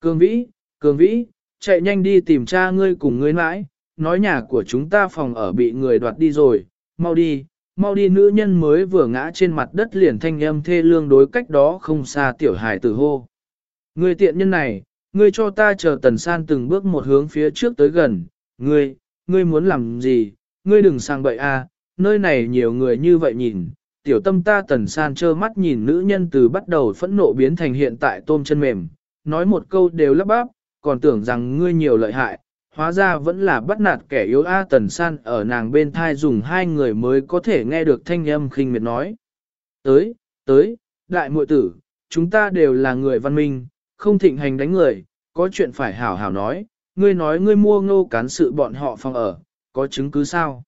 Cường vĩ, cường vĩ, chạy nhanh đi tìm cha ngươi cùng ngươi mãi, nói nhà của chúng ta phòng ở bị người đoạt đi rồi, mau đi, mau đi nữ nhân mới vừa ngã trên mặt đất liền thanh âm thê lương đối cách đó không xa tiểu hài tử hô. Ngươi tiện nhân này, ngươi cho ta chờ tần san từng bước một hướng phía trước tới gần, ngươi, ngươi muốn làm gì, ngươi đừng sang bậy a, nơi này nhiều người như vậy nhìn, tiểu tâm ta tần san trơ mắt nhìn nữ nhân từ bắt đầu phẫn nộ biến thành hiện tại tôm chân mềm, nói một câu đều lắp bắp, còn tưởng rằng ngươi nhiều lợi hại, hóa ra vẫn là bắt nạt kẻ yếu A tần san ở nàng bên thai dùng hai người mới có thể nghe được thanh âm khinh miệt nói. Tới, tới, đại muội tử, chúng ta đều là người văn minh, không thịnh hành đánh người, có chuyện phải hảo hảo nói, ngươi nói ngươi mua ngô cán sự bọn họ phòng ở, có chứng cứ sao?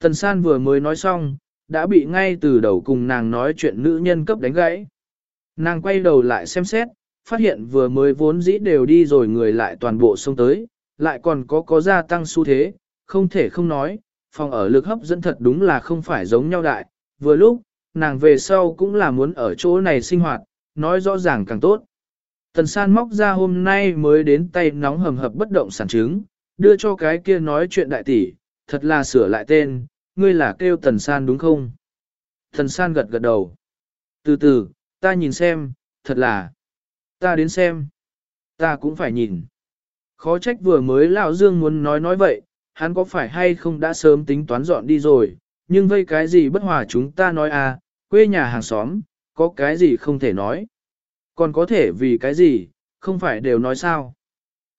Tần san vừa mới nói xong, đã bị ngay từ đầu cùng nàng nói chuyện nữ nhân cấp đánh gãy. Nàng quay đầu lại xem xét, phát hiện vừa mới vốn dĩ đều đi rồi người lại toàn bộ xông tới, lại còn có có gia tăng xu thế, không thể không nói, phòng ở lực hấp dẫn thật đúng là không phải giống nhau đại, vừa lúc, nàng về sau cũng là muốn ở chỗ này sinh hoạt, nói rõ ràng càng tốt. Tần san móc ra hôm nay mới đến tay nóng hầm hập bất động sản chứng, đưa cho cái kia nói chuyện đại tỷ, thật là sửa lại tên, ngươi là kêu tần san đúng không? Tần san gật gật đầu. Từ từ, ta nhìn xem, thật là, ta đến xem, ta cũng phải nhìn. Khó trách vừa mới lão Dương muốn nói nói vậy, hắn có phải hay không đã sớm tính toán dọn đi rồi, nhưng vây cái gì bất hòa chúng ta nói à, quê nhà hàng xóm, có cái gì không thể nói. Còn có thể vì cái gì, không phải đều nói sao.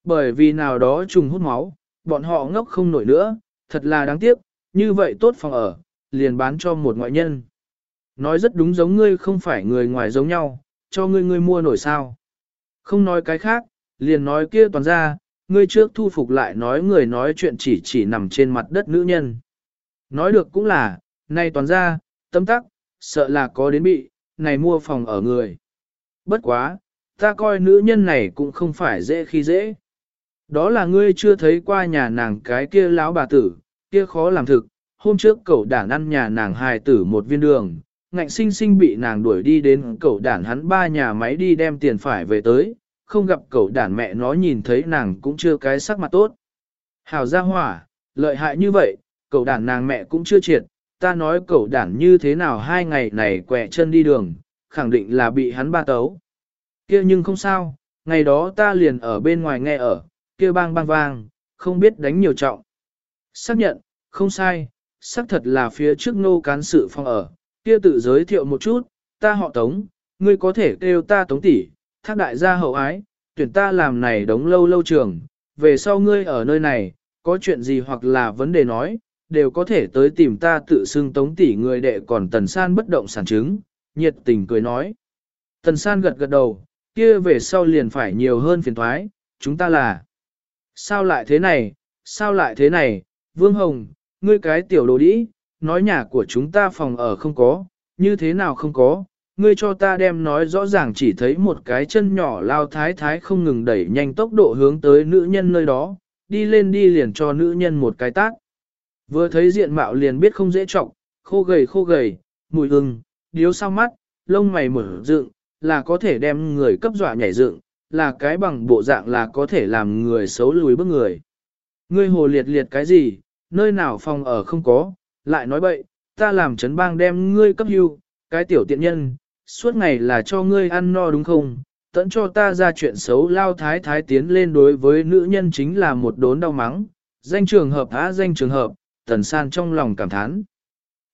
Bởi vì nào đó trùng hút máu, bọn họ ngốc không nổi nữa, thật là đáng tiếc, như vậy tốt phòng ở, liền bán cho một ngoại nhân. Nói rất đúng giống ngươi không phải người ngoài giống nhau, cho ngươi ngươi mua nổi sao. Không nói cái khác, liền nói kia toàn ra, ngươi trước thu phục lại nói người nói chuyện chỉ chỉ nằm trên mặt đất nữ nhân. Nói được cũng là, này toàn ra, tâm tắc, sợ là có đến bị, này mua phòng ở người. Bất quá, ta coi nữ nhân này cũng không phải dễ khi dễ. Đó là ngươi chưa thấy qua nhà nàng cái kia lão bà tử, kia khó làm thực, hôm trước cậu đảng ăn nhà nàng hài tử một viên đường, ngạnh sinh sinh bị nàng đuổi đi đến cậu đản hắn ba nhà máy đi đem tiền phải về tới, không gặp cậu đản mẹ nó nhìn thấy nàng cũng chưa cái sắc mặt tốt. Hảo gia hỏa, lợi hại như vậy, cậu đản nàng mẹ cũng chưa triệt, ta nói cậu đản như thế nào hai ngày này quẹ chân đi đường, khẳng định là bị hắn ba tấu. kia nhưng không sao, ngày đó ta liền ở bên ngoài nghe ở, kia bang bang vang, không biết đánh nhiều trọng. Xác nhận, không sai, xác thật là phía trước nô cán sự phong ở, kia tự giới thiệu một chút, ta họ tống, ngươi có thể kêu ta tống tỷ, thác đại gia hậu ái, tuyển ta làm này đống lâu lâu trường, về sau ngươi ở nơi này, có chuyện gì hoặc là vấn đề nói, đều có thể tới tìm ta tự xưng tống tỷ người đệ còn tần san bất động sản chứng, nhiệt tình cười nói. Tần san gật gật đầu, kia về sau liền phải nhiều hơn phiền thoái, chúng ta là. Sao lại thế này, sao lại thế này, Vương Hồng, ngươi cái tiểu đồ đĩ, nói nhà của chúng ta phòng ở không có, như thế nào không có, ngươi cho ta đem nói rõ ràng chỉ thấy một cái chân nhỏ lao thái thái không ngừng đẩy nhanh tốc độ hướng tới nữ nhân nơi đó, đi lên đi liền cho nữ nhân một cái tác. Vừa thấy diện mạo liền biết không dễ trọng, khô gầy khô gầy, mùi hừng, điếu sao mắt, lông mày mở dựng, là có thể đem người cấp dọa nhảy dựng, là cái bằng bộ dạng là có thể làm người xấu lùi bước người. Ngươi hồ liệt liệt cái gì, nơi nào phòng ở không có, lại nói bậy, ta làm chấn bang đem ngươi cấp hưu, cái tiểu tiện nhân, suốt ngày là cho ngươi ăn no đúng không? Tẫn cho ta ra chuyện xấu lao thái thái tiến lên đối với nữ nhân chính là một đốn đau mắng, danh trường hợp á danh trường hợp, tần san trong lòng cảm thán.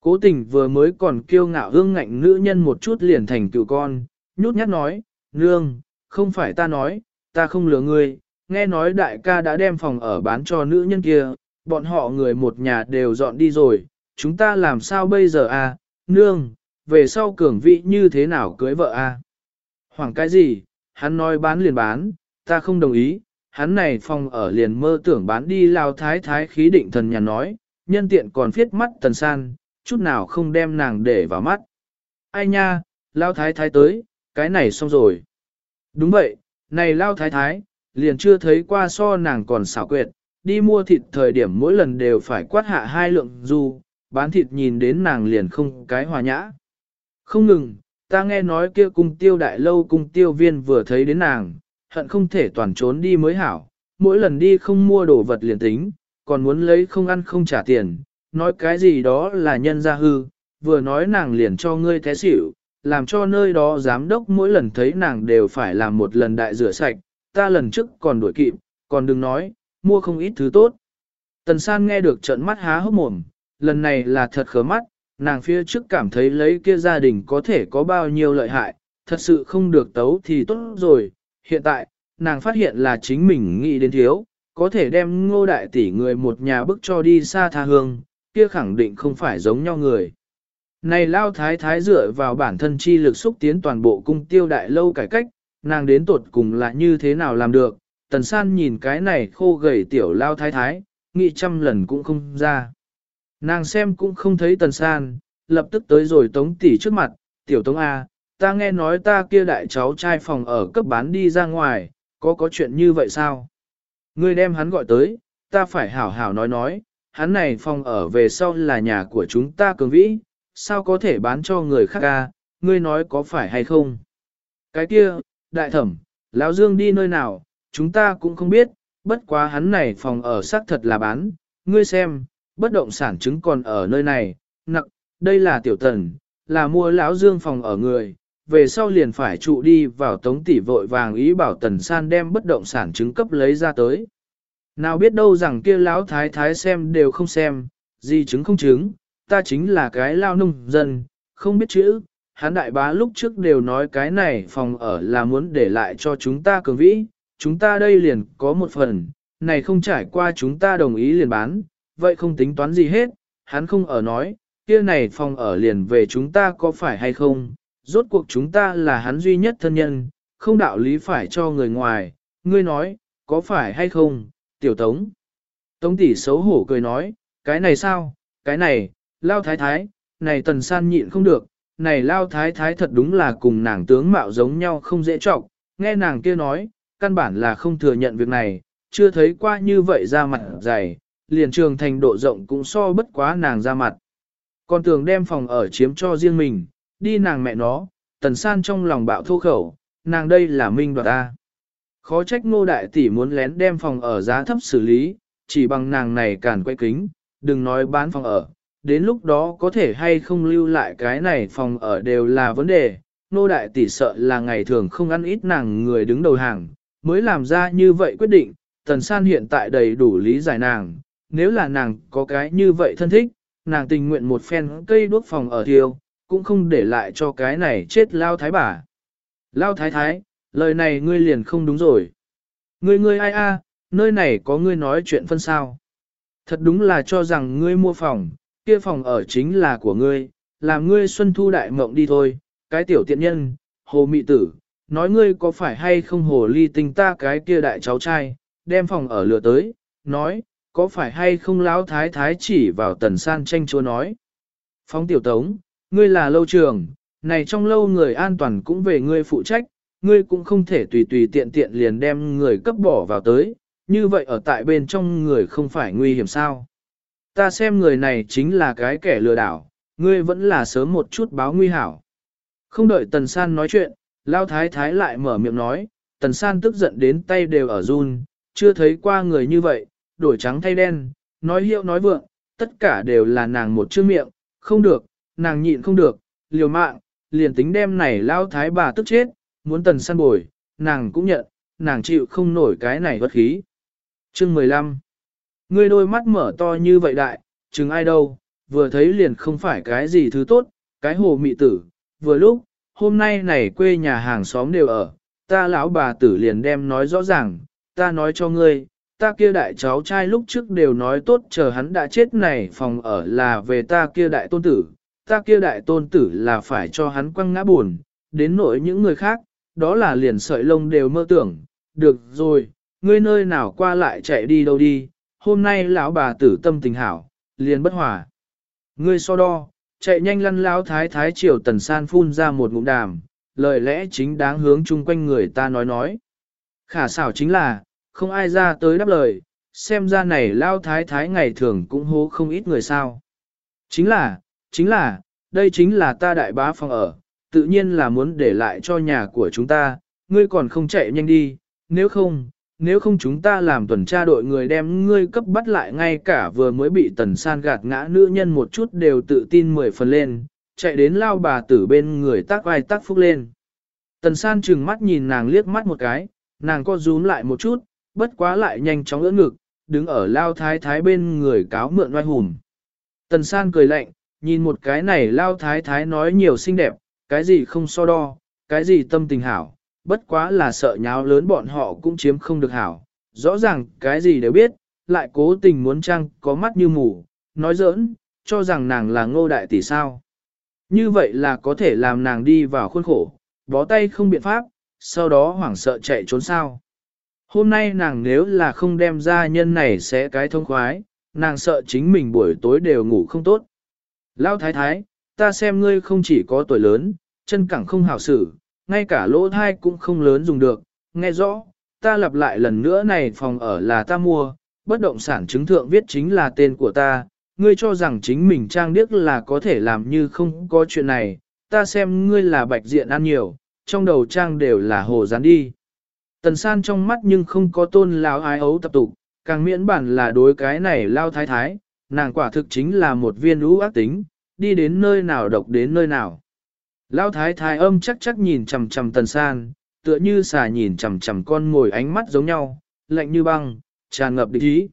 Cố tình vừa mới còn kiêu ngạo hương ngạnh nữ nhân một chút liền thành cựu con, nhút nhát nói, nương, không phải ta nói, ta không lừa ngươi, nghe nói đại ca đã đem phòng ở bán cho nữ nhân kia, bọn họ người một nhà đều dọn đi rồi, chúng ta làm sao bây giờ à, nương, về sau cường vị như thế nào cưới vợ? À? Hoảng cái gì, hắn nói bán liền bán, ta không đồng ý, hắn này phòng ở liền mơ tưởng bán đi lao thái thái khí định thần nhà nói, nhân tiện còn phiết mắt tần san, chút nào không đem nàng để vào mắt. Ai nha, lao thái thái tới, cái này xong rồi. Đúng vậy, này lao thái thái, liền chưa thấy qua so nàng còn xảo quyệt, đi mua thịt thời điểm mỗi lần đều phải quát hạ hai lượng dù, bán thịt nhìn đến nàng liền không cái hòa nhã. Không ngừng, ta nghe nói kia cung tiêu đại lâu cung tiêu viên vừa thấy đến nàng, hận không thể toàn trốn đi mới hảo, mỗi lần đi không mua đồ vật liền tính, còn muốn lấy không ăn không trả tiền, nói cái gì đó là nhân gia hư, vừa nói nàng liền cho ngươi thế xỉu, làm cho nơi đó giám đốc mỗi lần thấy nàng đều phải làm một lần đại rửa sạch, ta lần trước còn đuổi kịp, còn đừng nói, mua không ít thứ tốt. Tần san nghe được trận mắt há hốc mồm, lần này là thật khớ mắt, nàng phía trước cảm thấy lấy kia gia đình có thể có bao nhiêu lợi hại, thật sự không được tấu thì tốt rồi, hiện tại, nàng phát hiện là chính mình nghĩ đến thiếu, có thể đem ngô đại tỷ người một nhà bức cho đi xa tha hương, kia khẳng định không phải giống nhau người. Này lao thái thái dựa vào bản thân chi lực xúc tiến toàn bộ cung tiêu đại lâu cải cách, nàng đến tột cùng là như thế nào làm được, tần san nhìn cái này khô gầy tiểu lao thái thái, nghĩ trăm lần cũng không ra. Nàng xem cũng không thấy tần san, lập tức tới rồi tống tỷ trước mặt, tiểu tống A, ta nghe nói ta kia đại cháu trai phòng ở cấp bán đi ra ngoài, có có chuyện như vậy sao? Ngươi đem hắn gọi tới, ta phải hảo hảo nói nói, hắn này phòng ở về sau là nhà của chúng ta cường vĩ, sao có thể bán cho người khác a ngươi nói có phải hay không? Cái kia, đại thẩm, lão Dương đi nơi nào, chúng ta cũng không biết, bất quá hắn này phòng ở xác thật là bán, ngươi xem, bất động sản chứng còn ở nơi này, nặng, đây là tiểu tần, là mua lão Dương phòng ở người, về sau liền phải trụ đi vào tống tỷ vội vàng ý bảo tần san đem bất động sản chứng cấp lấy ra tới. Nào biết đâu rằng kia lão thái thái xem đều không xem, gì chứng không chứng, ta chính là cái lao nông dân, không biết chữ, Hán đại bá lúc trước đều nói cái này phòng ở là muốn để lại cho chúng ta cường vĩ, chúng ta đây liền có một phần, này không trải qua chúng ta đồng ý liền bán, vậy không tính toán gì hết, hắn không ở nói, kia này phòng ở liền về chúng ta có phải hay không, rốt cuộc chúng ta là hắn duy nhất thân nhân, không đạo lý phải cho người ngoài, ngươi nói, có phải hay không, tiểu tống. Tống tỷ xấu hổ cười nói, cái này sao, cái này, lao thái thái, này tần san nhịn không được, này lao thái thái thật đúng là cùng nàng tướng mạo giống nhau không dễ trọng, nghe nàng kia nói, căn bản là không thừa nhận việc này, chưa thấy qua như vậy ra mặt dày, liền trường thành độ rộng cũng so bất quá nàng ra mặt. Còn tưởng đem phòng ở chiếm cho riêng mình, đi nàng mẹ nó, tần san trong lòng bạo thô khẩu, nàng đây là minh đoạt ta. Khó trách ngô đại tỷ muốn lén đem phòng ở giá thấp xử lý, chỉ bằng nàng này cản quay kính, đừng nói bán phòng ở, đến lúc đó có thể hay không lưu lại cái này phòng ở đều là vấn đề. Nô đại tỷ sợ là ngày thường không ăn ít nàng người đứng đầu hàng, mới làm ra như vậy quyết định, tần san hiện tại đầy đủ lý giải nàng, nếu là nàng có cái như vậy thân thích, nàng tình nguyện một phen cây đuốc phòng ở thiêu, cũng không để lại cho cái này chết lao thái bà. Lao thái thái, lời này ngươi liền không đúng rồi. Ngươi ngươi ai a, nơi này có ngươi nói chuyện phân sao. Thật đúng là cho rằng ngươi mua phòng, kia phòng ở chính là của ngươi, làm ngươi xuân thu đại mộng đi thôi, cái tiểu tiện nhân, hồ mị tử, nói ngươi có phải hay không hồ ly tinh ta cái kia đại cháu trai, đem phòng ở lửa tới, nói, có phải hay không lão thái thái chỉ vào tần san tranh chúa nói. Phóng tiểu tống, ngươi là lâu trường, này trong lâu người an toàn cũng về ngươi phụ trách, ngươi cũng không thể tùy tùy tiện tiện liền đem người cấp bỏ vào tới, như vậy ở tại bên trong người không phải nguy hiểm sao. Ta xem người này chính là cái kẻ lừa đảo, ngươi vẫn là sớm một chút báo nguy hảo. Không đợi Tần San nói chuyện, Lao Thái Thái lại mở miệng nói, Tần San tức giận đến tay đều ở run, chưa thấy qua người như vậy, đổi trắng thay đen, nói hiệu nói vượng, tất cả đều là nàng một chữ miệng, không được, nàng nhịn không được, liều mạng, liền tính đem này Lao Thái bà tức chết, muốn Tần San bồi, nàng cũng nhận, nàng chịu không nổi cái này bất khí. Chương 15 Ngươi đôi mắt mở to như vậy đại, chừng ai đâu, vừa thấy liền không phải cái gì thứ tốt, cái hồ mị tử, vừa lúc, hôm nay này quê nhà hàng xóm đều ở, ta lão bà tử liền đem nói rõ ràng, ta nói cho ngươi, ta kia đại cháu trai lúc trước đều nói tốt chờ hắn đã chết này phòng ở là về ta kia đại tôn tử, ta kia đại tôn tử là phải cho hắn quăng ngã buồn, đến nỗi những người khác, đó là liền sợi lông đều mơ tưởng, được rồi, ngươi nơi nào qua lại chạy đi đâu đi, hôm nay lão bà tử tâm tình hảo, liền bất hòa. Ngươi so đo, chạy nhanh lăn lão thái thái triều tần san phun ra một ngụm đàm, lời lẽ chính đáng hướng chung quanh người ta nói nói. Khả xảo chính là, không ai ra tới đáp lời, xem ra này lao thái thái ngày thường cũng hố không ít người sao. Chính là, chính là, đây chính là ta đại bá phòng ở, tự nhiên là muốn để lại cho nhà của chúng ta, ngươi còn không chạy nhanh đi, nếu không, nếu không chúng ta làm tuần tra đội người đem ngươi cấp bắt lại ngay cả vừa mới bị tần san gạt ngã nữ nhân một chút đều tự tin mười phần lên, chạy đến lao bà tử bên người tác vai tác phúc lên. Tần san trừng mắt nhìn nàng liếc mắt một cái, nàng co rúm lại một chút, bất quá lại nhanh chóng ưỡn ngực, đứng ở lao thái thái bên người cáo mượn oai hùm. Tần san cười lạnh, nhìn một cái này lao thái thái nói nhiều xinh đẹp, cái gì không so đo, cái gì tâm tình hảo, bất quá là sợ nháo lớn bọn họ cũng chiếm không được hảo. Rõ ràng cái gì đều biết, lại cố tình muốn trăng có mắt như mù, nói giỡn, cho rằng nàng là ngô đại tỷ sao. Như vậy là có thể làm nàng đi vào khuôn khổ, bó tay không biện pháp, sau đó hoảng sợ chạy trốn sao. Hôm nay nàng nếu là không đem ra nhân này sẽ cái thông khoái, nàng sợ chính mình buổi tối đều ngủ không tốt. Lão thái thái, ta xem ngươi không chỉ có tuổi lớn, chân cẳng không hảo xử, ngay cả lỗ thai cũng không lớn dùng được, nghe rõ, ta lặp lại lần nữa này phòng ở là ta mua, bất động sản chứng thượng viết chính là tên của ta, ngươi cho rằng chính mình trang điếc là có thể làm như không có chuyện này, ta xem ngươi là bạch diện ăn nhiều, trong đầu trang đều là hồ dán đi. Tần san trong mắt nhưng không có tôn lão ái ấu tập tục, càng miễn bản là đối cái này lao thái thái, nàng quả thực chính là một viên lũ ác tính, đi đến nơi nào độc đến nơi nào. Lao thái thái âm chắc chắc nhìn chằm chằm tần san, tựa như xà nhìn chằm chằm con ngồi ánh mắt giống nhau, lạnh như băng, tràn ngập địch ý.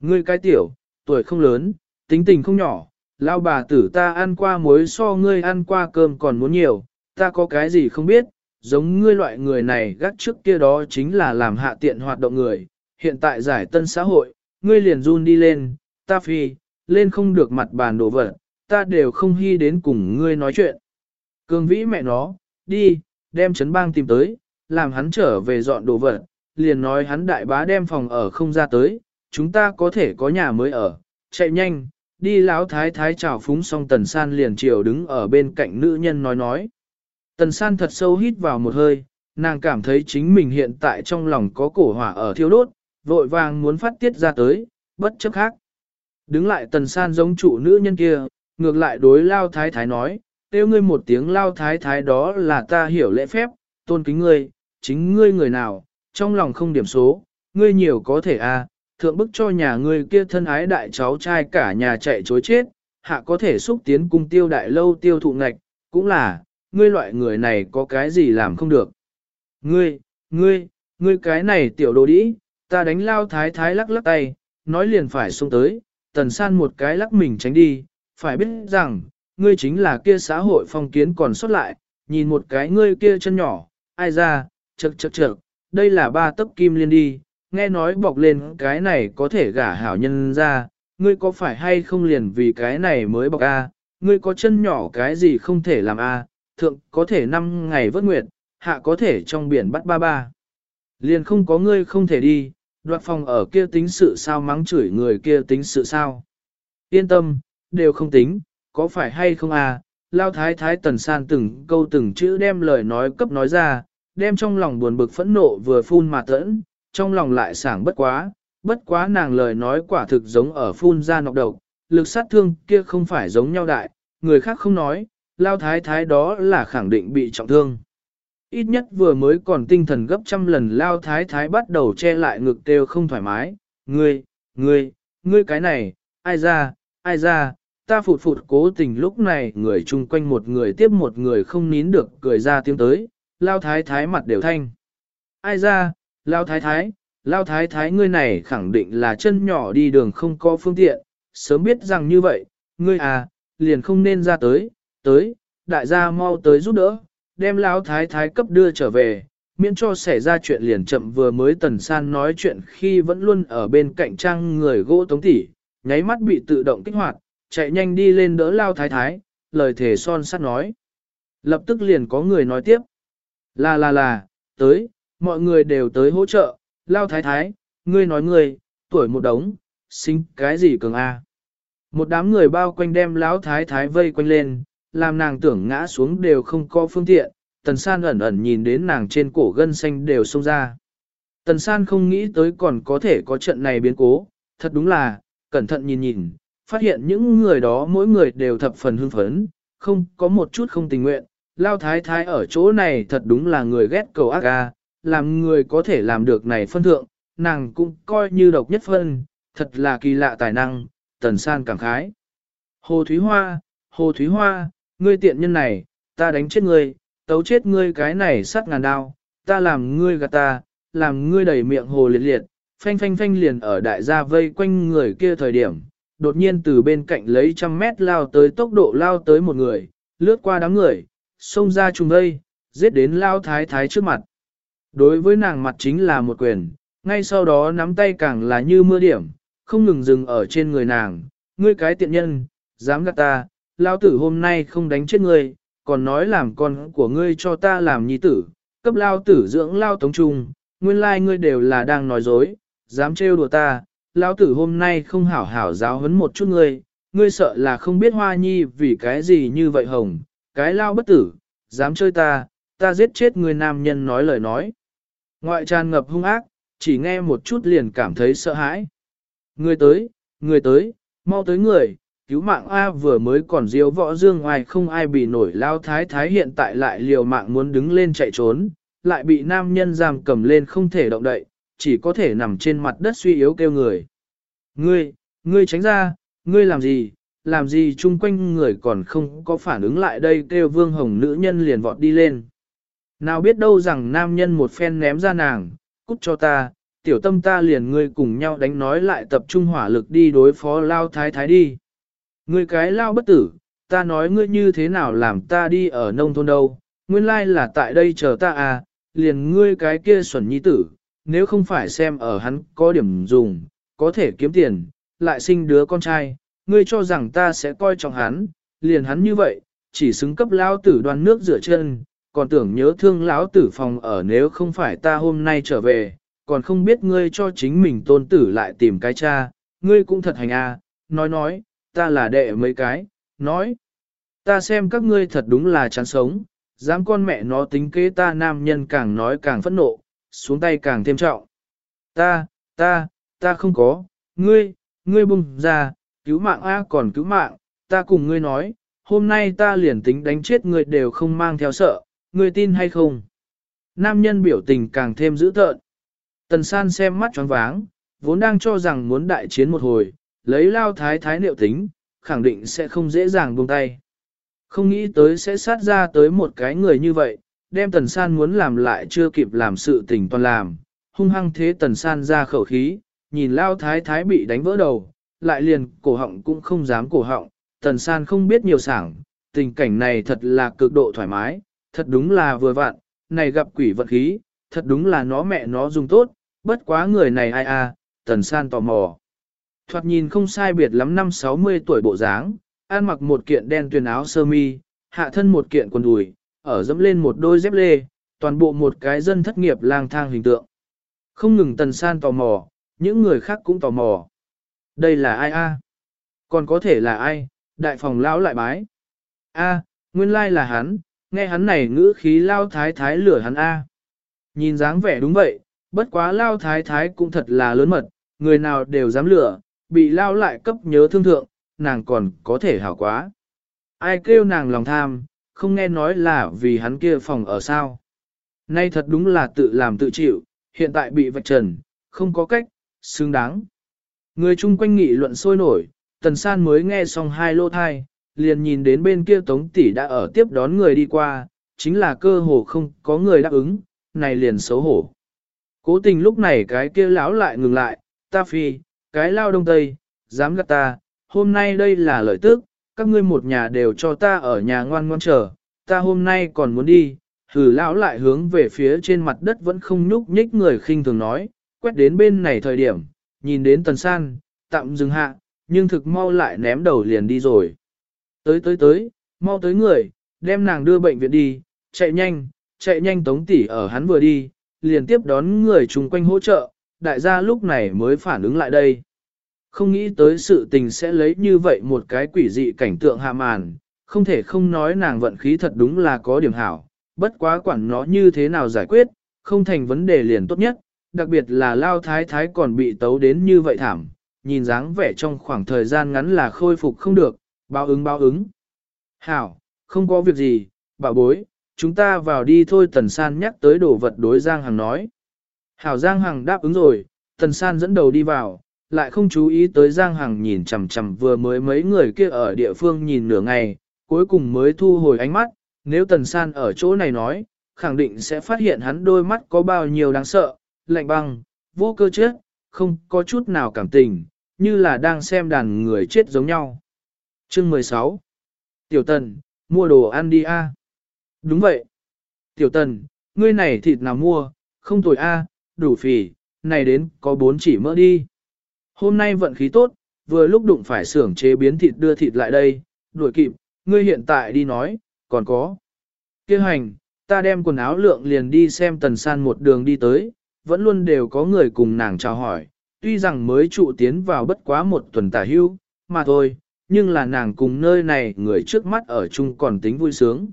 Ngươi cái tiểu, tuổi không lớn, tính tình không nhỏ, lao bà tử ta ăn qua muối so ngươi ăn qua cơm còn muốn nhiều, ta có cái gì không biết, giống ngươi loại người này gác trước kia đó chính là làm hạ tiện hoạt động người, hiện tại giải tân xã hội, ngươi liền run đi lên, ta phi, lên không được mặt bàn đổ vật, ta đều không hy đến cùng ngươi nói chuyện. Cường vĩ mẹ nó, đi, đem chấn bang tìm tới, làm hắn trở về dọn đồ vật, liền nói hắn đại bá đem phòng ở không ra tới, chúng ta có thể có nhà mới ở, chạy nhanh, đi lão thái thái chào phúng xong tần san liền chiều đứng ở bên cạnh nữ nhân nói nói. Tần san thật sâu hít vào một hơi, nàng cảm thấy chính mình hiện tại trong lòng có cổ hỏa ở thiêu đốt, vội vàng muốn phát tiết ra tới, bất chấp khác. Đứng lại tần san giống chủ nữ nhân kia, ngược lại đối lao thái thái nói, tiêu ngươi một tiếng lao thái thái đó là ta hiểu lễ phép, tôn kính ngươi, chính ngươi người nào, trong lòng không điểm số, ngươi nhiều có thể a, à, thượng bức cho nhà ngươi kia thân ái đại cháu trai cả nhà chạy chối chết, hạ có thể xúc tiến cung tiêu đại lâu tiêu thụ ngạch, cũng là, ngươi loại người này có cái gì làm không được. Ngươi, ngươi, ngươi cái này tiểu đồ đĩ, ta đánh lao thái thái lắc lắc tay, nói liền phải xuống tới, tần san một cái lắc mình tránh đi, phải biết rằng, ngươi chính là kia xã hội phong kiến còn sót lại, nhìn một cái ngươi kia chân nhỏ, ai ra, chật chật chật, đây là ba tấc kim liên đi, nghe nói bọc lên cái này có thể gả hảo nhân ra, ngươi có phải hay không liền vì cái này mới bọc a, ngươi có chân nhỏ cái gì không thể làm a, thượng có thể năm ngày vớt nguyệt, hạ có thể trong biển bắt ba ba. Liền không có ngươi không thể đi, đoạt phòng ở kia tính sự sao mắng chửi người kia tính sự sao. Yên tâm, đều không tính, có phải hay không à, lao thái thái tần san từng câu từng chữ đem lời nói cấp nói ra, đem trong lòng buồn bực phẫn nộ vừa phun mà tẫn, trong lòng lại sảng bất quá, bất quá nàng lời nói quả thực giống ở phun ra nọc độc, lực sát thương kia không phải giống nhau đại, người khác không nói, lao thái thái đó là khẳng định bị trọng thương. Ít nhất vừa mới còn tinh thần gấp trăm lần lao thái thái bắt đầu che lại ngực đều không thoải mái, ngươi, ngươi, ngươi cái này, ai ra, ai ra, ta phụt phụt cố tình lúc này người chung quanh một người tiếp một người không nín được cười ra tiếng tới, lao thái thái mặt đều thanh. Ai ra, lao thái thái, lao thái thái ngươi này khẳng định là chân nhỏ đi đường không có phương tiện, sớm biết rằng như vậy, ngươi à, liền không nên ra tới, tới, đại gia mau tới giúp đỡ, đem lão thái thái cấp đưa trở về, miễn cho xảy ra chuyện liền chậm vừa mới tần san nói chuyện khi vẫn luôn ở bên cạnh trang người gỗ tống tỉ, nháy mắt bị tự động kích hoạt, chạy nhanh đi lên đỡ lao thái thái, lời thể son sắt nói. Lập tức liền có người nói tiếp. Là là là, tới, mọi người đều tới hỗ trợ, lao thái thái, ngươi nói ngươi, tuổi một đống, sinh cái gì cường a? Một đám người bao quanh đem lão thái thái vây quanh lên, làm nàng tưởng ngã xuống đều không có phương tiện, tần san ẩn ẩn nhìn đến nàng trên cổ gân xanh đều xông ra. Tần san không nghĩ tới còn có thể có trận này biến cố, thật đúng là, cẩn thận nhìn nhìn, phát hiện những người đó mỗi người đều thập phần hưng phấn, không có một chút không tình nguyện. Lao thái thái ở chỗ này thật đúng là người ghét cầu ác ga, làm người có thể làm được này phân thượng, nàng cũng coi như độc nhất phân, thật là kỳ lạ tài năng, tần san cảm khái. Hồ Thúy Hoa, Hồ Thúy Hoa, ngươi tiện nhân này, ta đánh chết ngươi, tấu chết ngươi cái này sát ngàn đao, ta làm ngươi gạt ta, làm ngươi đầy miệng hồ liệt liệt, phanh phanh phanh liền ở đại gia vây quanh người kia thời điểm, đột nhiên từ bên cạnh lấy trăm mét lao tới tốc độ lao tới một người, lướt qua đám người, xông ra trùng vây, giết đến lao thái thái trước mặt. Đối với nàng mặt chính là một quyền, ngay sau đó nắm tay càng là như mưa điểm, không ngừng dừng ở trên người nàng, ngươi cái tiện nhân, dám gạt ta, lao tử hôm nay không đánh chết ngươi, còn nói làm con của ngươi cho ta làm nhi tử, cấp lao tử dưỡng lao tống trung, nguyên lai like ngươi đều là đang nói dối, dám trêu đùa ta, lao tử hôm nay không hảo hảo giáo huấn một chút ngươi, ngươi sợ là không biết hoa nhi vì cái gì như vậy hồng, cái lao bất tử, dám chơi ta, ta giết chết người nam nhân nói lời nói. Ngoại tràn ngập hung ác, chỉ nghe một chút liền cảm thấy sợ hãi. Người tới, người tới, mau tới người, cứu mạng A vừa mới còn diêu võ dương ngoài không ai bị nổi lao thái thái hiện tại lại liều mạng muốn đứng lên chạy trốn, lại bị nam nhân giam cầm lên không thể động đậy, chỉ có thể nằm trên mặt đất suy yếu kêu người. Ngươi, ngươi tránh ra, ngươi làm gì, làm gì chung quanh người còn không có phản ứng lại đây kêu vương hồng nữ nhân liền vọt đi lên. Nào biết đâu rằng nam nhân một phen ném ra nàng, cút cho ta, tiểu tâm ta liền ngươi cùng nhau đánh nói lại tập trung hỏa lực đi đối phó lao thái thái đi. Ngươi cái lao bất tử, ta nói ngươi như thế nào làm ta đi ở nông thôn đâu, nguyên lai là tại đây chờ ta à, liền ngươi cái kia xuẩn nhi tử, nếu không phải xem ở hắn có điểm dùng, có thể kiếm tiền, lại sinh đứa con trai, ngươi cho rằng ta sẽ coi trọng hắn, liền hắn như vậy, chỉ xứng cấp lao tử đoan nước rửa chân, còn tưởng nhớ thương lão tử phòng ở nếu không phải ta hôm nay trở về, còn không biết ngươi cho chính mình tôn tử lại tìm cái cha, ngươi cũng thật hành à, nói nói, ta là đệ mấy cái, nói, ta xem các ngươi thật đúng là chán sống, dám con mẹ nó tính kế ta nam nhân càng nói càng phẫn nộ, xuống tay càng thêm trọng. Ta, ta, ta không có, ngươi, ngươi bùng ra, cứu mạng A còn cứu mạng, ta cùng ngươi nói, hôm nay ta liền tính đánh chết ngươi đều không mang theo sợ, ngươi tin hay không? Nam nhân biểu tình càng thêm dữ tợn. Tần san xem mắt choáng váng, vốn đang cho rằng muốn đại chiến một hồi, lấy lao thái thái liệu tính, khẳng định sẽ không dễ dàng buông tay. Không nghĩ tới sẽ sát ra tới một cái người như vậy, đem tần san muốn làm lại chưa kịp làm sự tình toàn làm, hung hăng thế tần san ra khẩu khí, nhìn lao thái thái bị đánh vỡ đầu, lại liền cổ họng cũng không dám cổ họng, tần san không biết nhiều sảng, tình cảnh này thật là cực độ thoải mái, thật đúng là vừa vặn, này gặp quỷ vận khí, thật đúng là nó mẹ nó dùng tốt, bất quá người này ai à, tần san tò mò. Thoạt nhìn không sai biệt lắm năm 60 tuổi bộ dáng, ăn mặc một kiện đen tuyền áo sơ mi, hạ thân một kiện quần đùi, ở dẫm lên một đôi dép lê, toàn bộ một cái dân thất nghiệp lang thang hình tượng. Không ngừng tần san tò mò, những người khác cũng tò mò. Đây là ai a? Còn có thể là ai? Đại phòng lão lại bái. A, nguyên lai là hắn, nghe hắn này ngữ khí lao thái thái lửa hắn a. Nhìn dáng vẻ đúng vậy, bất quá lao thái thái cũng thật là lớn mật, người nào đều dám lửa, bị lao lại cấp nhớ thương thượng, nàng còn có thể hảo quá. Ai kêu nàng lòng tham, không nghe nói là vì hắn kia phòng ở sao. Nay thật đúng là tự làm tự chịu, hiện tại bị vạch trần, không có cách, xứng đáng. Người chung quanh nghị luận sôi nổi, tần san mới nghe xong hai lô thai, liền nhìn đến bên kia tống tỷ đã ở tiếp đón người đi qua, chính là cơ hồ không có người đáp ứng, này liền xấu hổ. Cố tình lúc này cái kia lão lại ngừng lại, ta phi, cái lao đông tây, dám gắt ta, hôm nay đây là lợi tức, các ngươi một nhà đều cho ta ở nhà ngoan ngoan chờ, ta hôm nay còn muốn đi, hử lão lại hướng về phía trên mặt đất vẫn không nhúc nhích người khinh thường nói, quét đến bên này thời điểm, nhìn đến tần san, tạm dừng hạ, nhưng thực mau lại ném đầu liền đi rồi. Tới tới tới, mau tới người, đem nàng đưa bệnh viện đi, chạy nhanh, chạy nhanh tống tỉ ở hắn vừa đi, liền tiếp đón người chung quanh hỗ trợ, đại gia lúc này mới phản ứng lại đây. Không nghĩ tới sự tình sẽ lấy như vậy một cái quỷ dị cảnh tượng hạ màn, không thể không nói nàng vận khí thật đúng là có điểm hảo, bất quá quản nó như thế nào giải quyết, không thành vấn đề liền tốt nhất, đặc biệt là lao thái thái còn bị tấu đến như vậy thảm, nhìn dáng vẻ trong khoảng thời gian ngắn là khôi phục không được, báo ứng báo ứng. Hảo, không có việc gì, bảo bối, Chúng ta vào đi thôi Tần San nhắc tới đồ vật đối Giang Hằng nói. Hảo Giang Hằng đáp ứng rồi, Tần San dẫn đầu đi vào, lại không chú ý tới Giang Hằng nhìn chằm chằm vừa mới mấy người kia ở địa phương nhìn nửa ngày, cuối cùng mới thu hồi ánh mắt, nếu Tần San ở chỗ này nói, khẳng định sẽ phát hiện hắn đôi mắt có bao nhiêu đáng sợ, lạnh băng, vô cơ chết, không có chút nào cảm tình, như là đang xem đàn người chết giống nhau. Chương 16 Tiểu Tần, mua đồ ăn đi a. Đúng vậy. Tiểu Tần, ngươi này thịt nào mua, không tồi a, đủ phì, này đến có bốn chỉ mỡ đi. Hôm nay vận khí tốt, vừa lúc đụng phải xưởng chế biến thịt đưa thịt lại đây, đuổi kịp, ngươi hiện tại đi nói, còn có. Kêu hành, ta đem quần áo lượng liền đi xem tần san một đường đi tới, vẫn luôn đều có người cùng nàng chào hỏi, tuy rằng mới trụ tiến vào bất quá một tuần tả hưu, mà thôi, nhưng là nàng cùng nơi này người trước mắt ở chung còn tính vui sướng.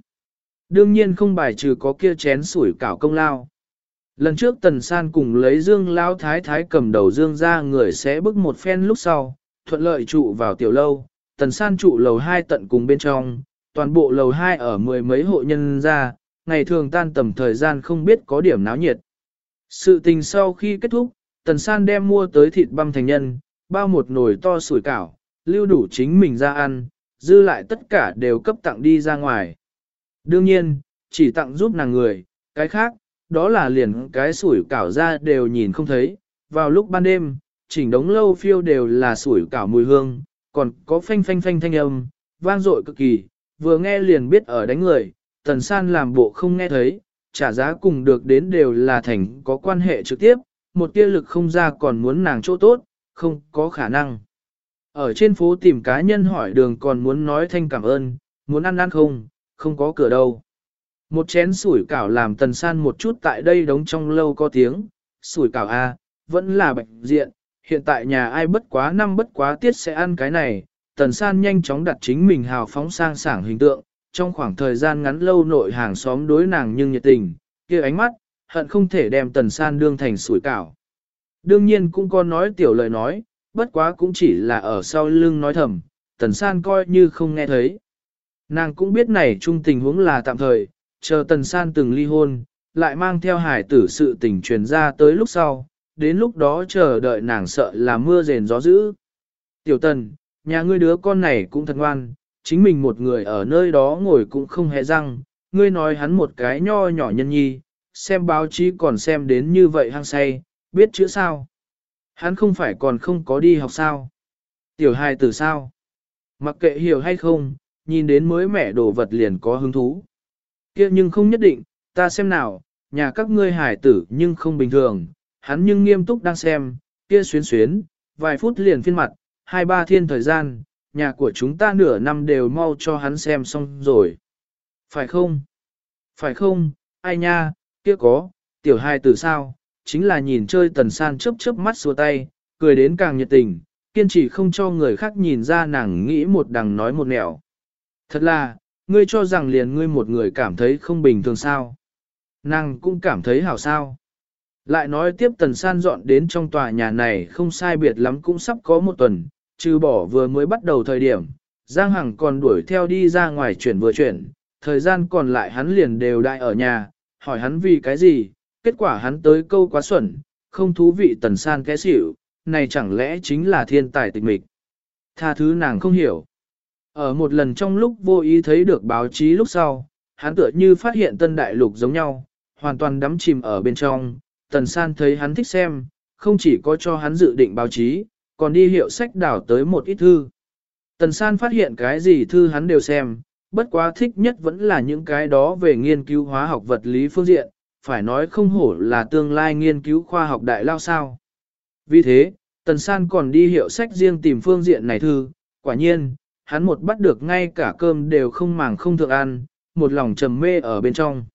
Đương nhiên không bài trừ có kia chén sủi cảo công lao. Lần trước Tần San cùng lấy Dương lão Thái Thái cầm đầu Dương ra người sẽ bước một phen lúc sau, thuận lợi trụ vào tiểu lâu, Tần San trụ lầu 2 tận cùng bên trong, toàn bộ lầu 2 ở mười mấy hộ nhân ra, ngày thường tan tầm thời gian không biết có điểm náo nhiệt. Sự tình sau khi kết thúc, Tần San đem mua tới thịt băm thành nhân, bao một nồi to sủi cảo, lưu đủ chính mình ra ăn, dư lại tất cả đều cấp tặng đi ra ngoài. Đương nhiên, chỉ tặng giúp nàng người, cái khác, đó là liền cái sủi cảo ra đều nhìn không thấy, vào lúc ban đêm, chỉnh đống lâu phiêu đều là sủi cảo mùi hương, còn có phanh phanh phanh thanh âm, vang dội cực kỳ, vừa nghe liền biết ở đánh người, tần san làm bộ không nghe thấy, trả giá cùng được đến đều là thành có quan hệ trực tiếp, một tia lực không ra còn muốn nàng chỗ tốt, không có khả năng. Ở trên phố tìm cá nhân hỏi đường còn muốn nói thanh cảm ơn, muốn ăn ăn không, không có cửa đâu. Một chén sủi cảo làm tần san một chút tại đây đống trong lâu có tiếng, sủi cảo A, vẫn là bạch diện, hiện tại nhà ai bất quá năm bất quá tiết sẽ ăn cái này, tần san nhanh chóng đặt chính mình hào phóng sang sảng hình tượng, trong khoảng thời gian ngắn lâu nội hàng xóm đối nàng nhưng nhiệt tình, kia ánh mắt, hận không thể đem tần san đương thành sủi cảo. Đương nhiên cũng có nói tiểu lời nói, bất quá cũng chỉ là ở sau lưng nói thầm, tần san coi như không nghe thấy. Nàng cũng biết này chung tình huống là tạm thời, chờ tần san từng ly hôn, lại mang theo hải tử sự tình truyền ra tới lúc sau, đến lúc đó chờ đợi nàng sợ là mưa rền gió dữ. Tiểu tần, nhà ngươi đứa con này cũng thật ngoan, chính mình một người ở nơi đó ngồi cũng không hề răng, ngươi nói hắn một cái nho nhỏ nhân nhi, xem báo chí còn xem đến như vậy hăng say, biết chữ sao. Hắn không phải còn không có đi học sao. Tiểu hài tử sao. Mặc kệ hiểu hay không, nhìn đến mới mẻ đồ vật liền có hứng thú kia nhưng không nhất định, ta xem nào, nhà các ngươi hải tử nhưng không bình thường, hắn nhưng nghiêm túc đang xem, kia xuyến xuyến, vài phút liền phiên mặt, hai ba thiên thời gian, nhà của chúng ta nửa năm đều mau cho hắn xem xong rồi. Phải không? Phải không? Ai nha, kia có, tiểu hai tử sao? Chính là nhìn chơi tần san chớp chớp mắt xua tay, cười đến càng nhiệt tình, kiên trì không cho người khác nhìn ra nàng nghĩ một đằng nói một nẻo. Thật là, ngươi cho rằng liền ngươi một người cảm thấy không bình thường sao. Nàng cũng cảm thấy hảo sao. Lại nói tiếp tần san dọn đến trong tòa nhà này không sai biệt lắm cũng sắp có một tuần, trừ bỏ vừa mới bắt đầu thời điểm, Giang Hằng còn đuổi theo đi ra ngoài chuyển vừa chuyển, thời gian còn lại hắn liền đều đại ở nhà, hỏi hắn vì cái gì, kết quả hắn tới câu quá xuẩn, không thú vị tần san kẽ xỉu, này chẳng lẽ chính là thiên tài tịch mịch. Tha thứ nàng không hiểu. Ở một lần trong lúc vô ý thấy được báo chí lúc sau, hắn tựa như phát hiện tân đại lục giống nhau, hoàn toàn đắm chìm ở bên trong, tần san thấy hắn thích xem, không chỉ có cho hắn dự định báo chí, còn đi hiệu sách đảo tới một ít thư. Tần san phát hiện cái gì thư hắn đều xem, bất quá thích nhất vẫn là những cái đó về nghiên cứu hóa học vật lý phương diện, phải nói không hổ là tương lai nghiên cứu khoa học đại lao sao. Vì thế, Tần San còn đi hiệu sách riêng tìm phương diện này thư, quả nhiên, hắn một bắt được ngay cả cơm đều không màng không thượng ăn, một lòng trầm mê ở bên trong.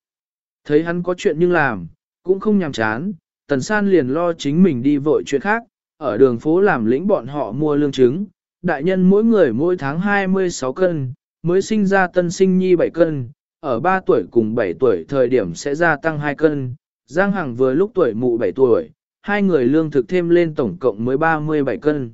Thấy hắn có chuyện nhưng làm, cũng không nhàm chán, Tần San liền lo chính mình đi vội chuyện khác, ở đường phố làm lĩnh bọn họ mua lương trứng, đại nhân mỗi người mỗi tháng 26 cân, mới sinh ra tân sinh nhi 7 cân, ở 3 tuổi cùng 7 tuổi thời điểm sẽ gia tăng 2 cân, Giang Hằng vừa lúc tuổi mụ 7 tuổi, hai người lương thực thêm lên tổng cộng mới 37 cân.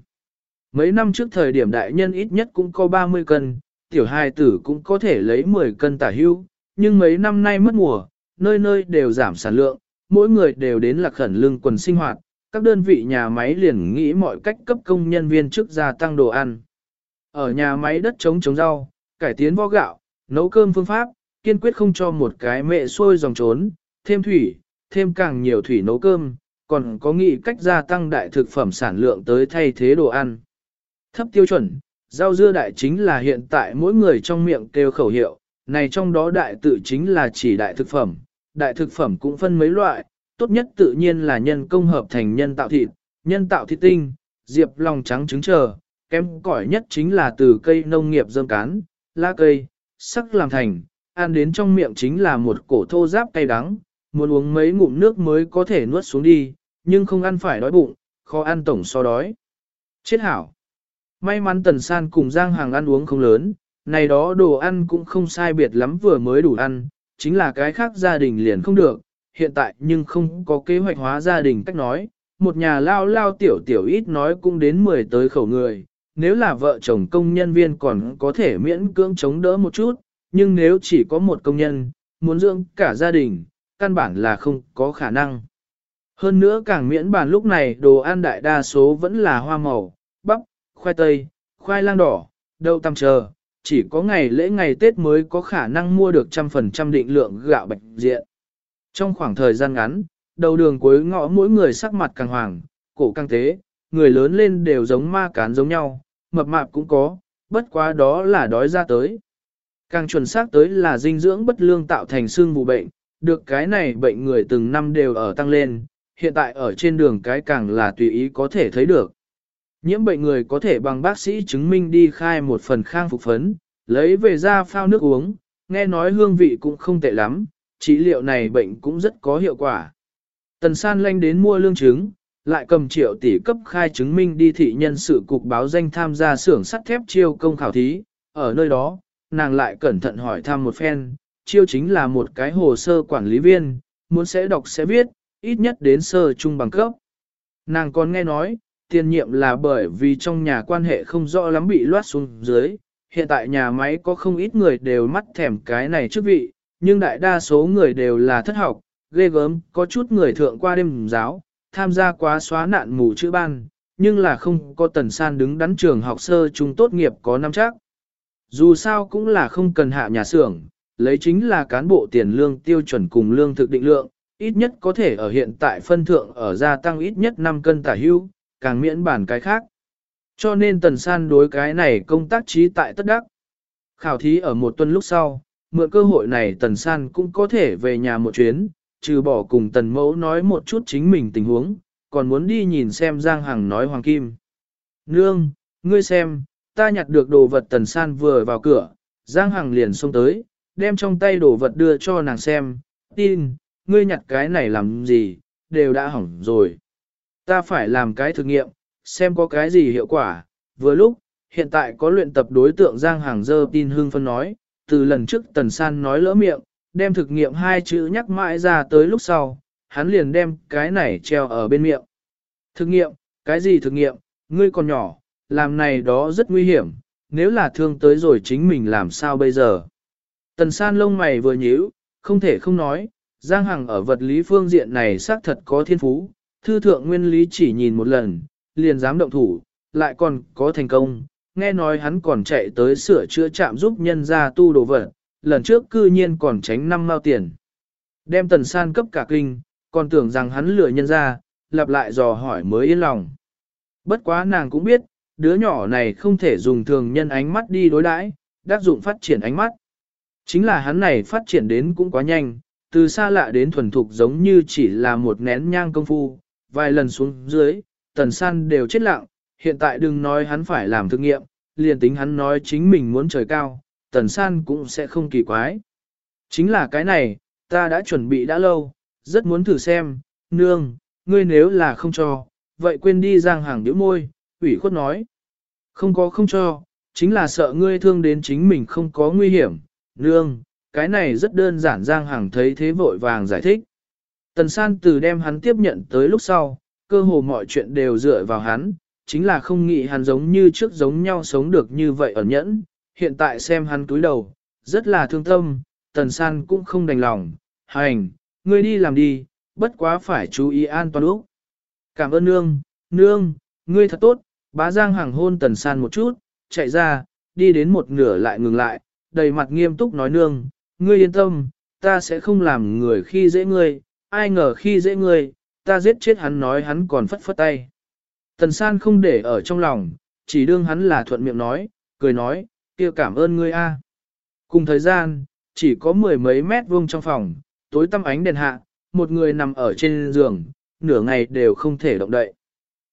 Mấy năm trước thời điểm đại nhân ít nhất cũng có 30 cân, tiểu hài tử cũng có thể lấy 10 cân tả hưu, nhưng mấy năm nay mất mùa, nơi nơi đều giảm sản lượng, mỗi người đều đến lạc khẩn lương quần sinh hoạt, các đơn vị nhà máy liền nghĩ mọi cách cấp công nhân viên trước gia tăng đồ ăn. Ở nhà máy đất trống trống rau, cải tiến vo gạo, nấu cơm phương pháp, kiên quyết không cho một cái mẹ xôi dòng trốn, thêm thủy, thêm càng nhiều thủy nấu cơm, còn có nghĩ cách gia tăng đại thực phẩm sản lượng tới thay thế đồ ăn. Thấp tiêu chuẩn, rau dưa đại chính là hiện tại mỗi người trong miệng kêu khẩu hiệu, này trong đó đại tự chính là chỉ đại thực phẩm, đại thực phẩm cũng phân mấy loại, tốt nhất tự nhiên là nhân công hợp thành nhân tạo thịt, nhân tạo thịt tinh, diệp lòng trắng trứng chờ, kém cỏi nhất chính là từ cây nông nghiệp dơm cán, lá cây, sắc làm thành, ăn đến trong miệng chính là một cổ thô giáp cay đắng, muốn uống mấy ngụm nước mới có thể nuốt xuống đi, nhưng không ăn phải đói bụng, khó ăn tổng so đói. Chết hảo. May mắn Tần San cùng Giang Hàng ăn uống không lớn, này đó đồ ăn cũng không sai biệt lắm vừa mới đủ ăn, chính là cái khác gia đình liền không được, hiện tại nhưng không có kế hoạch hóa gia đình cách nói, một nhà lao lao tiểu tiểu ít nói cũng đến 10 tới khẩu người, nếu là vợ chồng công nhân viên còn có thể miễn cưỡng chống đỡ một chút, nhưng nếu chỉ có một công nhân, muốn dưỡng cả gia đình, căn bản là không có khả năng. Hơn nữa càng miễn bàn lúc này đồ ăn đại đa số vẫn là hoa màu, khoai tây, khoai lang đỏ, đậu tăm chờ, chỉ có ngày lễ ngày Tết mới có khả năng mua được trăm phần trăm định lượng gạo bạch diện. Trong khoảng thời gian ngắn, đầu đường cuối ngõ mỗi người sắc mặt càng hoàng, cổ càng tế, người lớn lên đều giống ma cán giống nhau, mập mạp cũng có, bất quá đó là đói ra tới. Càng chuẩn xác tới là dinh dưỡng bất lương tạo thành xương vụ bệnh, được cái này bệnh người từng năm đều ở tăng lên, hiện tại ở trên đường cái càng là tùy ý có thể thấy được. Nhiễm bệnh người có thể bằng bác sĩ chứng minh đi khai một phần khang phục phấn, lấy về ra phao nước uống, nghe nói hương vị cũng không tệ lắm, trị liệu này bệnh cũng rất có hiệu quả. Tần san lanh đến mua lương trứng lại cầm triệu tỷ cấp khai chứng minh đi thị nhân sự cục báo danh tham gia xưởng sắt thép chiêu công khảo thí, ở nơi đó, nàng lại cẩn thận hỏi thăm một phen, chiêu chính là một cái hồ sơ quản lý viên, muốn sẽ đọc sẽ viết, ít nhất đến sơ trung bằng cấp. Nàng còn nghe nói, tiền nhiệm là bởi vì trong nhà quan hệ không rõ lắm bị loát xuống dưới, hiện tại nhà máy có không ít người đều mắt thèm cái này chức vị, nhưng đại đa số người đều là thất học, ghê gớm, có chút người thượng qua đêm giáo, tham gia quá xóa nạn mù chữ ban, nhưng là không có tần san đứng đắn trường học sơ trung tốt nghiệp có năm chắc. Dù sao cũng là không cần hạ nhà xưởng, lấy chính là cán bộ tiền lương tiêu chuẩn cùng lương thực định lượng, ít nhất có thể ở hiện tại phân thượng ở gia tăng ít nhất 5 cân tả hưu, càng miễn bản cái khác. Cho nên tần san đối cái này công tác trí tại tất đắc. Khảo thí ở một tuần lúc sau, mượn cơ hội này tần san cũng có thể về nhà một chuyến, trừ bỏ cùng tần mẫu nói một chút chính mình tình huống, còn muốn đi nhìn xem Giang Hằng nói Hoàng Kim. Nương, ngươi xem, ta nhặt được đồ vật tần san vừa vào cửa, Giang Hằng liền xông tới, đem trong tay đồ vật đưa cho nàng xem, tin, ngươi nhặt cái này làm gì, đều đã hỏng rồi. Ta phải làm cái thử nghiệm, xem có cái gì hiệu quả. Vừa lúc, hiện tại có luyện tập đối tượng Giang Hàng dơ tin hương phân nói, từ lần trước Tần San nói lỡ miệng, đem thực nghiệm hai chữ nhắc mãi ra tới lúc sau, hắn liền đem cái này treo ở bên miệng. Thực nghiệm, cái gì thực nghiệm, ngươi còn nhỏ, làm này đó rất nguy hiểm, nếu là thương tới rồi chính mình làm sao bây giờ. Tần san lông mày vừa nhíu, không thể không nói, Giang Hằng ở vật lý phương diện này xác thật có thiên phú, thư thượng nguyên lý chỉ nhìn một lần, liền dám động thủ, lại còn có thành công, nghe nói hắn còn chạy tới sửa chữa trạm giúp nhân ra tu đồ vật, lần trước cư nhiên còn tránh năm mao tiền. Đem tần san cấp cả kinh, còn tưởng rằng hắn lừa nhân ra, lặp lại dò hỏi mới yên lòng. Bất quá nàng cũng biết, đứa nhỏ này không thể dùng thường nhân ánh mắt đi đối đãi, đắc dụng phát triển ánh mắt. Chính là hắn này phát triển đến cũng quá nhanh, từ xa lạ đến thuần thục giống như chỉ là một nén nhang công phu, vài lần xuống dưới, tần san đều chết lặng, hiện tại đừng nói hắn phải làm thực nghiệm, liền tính hắn nói chính mình muốn trời cao, tần san cũng sẽ không kỳ quái. Chính là cái này, ta đã chuẩn bị đã lâu, rất muốn thử xem, nương, ngươi nếu là không cho, vậy quên đi giang hàng điếu môi, ủy khuất nói. Không có không cho, chính là sợ ngươi thương đến chính mình không có nguy hiểm, nương, cái này rất đơn giản giang hàng thấy thế vội vàng giải thích. Tần san từ đem hắn tiếp nhận tới lúc sau, cơ hồ mọi chuyện đều dựa vào hắn, chính là không nghĩ hắn giống như trước giống nhau sống được như vậy ẩn nhẫn, hiện tại xem hắn túi đầu, rất là thương tâm, tần san cũng không đành lòng, hành, ngươi đi làm đi, bất quá phải chú ý an toàn lúc. Cảm ơn nương, nương, ngươi thật tốt, bá giang hàng hôn tần san một chút, chạy ra, đi đến một nửa lại ngừng lại, đầy mặt nghiêm túc nói nương, ngươi yên tâm, ta sẽ không làm người khi dễ ngươi, ai ngờ khi dễ ngươi, ta giết chết hắn nói hắn còn phất phất tay. Tần san không để ở trong lòng, chỉ đương hắn là thuận miệng nói, cười nói, kia cảm ơn ngươi a. Cùng thời gian, chỉ có mười mấy mét vuông trong phòng, tối tăm ánh đèn hạ, một người nằm ở trên giường, nửa ngày đều không thể động đậy.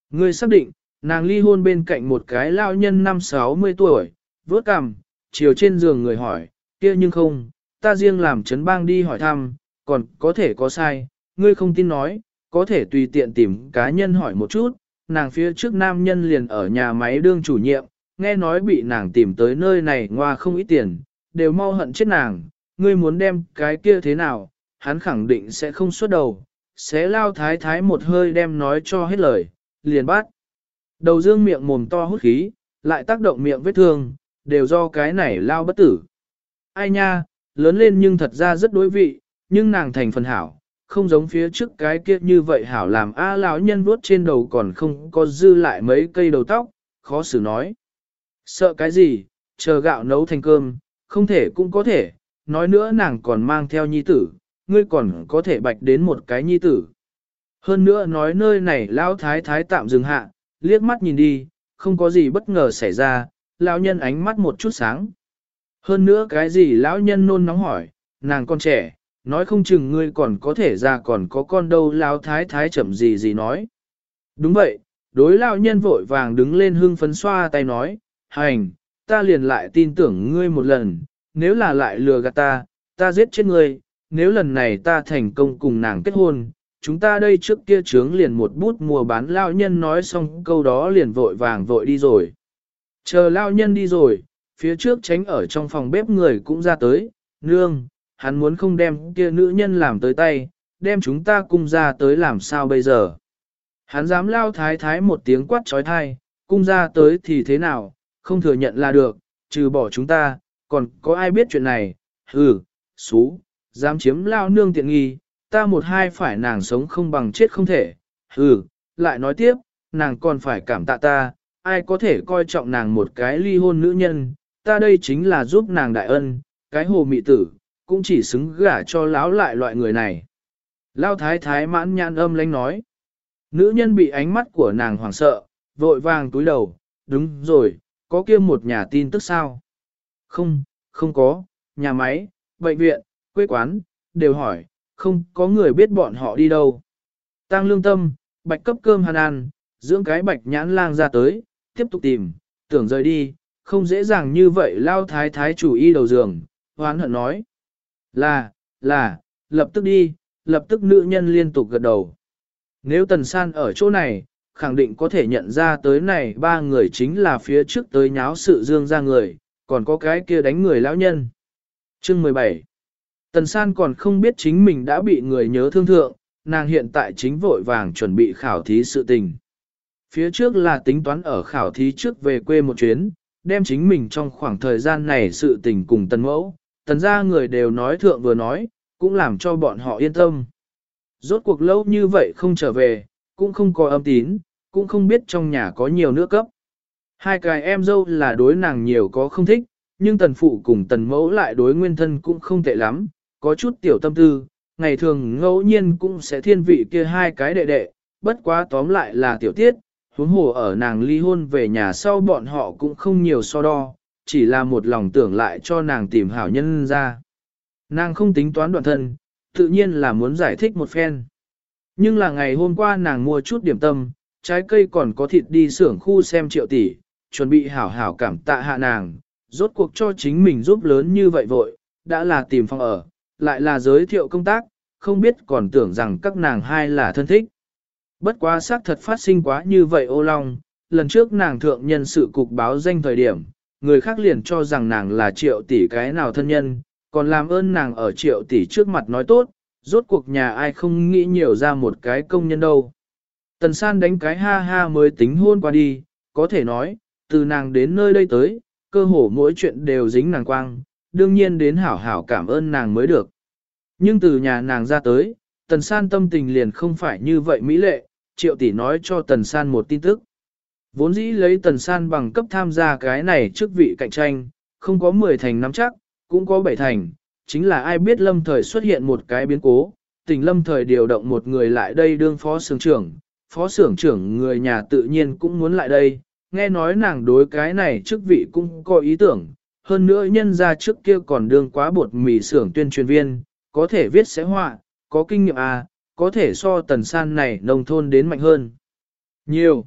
Ngươi xác định, nàng ly hôn bên cạnh một cái lao nhân năm sáu mươi tuổi, vớt cằm, chiều trên giường người hỏi, kia nhưng không, ta riêng làm chấn bang đi hỏi thăm, còn có thể có sai, ngươi không tin nói, có thể tùy tiện tìm cá nhân hỏi một chút, nàng phía trước nam nhân liền ở nhà máy đương chủ nhiệm, nghe nói bị nàng tìm tới nơi này ngoa không ít tiền, đều mau hận chết nàng, ngươi muốn đem cái kia thế nào, hắn khẳng định sẽ không xuất đầu, sẽ lao thái thái một hơi đem nói cho hết lời, liền bắt. Đầu dương miệng mồm to hút khí, lại tác động miệng vết thương, đều do cái này lao bất tử. Ai nha, lớn lên nhưng thật ra rất đối vị, nhưng nàng thành phần hảo, không giống phía trước cái kia như vậy hảo làm a lão nhân vuốt trên đầu còn không có dư lại mấy cây đầu tóc, khó xử nói. Sợ cái gì, chờ gạo nấu thành cơm, không thể cũng có thể, nói nữa nàng còn mang theo nhi tử, ngươi còn có thể bạch đến một cái nhi tử. Hơn nữa nói nơi này lão thái thái tạm dừng hạ, liếc mắt nhìn đi, không có gì bất ngờ xảy ra, lão nhân ánh mắt một chút sáng. Hơn nữa cái gì lão nhân nôn nóng hỏi, nàng con trẻ, nói không chừng ngươi còn có thể ra còn có con đâu lão thái thái chậm gì gì nói. Đúng vậy, đối lão nhân vội vàng đứng lên hưng phấn xoa tay nói, hành, ta liền lại tin tưởng ngươi một lần, nếu là lại lừa gạt ta, ta giết chết ngươi, nếu lần này ta thành công cùng nàng kết hôn, chúng ta đây trước kia trướng liền một bút mua bán lao nhân nói xong câu đó liền vội vàng vội đi rồi. Chờ lao nhân đi rồi, phía trước tránh ở trong phòng bếp người cũng ra tới, nương, hắn muốn không đem kia nữ nhân làm tới tay, đem chúng ta cung ra tới làm sao bây giờ. Hắn dám lao thái thái một tiếng quát trói thai, cung ra tới thì thế nào, không thừa nhận là được, trừ bỏ chúng ta, còn có ai biết chuyện này, hừ, xú, dám chiếm lao nương tiện nghi, ta một hai phải nàng sống không bằng chết không thể, hừ, lại nói tiếp, nàng còn phải cảm tạ ta, ai có thể coi trọng nàng một cái ly hôn nữ nhân, ta đây chính là giúp nàng đại ân, cái hồ mị tử, cũng chỉ xứng gả cho lão lại loại người này. Lao thái thái mãn nhãn âm lánh nói, nữ nhân bị ánh mắt của nàng hoảng sợ, vội vàng túi đầu, đúng rồi, có kia một nhà tin tức sao? Không, không có, nhà máy, bệnh viện, quê quán, đều hỏi, không có người biết bọn họ đi đâu. Tăng lương tâm, bạch cấp cơm hàn ăn, dưỡng cái bạch nhãn lang ra tới, tiếp tục tìm, tưởng rời đi, không dễ dàng như vậy lao thái thái chủ y đầu giường, hoán hận nói. Là, là, lập tức đi, lập tức nữ nhân liên tục gật đầu. Nếu tần san ở chỗ này, khẳng định có thể nhận ra tới này ba người chính là phía trước tới nháo sự dương ra người, còn có cái kia đánh người lão nhân. Chương 17 Tần San còn không biết chính mình đã bị người nhớ thương thượng, nàng hiện tại chính vội vàng chuẩn bị khảo thí sự tình. Phía trước là tính toán ở khảo thí trước về quê một chuyến, đem chính mình trong khoảng thời gian này sự tình cùng tần mẫu, tần ra người đều nói thượng vừa nói, cũng làm cho bọn họ yên tâm. Rốt cuộc lâu như vậy không trở về, cũng không có âm tín, cũng không biết trong nhà có nhiều nữa cấp. Hai cái em dâu là đối nàng nhiều có không thích, nhưng tần phụ cùng tần mẫu lại đối nguyên thân cũng không tệ lắm, có chút tiểu tâm tư, ngày thường ngẫu nhiên cũng sẽ thiên vị kia hai cái đệ đệ, bất quá tóm lại là tiểu tiết, huống hồ ở nàng ly hôn về nhà sau bọn họ cũng không nhiều so đo, chỉ là một lòng tưởng lại cho nàng tìm hảo nhân ra. Nàng không tính toán đoạn thân, tự nhiên là muốn giải thích một phen. Nhưng là ngày hôm qua nàng mua chút điểm tâm, trái cây còn có thịt đi xưởng khu xem triệu tỷ, chuẩn bị hảo hảo cảm tạ hạ nàng, rốt cuộc cho chính mình giúp lớn như vậy vội, đã là tìm phòng ở, lại là giới thiệu công tác, không biết còn tưởng rằng các nàng hai là thân thích. Bất quá xác thật phát sinh quá như vậy ô long, lần trước nàng thượng nhân sự cục báo danh thời điểm, người khác liền cho rằng nàng là triệu tỷ cái nào thân nhân, còn làm ơn nàng ở triệu tỷ trước mặt nói tốt, rốt cuộc nhà ai không nghĩ nhiều ra một cái công nhân đâu. Tần san đánh cái ha ha mới tính hôn qua đi, có thể nói, từ nàng đến nơi đây tới, cơ hồ mỗi chuyện đều dính nàng quang, đương nhiên đến hảo hảo cảm ơn nàng mới được. Nhưng từ nhà nàng ra tới, Tần San tâm tình liền không phải như vậy mỹ lệ, triệu tỷ nói cho Tần San một tin tức. Vốn dĩ lấy Tần San bằng cấp tham gia cái này trước vị cạnh tranh, không có 10 thành nắm chắc, cũng có 7 thành, chính là ai biết lâm thời xuất hiện một cái biến cố, tình lâm thời điều động một người lại đây đương phó xưởng trưởng, phó xưởng trưởng người nhà tự nhiên cũng muốn lại đây, nghe nói nàng đối cái này chức vị cũng có ý tưởng, hơn nữa nhân ra trước kia còn đương quá bột mì xưởng tuyên truyền viên, có thể viết sẽ họa, có kinh nghiệm à, có thể so tần san này nông thôn đến mạnh hơn. Nhiều.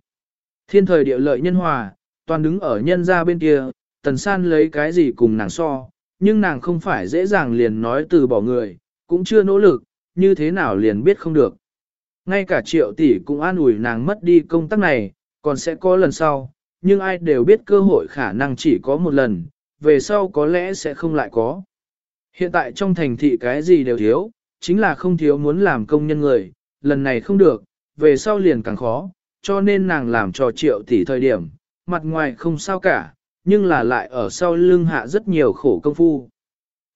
Thiên thời địa lợi nhân hòa, toàn đứng ở nhân ra bên kia, tần san lấy cái gì cùng nàng so, nhưng nàng không phải dễ dàng liền nói từ bỏ người, cũng chưa nỗ lực, như thế nào liền biết không được. Ngay cả triệu tỷ cũng an ủi nàng mất đi công tác này, còn sẽ có lần sau, nhưng ai đều biết cơ hội khả năng chỉ có một lần, về sau có lẽ sẽ không lại có. Hiện tại trong thành thị cái gì đều thiếu, chính là không thiếu muốn làm công nhân người, lần này không được, về sau liền càng khó, cho nên nàng làm cho triệu tỷ thời điểm, mặt ngoài không sao cả, nhưng là lại ở sau lưng hạ rất nhiều khổ công phu.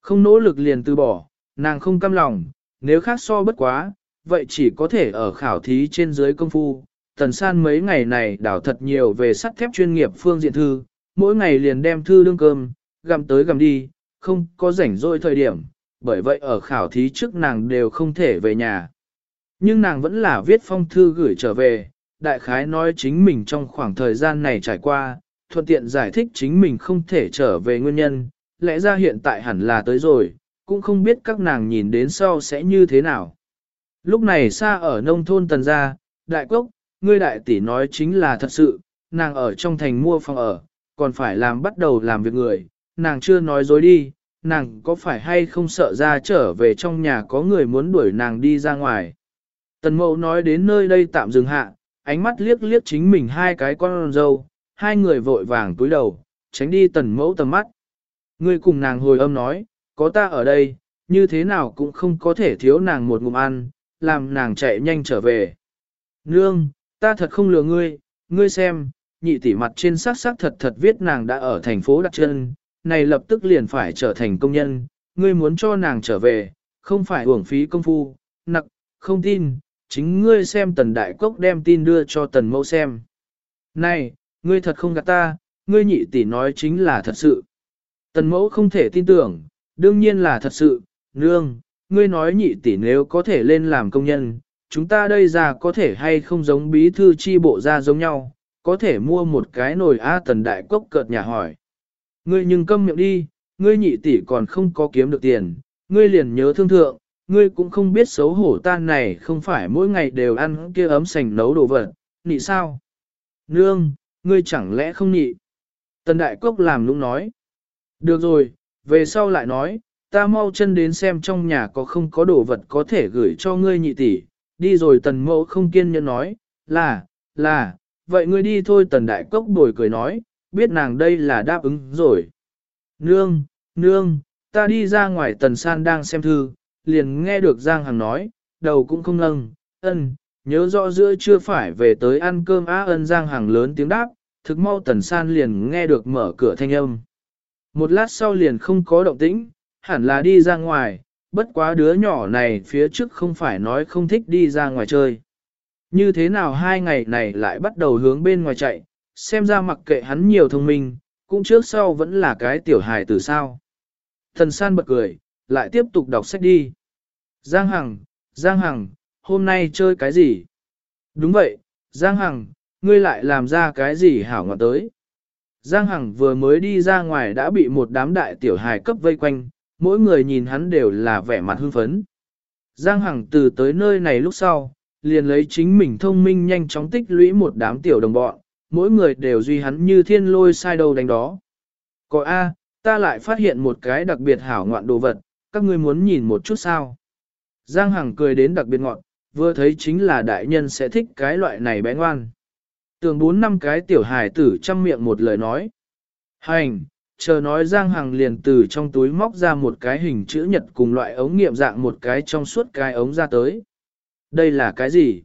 Không nỗ lực liền từ bỏ, nàng không cam lòng, nếu khác so bất quá, vậy chỉ có thể ở khảo thí trên dưới công phu. Tần san mấy ngày này đảo thật nhiều về sắt thép chuyên nghiệp phương diện thư, mỗi ngày liền đem thư đương cơm, gặm tới gặm đi, không có rảnh rỗi thời điểm, bởi vậy ở khảo thí trước nàng đều không thể về nhà. Nhưng nàng vẫn là viết phong thư gửi trở về, đại khái nói chính mình trong khoảng thời gian này trải qua, thuận tiện giải thích chính mình không thể trở về nguyên nhân, lẽ ra hiện tại hẳn là tới rồi, cũng không biết các nàng nhìn đến sau sẽ như thế nào. Lúc này xa ở nông thôn tần gia, đại quốc, ngươi đại tỷ nói chính là thật sự, nàng ở trong thành mua phòng ở, còn phải làm bắt đầu làm việc người, nàng chưa nói dối đi, nàng có phải hay không sợ ra trở về trong nhà có người muốn đuổi nàng đi ra ngoài. Tần mẫu nói đến nơi đây tạm dừng hạ, ánh mắt liếc liếc chính mình hai cái con dâu, hai người vội vàng túi đầu, tránh đi tần mẫu tầm mắt. Ngươi cùng nàng hồi âm nói, có ta ở đây, như thế nào cũng không có thể thiếu nàng một ngụm ăn, làm nàng chạy nhanh trở về. Nương, ta thật không lừa ngươi, ngươi xem, nhị tỷ mặt trên sắc sắc thật thật viết nàng đã ở thành phố đặt chân, này lập tức liền phải trở thành công nhân, ngươi muốn cho nàng trở về, không phải uổng phí công phu, nặc, không tin, chính ngươi xem tần đại cốc đem tin đưa cho tần mẫu xem. Này, ngươi thật không gạt ta, ngươi nhị tỷ nói chính là thật sự. Tần mẫu không thể tin tưởng, đương nhiên là thật sự, nương, ngươi nói nhị tỷ nếu có thể lên làm công nhân, chúng ta đây ra có thể hay không giống bí thư chi bộ ra giống nhau, có thể mua một cái nồi A tần đại cốc cợt nhà hỏi. Ngươi nhưng câm miệng đi, ngươi nhị tỷ còn không có kiếm được tiền, ngươi liền nhớ thương thượng, ngươi cũng không biết xấu hổ ta này không phải mỗi ngày đều ăn kia ấm sành nấu đồ vật, nị sao? Nương, ngươi chẳng lẽ không nhị? Tần đại cốc làm lúc nói. Được rồi, về sau lại nói, ta mau chân đến xem trong nhà có không có đồ vật có thể gửi cho ngươi nhị tỷ. Đi rồi tần mẫu không kiên nhẫn nói, là, là, vậy ngươi đi thôi tần đại cốc bồi cười nói, biết nàng đây là đáp ứng rồi. Nương, nương, ta đi ra ngoài tần san đang xem thư, liền nghe được Giang Hằng nói, đầu cũng không nâng, ân, nhớ rõ giữa chưa phải về tới ăn cơm á ân Giang Hằng lớn tiếng đáp, thực mau tần san liền nghe được mở cửa thanh âm. Một lát sau liền không có động tĩnh, hẳn là đi ra ngoài, bất quá đứa nhỏ này phía trước không phải nói không thích đi ra ngoài chơi. Như thế nào hai ngày này lại bắt đầu hướng bên ngoài chạy, xem ra mặc kệ hắn nhiều thông minh, cũng trước sau vẫn là cái tiểu hài từ sao. Thần san bật cười, lại tiếp tục đọc sách đi. Giang Hằng, Giang Hằng, hôm nay chơi cái gì? Đúng vậy, Giang Hằng, ngươi lại làm ra cái gì hảo ngọt tới? Giang Hằng vừa mới đi ra ngoài đã bị một đám đại tiểu hài cấp vây quanh, mỗi người nhìn hắn đều là vẻ mặt hưng phấn. Giang Hằng từ tới nơi này lúc sau, liền lấy chính mình thông minh nhanh chóng tích lũy một đám tiểu đồng bọn, mỗi người đều duy hắn như thiên lôi sai đầu đánh đó. Có A, ta lại phát hiện một cái đặc biệt hảo ngoạn đồ vật, các ngươi muốn nhìn một chút sao. Giang Hằng cười đến đặc biệt ngọn, vừa thấy chính là đại nhân sẽ thích cái loại này bé ngoan. Tường bốn năm cái tiểu hài tử chăm miệng một lời nói. Hành, chờ nói Giang Hằng liền từ trong túi móc ra một cái hình chữ nhật cùng loại ống nghiệm dạng một cái trong suốt cái ống ra tới. Đây là cái gì?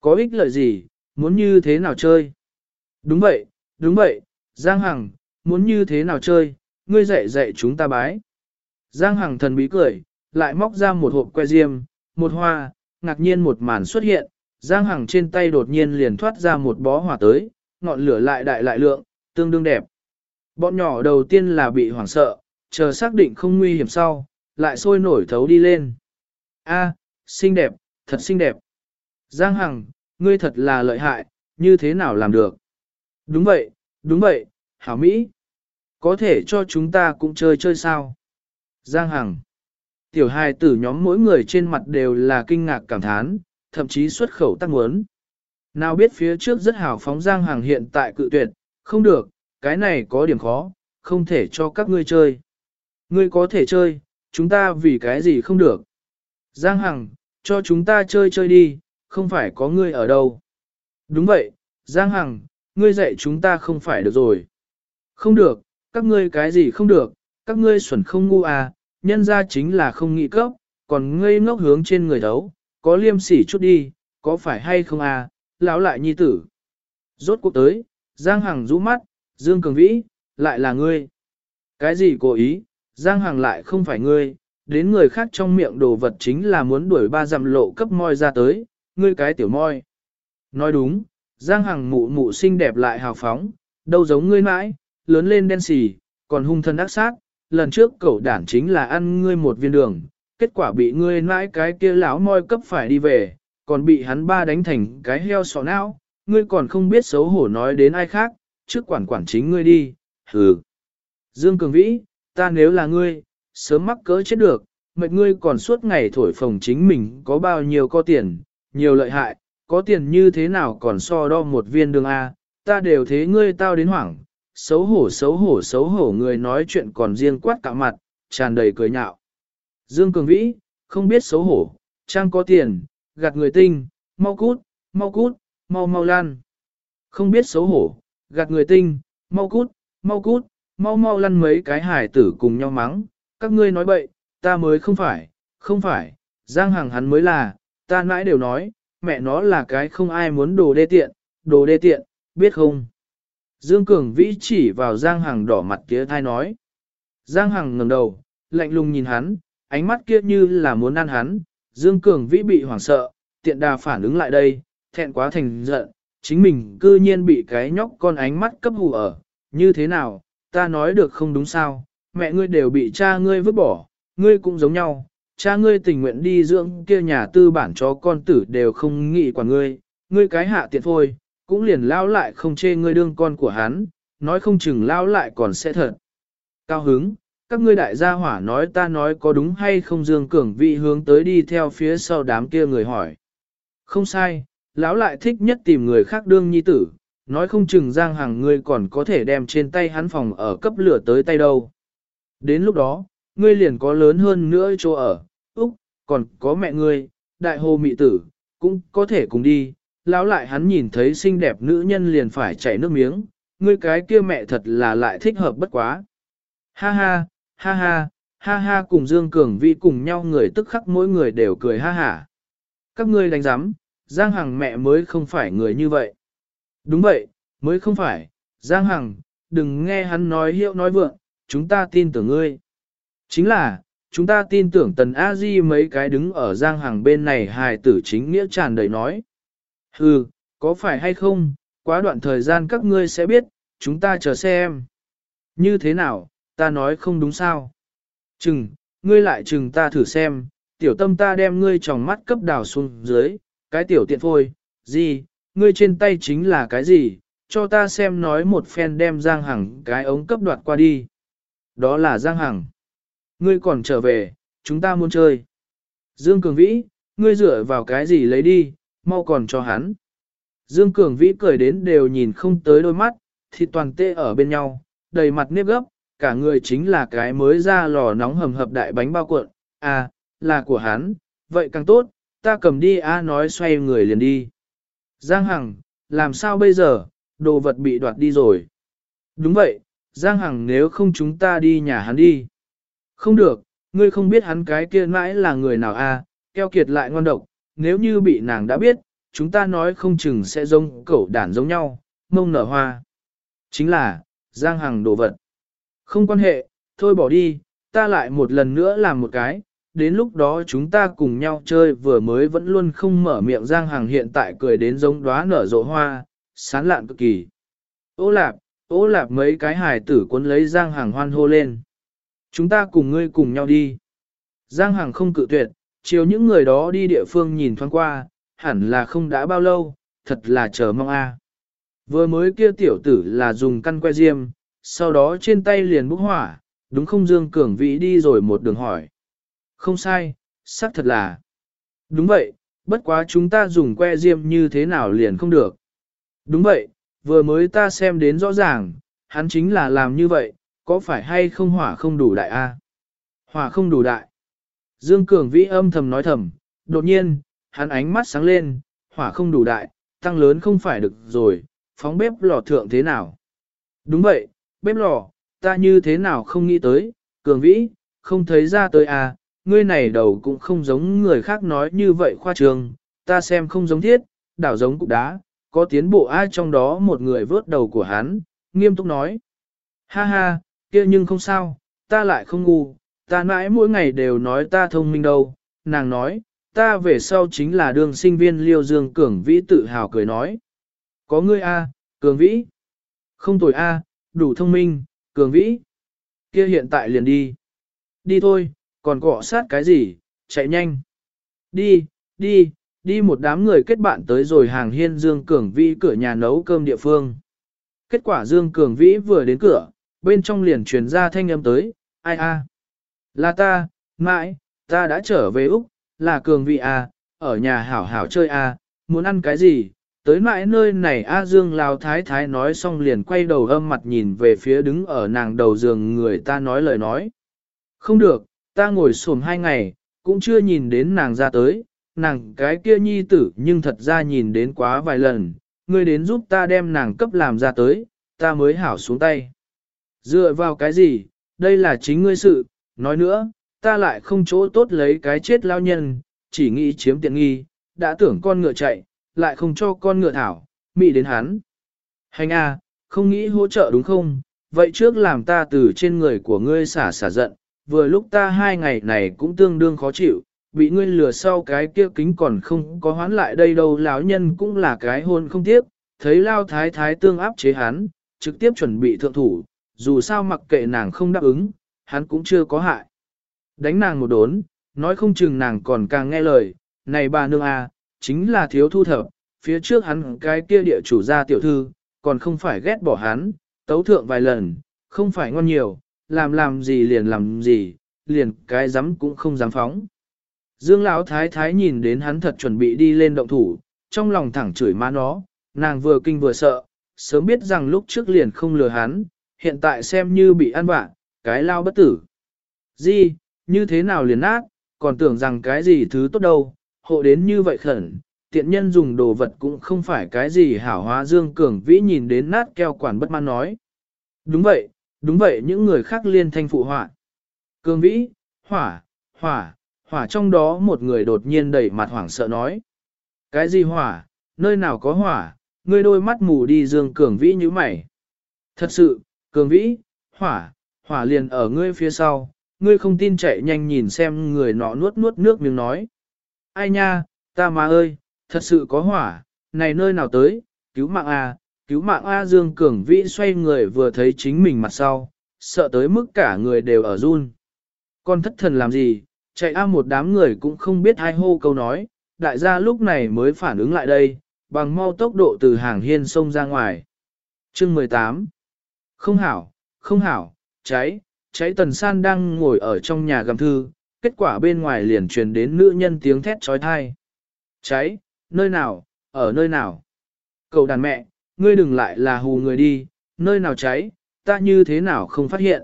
Có ích lợi gì? Muốn như thế nào chơi? Đúng vậy, đúng vậy, Giang Hằng, muốn như thế nào chơi? ngươi dạy dạy chúng ta bái. Giang Hằng thần bí cười, lại móc ra một hộp que diêm, một hoa, ngạc nhiên một màn xuất hiện, Giang Hằng trên tay đột nhiên liền thoát ra một bó hỏa tới, ngọn lửa lại đại lại lượng, tương đương đẹp. Bọn nhỏ đầu tiên là bị hoảng sợ, chờ xác định không nguy hiểm sau, lại sôi nổi thấu đi lên. A, xinh đẹp, thật xinh đẹp. Giang Hằng, ngươi thật là lợi hại, như thế nào làm được? Đúng vậy, đúng vậy, hảo Mỹ. Có thể cho chúng ta cũng chơi chơi sao? Giang Hằng. Tiểu hài tử nhóm mỗi người trên mặt đều là kinh ngạc cảm thán, thậm chí xuất khẩu tăng muốn. Nào biết phía trước rất hào phóng Giang Hằng hiện tại cự tuyệt, không được, cái này có điểm khó, không thể cho các ngươi chơi. Ngươi có thể chơi, chúng ta vì cái gì không được. Giang Hằng, cho chúng ta chơi chơi đi, không phải có ngươi ở đâu. Đúng vậy, Giang Hằng, ngươi dạy chúng ta không phải được rồi. Không được, các ngươi cái gì không được, các ngươi xuẩn không ngu à, nhân ra chính là không nghĩ cấp, còn ngây ngốc hướng trên người đấu, có liêm sỉ chút đi, có phải hay không à, lão lại nhi tử. Rốt cuộc tới, Giang Hằng rũ mắt, Dương Cường Vĩ, lại là ngươi. Cái gì cố ý, Giang Hằng lại không phải ngươi, đến người khác trong miệng đồ vật chính là muốn đuổi ba dặm lộ cấp moi ra tới, ngươi cái tiểu moi. Nói đúng, Giang Hằng mụ mụ xinh đẹp lại hào phóng, đâu giống ngươi mãi, lớn lên đen xì, còn hung thân ác sát, lần trước cậu đản chính là ăn ngươi một viên đường, kết quả bị ngươi nãi cái kia lão moi cấp phải đi về, còn bị hắn ba đánh thành cái heo sọ não, ngươi còn không biết xấu hổ nói đến ai khác, trước quản quản chính ngươi đi, hừ. Dương Cường Vĩ, ta nếu là ngươi, sớm mắc cỡ chết được, mệt ngươi còn suốt ngày thổi phồng chính mình có bao nhiêu có tiền, nhiều lợi hại, có tiền như thế nào còn so đo một viên đường A, ta đều thế ngươi tao đến hoảng, xấu hổ xấu hổ xấu hổ người nói chuyện còn riêng quát cả mặt, tràn đầy cười nhạo. Dương Cường Vĩ, không biết xấu hổ, trang có tiền, gạt người tinh, mau cút, mau cút, mau mau lan. Không biết xấu hổ, gạt người tinh, mau cút, mau cút, mau mau lăn mấy cái hải tử cùng nhau mắng, các ngươi nói bậy, ta mới không phải, không phải, Giang hàng hắn mới là, ta nãy đều nói, mẹ nó là cái không ai muốn đồ đê tiện, đồ đê tiện, biết không? Dương Cường Vĩ chỉ vào Giang Hằng đỏ mặt tía thai nói. Giang Hằng ngẩng đầu, lạnh lùng nhìn hắn, ánh mắt kia như là muốn ăn hắn, Dương Cường Vĩ bị hoảng sợ, tiện đà phản ứng lại đây, thẹn quá thành giận, chính mình cư nhiên bị cái nhóc con ánh mắt cấp hù ở, như thế nào, ta nói được không đúng sao, mẹ ngươi đều bị cha ngươi vứt bỏ, ngươi cũng giống nhau, cha ngươi tình nguyện đi dưỡng kia nhà tư bản cho con tử đều không nghĩ quản ngươi, ngươi cái hạ tiện phôi, cũng liền lao lại không chê ngươi đương con của hắn, nói không chừng lao lại còn sẽ thật. Cao hứng, các ngươi đại gia hỏa nói ta nói có đúng hay không Dương Cường vị hướng tới đi theo phía sau đám kia người hỏi. Không sai, lão lại thích nhất tìm người khác đương nhi tử, nói không chừng giang hàng ngươi còn có thể đem trên tay hắn phòng ở cấp lửa tới tay đâu. Đến lúc đó, ngươi liền có lớn hơn nữa chỗ ở, Úc, còn có mẹ ngươi, đại hồ mị tử, cũng có thể cùng đi. Lão lại hắn nhìn thấy xinh đẹp nữ nhân liền phải chảy nước miếng, ngươi cái kia mẹ thật là lại thích hợp bất quá. Ha ha, ha ha, ha ha cùng Dương Cường Vi cùng nhau người tức khắc mỗi người đều cười ha ha. Các ngươi đánh giám, Giang Hằng mẹ mới không phải người như vậy. Đúng vậy, mới không phải, Giang Hằng, đừng nghe hắn nói hiệu nói vượng, chúng ta tin tưởng ngươi. Chính là, chúng ta tin tưởng tần a di mấy cái đứng ở Giang Hằng bên này hài tử chính nghĩa tràn đầy nói. Hừ, có phải hay không, quá đoạn thời gian các ngươi sẽ biết, chúng ta chờ xem. Như thế nào, ta nói không đúng sao? Chừng, ngươi lại chừng ta thử xem, tiểu tâm ta đem ngươi tròng mắt cấp đào xuống dưới, cái tiểu tiện phôi, gì, ngươi trên tay chính là cái gì, cho ta xem nói một phen đem Giang Hằng cái ống cấp đoạt qua đi. Đó là Giang Hằng. Ngươi còn trở về, chúng ta muốn chơi. Dương Cường Vĩ, ngươi dựa vào cái gì lấy đi, mau còn cho hắn. Dương Cường Vĩ cười đến đều nhìn không tới đôi mắt, thịt toàn tê ở bên nhau, đầy mặt nếp gấp, cả người chính là cái mới ra lò nóng hầm hập đại bánh bao cuộn, à, là của hắn, vậy càng tốt, ta cầm đi a nói xoay người liền đi. Giang Hằng, làm sao bây giờ, đồ vật bị đoạt đi rồi. Đúng vậy, Giang Hằng nếu không chúng ta đi nhà hắn đi. Không được, ngươi không biết hắn cái kia mãi là người nào a, à, keo kiệt lại ngon độc, nếu như bị nàng đã biết, chúng ta nói không chừng sẽ giống cẩu đản giống nhau, mông nở hoa. Chính là, Giang Hằng đồ vật. Không quan hệ, thôi bỏ đi, ta lại một lần nữa làm một cái, đến lúc đó chúng ta cùng nhau chơi vừa mới vẫn luôn không mở miệng Giang Hằng hiện tại cười đến giống đóa nở rộ hoa, sán lạn cực kỳ. Ô lạp, ô lạp mấy cái hài tử cuốn lấy Giang Hằng hoan hô lên. Chúng ta cùng ngươi cùng nhau đi. Giang Hằng không cự tuyệt, chiều những người đó đi địa phương nhìn thoáng qua, hẳn là không đã bao lâu, thật là chờ mong a. Vừa mới kia tiểu tử là dùng căn que diêm, sau đó trên tay liền bốc hỏa, đúng không Dương Cường Vĩ đi rồi một đường hỏi. Không sai, xác thật là. Đúng vậy, bất quá chúng ta dùng que diêm như thế nào liền không được. Đúng vậy, vừa mới ta xem đến rõ ràng, hắn chính là làm như vậy, có phải hay không hỏa không đủ đại a? Hỏa không đủ đại. Dương Cường Vĩ âm thầm nói thầm, đột nhiên, hắn ánh mắt sáng lên, hỏa không đủ đại, tăng lớn không phải được rồi, phóng bếp lò thượng thế nào. Đúng vậy, bếp lò, ta như thế nào không nghĩ tới, Cường Vĩ, không thấy ra tới à, ngươi này đầu cũng không giống người khác nói như vậy khoa trường, ta xem không giống thiết, đảo giống cục đá, có tiến bộ ai trong đó một người vớt đầu của hắn, nghiêm túc nói. Ha ha, kia nhưng không sao, ta lại không ngu, ta mãi mỗi ngày đều nói ta thông minh đâu, nàng nói, ta về sau chính là đường sinh viên liêu dương cường vĩ tự hào cười nói. Có ngươi A, cường vĩ. Không tuổi A, đủ thông minh, cường vĩ. Kia hiện tại liền đi. Đi thôi, còn cọ sát cái gì, chạy nhanh. Đi, đi, đi một đám người kết bạn tới rồi hàng hiên Dương Cường Vĩ cửa nhà nấu cơm địa phương. Kết quả Dương Cường Vĩ vừa đến cửa, bên trong liền truyền ra thanh âm tới, ai a, là ta, mãi, ta đã trở về Úc, là Cường vị à, ở nhà hảo hảo chơi à, muốn ăn cái gì, tới mãi nơi này A Dương Lao Thái Thái nói xong liền quay đầu âm mặt nhìn về phía đứng ở nàng đầu giường người ta nói lời nói. Không được, ta ngồi xổm hai ngày, cũng chưa nhìn đến nàng ra tới, nàng cái kia nhi tử nhưng thật ra nhìn đến quá vài lần, ngươi đến giúp ta đem nàng cấp làm ra tới, ta mới hảo xuống tay. Dựa vào cái gì, đây là chính ngươi sự, nói nữa, ta lại không chỗ tốt lấy cái chết lao nhân, chỉ nghĩ chiếm tiện nghi, đã tưởng con ngựa chạy, lại không cho con ngựa thảo, mị đến hắn. Hành a, không nghĩ hỗ trợ đúng không? Vậy trước làm ta từ trên người của ngươi xả xả giận, vừa lúc ta hai ngày này cũng tương đương khó chịu, bị ngươi lừa sau cái kia kính còn không có hoán lại đây đâu lão nhân cũng là cái hôn không tiếc, thấy lao thái thái tương áp chế hắn, trực tiếp chuẩn bị thượng thủ, dù sao mặc kệ nàng không đáp ứng, hắn cũng chưa có hại. Đánh nàng một đốn, nói không chừng nàng còn càng nghe lời, này bà nương à, chính là thiếu thu thập, phía trước hắn cái kia địa chủ gia tiểu thư, còn không phải ghét bỏ hắn, tấu thượng vài lần, không phải ngon nhiều, làm làm gì liền làm gì, liền cái dám cũng không dám phóng. Dương Lão thái thái nhìn đến hắn thật chuẩn bị đi lên động thủ, trong lòng thẳng chửi má nó, nàng vừa kinh vừa sợ, sớm biết rằng lúc trước liền không lừa hắn, hiện tại xem như bị ăn vạ, cái lao bất tử. Gì, như thế nào liền nát, còn tưởng rằng cái gì thứ tốt đâu, hộ đến như vậy khẩn, tiện nhân dùng đồ vật cũng không phải cái gì hảo hóa Dương Cường Vĩ nhìn đến nát keo quản bất mãn nói. Đúng vậy, đúng vậy những người khác liên thanh phụ họa. Cường Vĩ, hỏa, hỏa, hỏa trong đó một người đột nhiên đẩy mặt hoảng sợ nói. Cái gì hỏa, nơi nào có hỏa, ngươi đôi mắt mù đi Dương Cường Vĩ như mày. Thật sự, Cường Vĩ, hỏa, hỏa liền ở ngươi phía sau, ngươi không tin chạy nhanh nhìn xem người nọ nuốt nuốt nước miếng nói. Ai nha, ta mà ơi, thật sự có hỏa, này nơi nào tới, cứu mạng A, cứu mạng A Dương Cường Vĩ xoay người vừa thấy chính mình mặt sau, sợ tới mức cả người đều ở run. Con thất thần làm gì, chạy A một đám người cũng không biết hai hô câu nói, đại gia lúc này mới phản ứng lại đây, bằng mau tốc độ từ hàng hiên sông ra ngoài. Chương 18 Không hảo, không hảo, cháy, cháy tần san đang ngồi ở trong nhà gầm thư, kết quả bên ngoài liền truyền đến nữ nhân tiếng thét trói thai. Cháy, nơi nào, ở nơi nào? Cậu đàn mẹ, ngươi đừng lại là hù người đi, nơi nào cháy, ta như thế nào không phát hiện.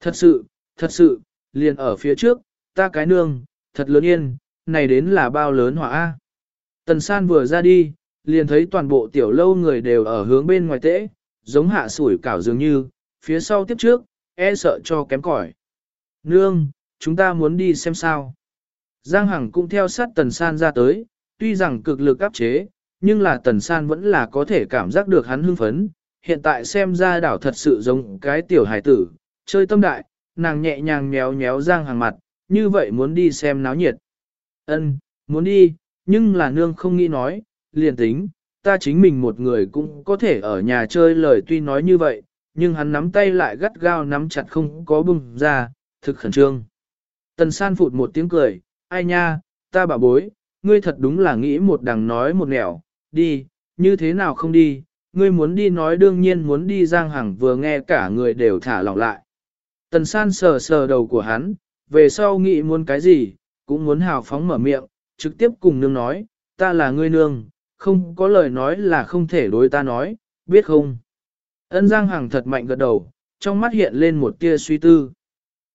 Thật sự, thật sự, liền ở phía trước, ta cái nương, thật lớn yên, này đến là bao lớn hỏa A. Tần san vừa ra đi, liền thấy toàn bộ tiểu lâu người đều ở hướng bên ngoài tễ, giống hạ sủi cảo dường như, phía sau tiếp trước, e sợ cho kém cỏi. Nương, chúng ta muốn đi xem sao. Giang Hằng cũng theo sát Tần San ra tới, tuy rằng cực lực áp chế, nhưng là Tần San vẫn là có thể cảm giác được hắn hưng phấn. Hiện tại xem ra đảo thật sự giống cái tiểu hải tử, chơi tâm đại, nàng nhẹ nhàng méo méo Giang Hằng mặt, như vậy muốn đi xem náo nhiệt. Ân, muốn đi, nhưng là nương không nghĩ nói, liền tính, ta chính mình một người cũng có thể ở nhà chơi lời tuy nói như vậy, nhưng hắn nắm tay lại gắt gao nắm chặt không có bùng ra, thực khẩn trương. Tần san phụt một tiếng cười, ai nha, ta bảo bối, ngươi thật đúng là nghĩ một đằng nói một nẻo, đi, như thế nào không đi, ngươi muốn đi nói đương nhiên muốn đi Giang Hằng vừa nghe cả người đều thả lỏng lại. Tần san sờ sờ đầu của hắn, về sau nghĩ muốn cái gì, cũng muốn hào phóng mở miệng, trực tiếp cùng nương nói, ta là ngươi nương, không có lời nói là không thể đối ta nói, biết không? Ân Giang Hằng thật mạnh gật đầu, trong mắt hiện lên một tia suy tư.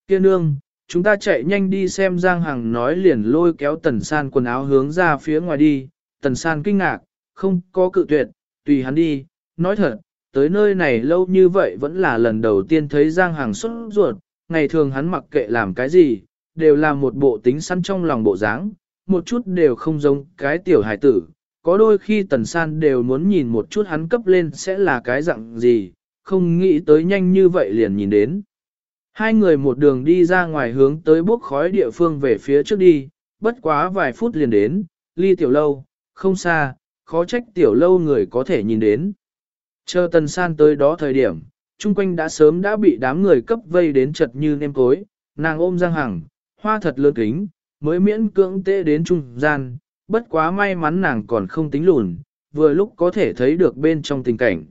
Kia nương, chúng ta chạy nhanh đi xem Giang Hằng nói liền lôi kéo Tần San quần áo hướng ra phía ngoài đi, Tần San kinh ngạc, không có cự tuyệt, tùy hắn đi, nói thật, tới nơi này lâu như vậy vẫn là lần đầu tiên thấy Giang Hằng xuất ruột, ngày thường hắn mặc kệ làm cái gì, đều là một bộ tính săn trong lòng bộ dáng, một chút đều không giống cái tiểu hải tử, có đôi khi Tần San đều muốn nhìn một chút hắn cấp lên sẽ là cái dạng gì, không nghĩ tới nhanh như vậy liền nhìn đến. Hai người một đường đi ra ngoài hướng tới bốc khói địa phương về phía trước đi, bất quá vài phút liền đến, ly tiểu lâu, không xa, khó trách tiểu lâu người có thể nhìn đến. Chờ tần san tới đó thời điểm, chung quanh đã sớm đã bị đám người cấp vây đến chật như nêm cối, nàng ôm Giang Hằng, hoa thật lớn kính, mới miễn cưỡng tê đến trung gian, bất quá may mắn nàng còn không tính lùn, vừa lúc có thể thấy được bên trong tình cảnh.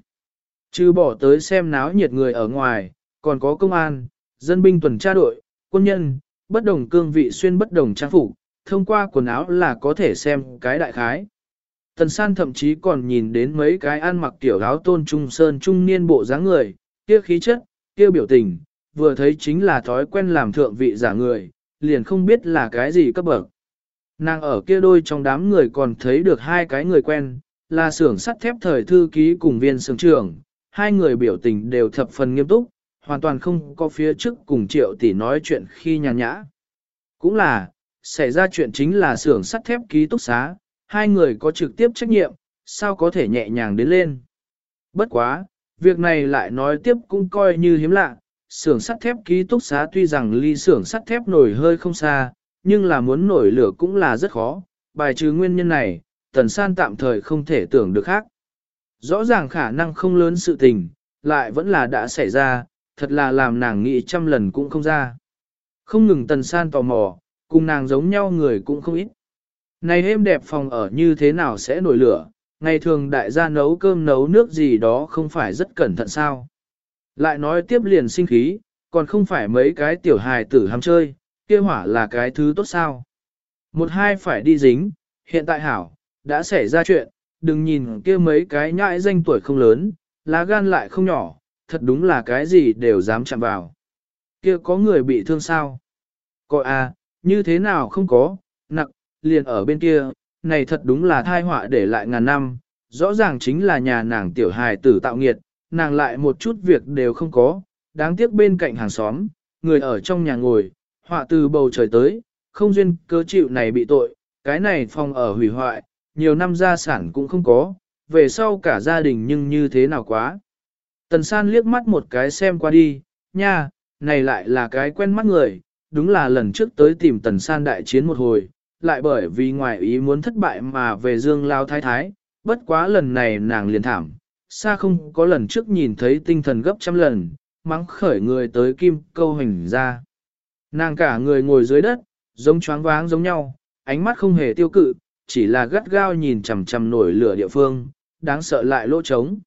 Chứ bỏ tới xem náo nhiệt người ở ngoài, còn có công an, dân binh tuần tra đội, quân nhân, bất đồng cương vị xuyên bất đồng trang phục, thông qua quần áo là có thể xem cái đại khái. Tần san thậm chí còn nhìn đến mấy cái ăn mặc tiểu áo tôn trung sơn trung niên bộ dáng người, kia khí chất, kia biểu tình, vừa thấy chính là thói quen làm thượng vị giả người, liền không biết là cái gì cấp bậc. Nàng ở kia đôi trong đám người còn thấy được hai cái người quen, là xưởng sắt thép thời thư ký cùng viên xưởng trưởng, hai người biểu tình đều thập phần nghiêm túc, hoàn toàn không có phía trước cùng triệu tỷ nói chuyện khi nhàn nhã. Cũng là, xảy ra chuyện chính là xưởng sắt thép ký túc xá, hai người có trực tiếp trách nhiệm, sao có thể nhẹ nhàng đến lên. Bất quá, việc này lại nói tiếp cũng coi như hiếm lạ, xưởng sắt thép ký túc xá tuy rằng ly xưởng sắt thép nổi hơi không xa, nhưng là muốn nổi lửa cũng là rất khó, bài trừ nguyên nhân này, tần san tạm thời không thể tưởng được khác. Rõ ràng khả năng không lớn sự tình, lại vẫn là đã xảy ra, thật là làm nàng nghĩ trăm lần cũng không ra. Không ngừng tần san tò mò, cùng nàng giống nhau người cũng không ít. Này êm đẹp phòng ở như thế nào sẽ nổi lửa, ngày thường đại gia nấu cơm nấu nước gì đó không phải rất cẩn thận sao. Lại nói tiếp liền sinh khí, còn không phải mấy cái tiểu hài tử ham chơi, kia hỏa là cái thứ tốt sao. Một hai phải đi dính, hiện tại hảo, đã xảy ra chuyện, đừng nhìn kia mấy cái nhãi danh tuổi không lớn, lá gan lại không nhỏ, thật đúng là cái gì đều dám chạm vào. Kia có người bị thương sao? Có à, như thế nào không có, nặng, liền ở bên kia, này thật đúng là thai họa để lại ngàn năm, rõ ràng chính là nhà nàng tiểu hài tử tạo nghiệt, nàng lại một chút việc đều không có, đáng tiếc bên cạnh hàng xóm, người ở trong nhà ngồi, họa từ bầu trời tới, không duyên cớ chịu này bị tội, cái này phòng ở hủy hoại, nhiều năm gia sản cũng không có, về sau cả gia đình nhưng như thế nào quá. Tần san liếc mắt một cái xem qua đi, nha, này lại là cái quen mắt người, đúng là lần trước tới tìm tần san đại chiến một hồi, lại bởi vì ngoài ý muốn thất bại mà về dương lao thái thái, bất quá lần này nàng liền thảm, xa không có lần trước nhìn thấy tinh thần gấp trăm lần, mắng khởi người tới kim câu hình ra. Nàng cả người ngồi dưới đất, giống choáng váng giống nhau, ánh mắt không hề tiêu cự, chỉ là gắt gao nhìn chằm chằm nổi lửa địa phương, đáng sợ lại lỗ trống.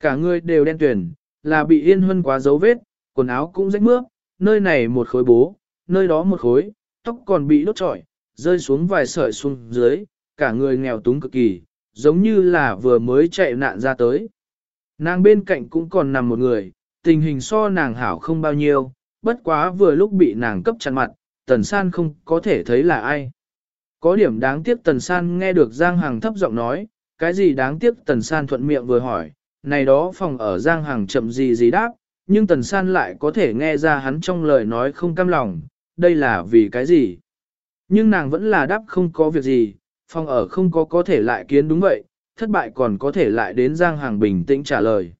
Cả người đều đen tuyển, là bị yên hân quá dấu vết, quần áo cũng rách mướp, nơi này một khối bố, nơi đó một khối, tóc còn bị đốt trọi, rơi xuống vài sợi xuống dưới, cả người nghèo túng cực kỳ, giống như là vừa mới chạy nạn ra tới. Nàng bên cạnh cũng còn nằm một người, tình hình so nàng hảo không bao nhiêu, bất quá vừa lúc bị nàng cấp chặn mặt, tần san không có thể thấy là ai. Có điểm đáng tiếc tần san nghe được Giang Hằng thấp giọng nói, cái gì đáng tiếc tần san thuận miệng vừa hỏi, này đó phòng ở Giang Hằng chậm gì gì đáp, nhưng tần san lại có thể nghe ra hắn trong lời nói không cam lòng, đây là vì cái gì. Nhưng nàng vẫn là đáp không có việc gì, phòng ở không có có thể lại kiến đúng vậy, thất bại còn có thể lại đến Giang Hằng bình tĩnh trả lời.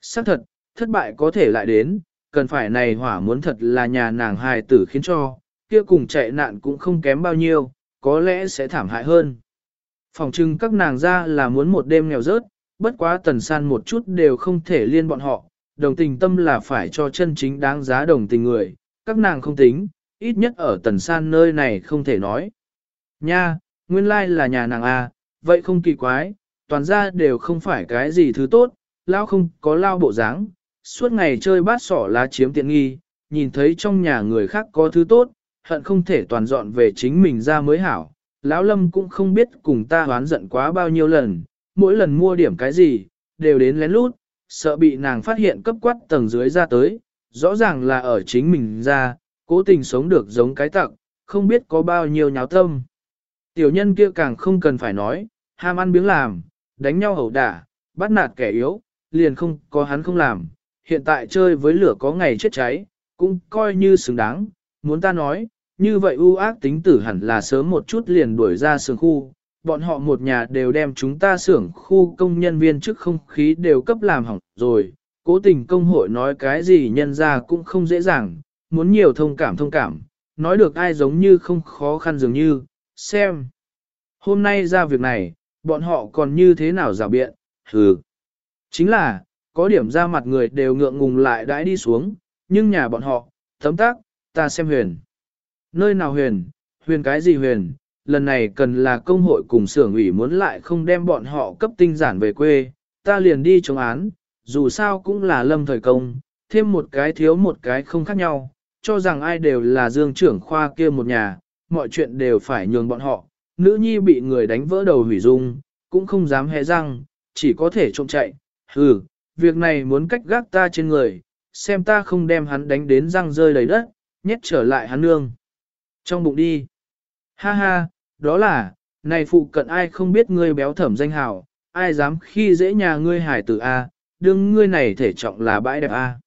Xác thật, thất bại có thể lại đến, cần phải này hỏa muốn thật là nhà nàng hài tử khiến cho, kia cùng chạy nạn cũng không kém bao nhiêu, có lẽ sẽ thảm hại hơn. Phòng trưng các nàng ra là muốn một đêm nghèo rớt, bất quá tần san một chút đều không thể liên bọn họ, đồng tình tâm là phải cho chân chính đáng giá đồng tình người, các nàng không tính, ít nhất ở tần san nơi này không thể nói. Nha, nguyên lai là nhà nàng A, vậy không kỳ quái, toàn ra đều không phải cái gì thứ tốt, lao không có lao bộ dáng, suốt ngày chơi bát sỏ lá chiếm tiện nghi, nhìn thấy trong nhà người khác có thứ tốt, hận không thể toàn dọn về chính mình ra mới hảo. Lão Lâm cũng không biết cùng ta hoán giận quá bao nhiêu lần, mỗi lần mua điểm cái gì, đều đến lén lút, sợ bị nàng phát hiện cấp quát tầng dưới ra tới, rõ ràng là ở chính mình ra, cố tình sống được giống cái tặc, không biết có bao nhiêu nháo tâm. Tiểu nhân kia càng không cần phải nói, ham ăn biếng làm, đánh nhau hầu đả, bắt nạt kẻ yếu, liền không có hắn không làm, hiện tại chơi với lửa có ngày chết cháy, cũng coi như xứng đáng, muốn ta nói, như vậy ưu ác tính tử hẳn là sớm một chút liền đuổi ra sưởng khu, bọn họ một nhà đều đem chúng ta xưởng khu công nhân viên trước không khí đều cấp làm hỏng rồi, cố tình công hội nói cái gì nhân ra cũng không dễ dàng, muốn nhiều thông cảm thông cảm, nói được ai giống như không khó khăn dường như, xem. Hôm nay ra việc này, bọn họ còn như thế nào giả biện, hừ. Chính là, có điểm ra mặt người đều ngượng ngùng lại đãi đi xuống, nhưng nhà bọn họ, thấm tác, ta xem huyền. Nơi nào huyền, huyền cái gì huyền, lần này cần là công hội cùng xưởng ủy muốn lại không đem bọn họ cấp tinh giản về quê, ta liền đi chống án, dù sao cũng là lâm thời công, thêm một cái thiếu một cái không khác nhau, cho rằng ai đều là dương trưởng khoa kia một nhà, mọi chuyện đều phải nhường bọn họ, nữ nhi bị người đánh vỡ đầu hủy dung, cũng không dám hé răng, chỉ có thể trộm chạy, hừ, việc này muốn cách gác ta trên người, xem ta không đem hắn đánh đến răng rơi đầy đất, nhét trở lại hắn nương. Trong bụng đi. Ha ha, đó là, này phụ cận ai không biết ngươi béo thẩm danh hào, ai dám khi dễ nhà ngươi hải tử A, đương ngươi này thể trọng là bãi đẹp A.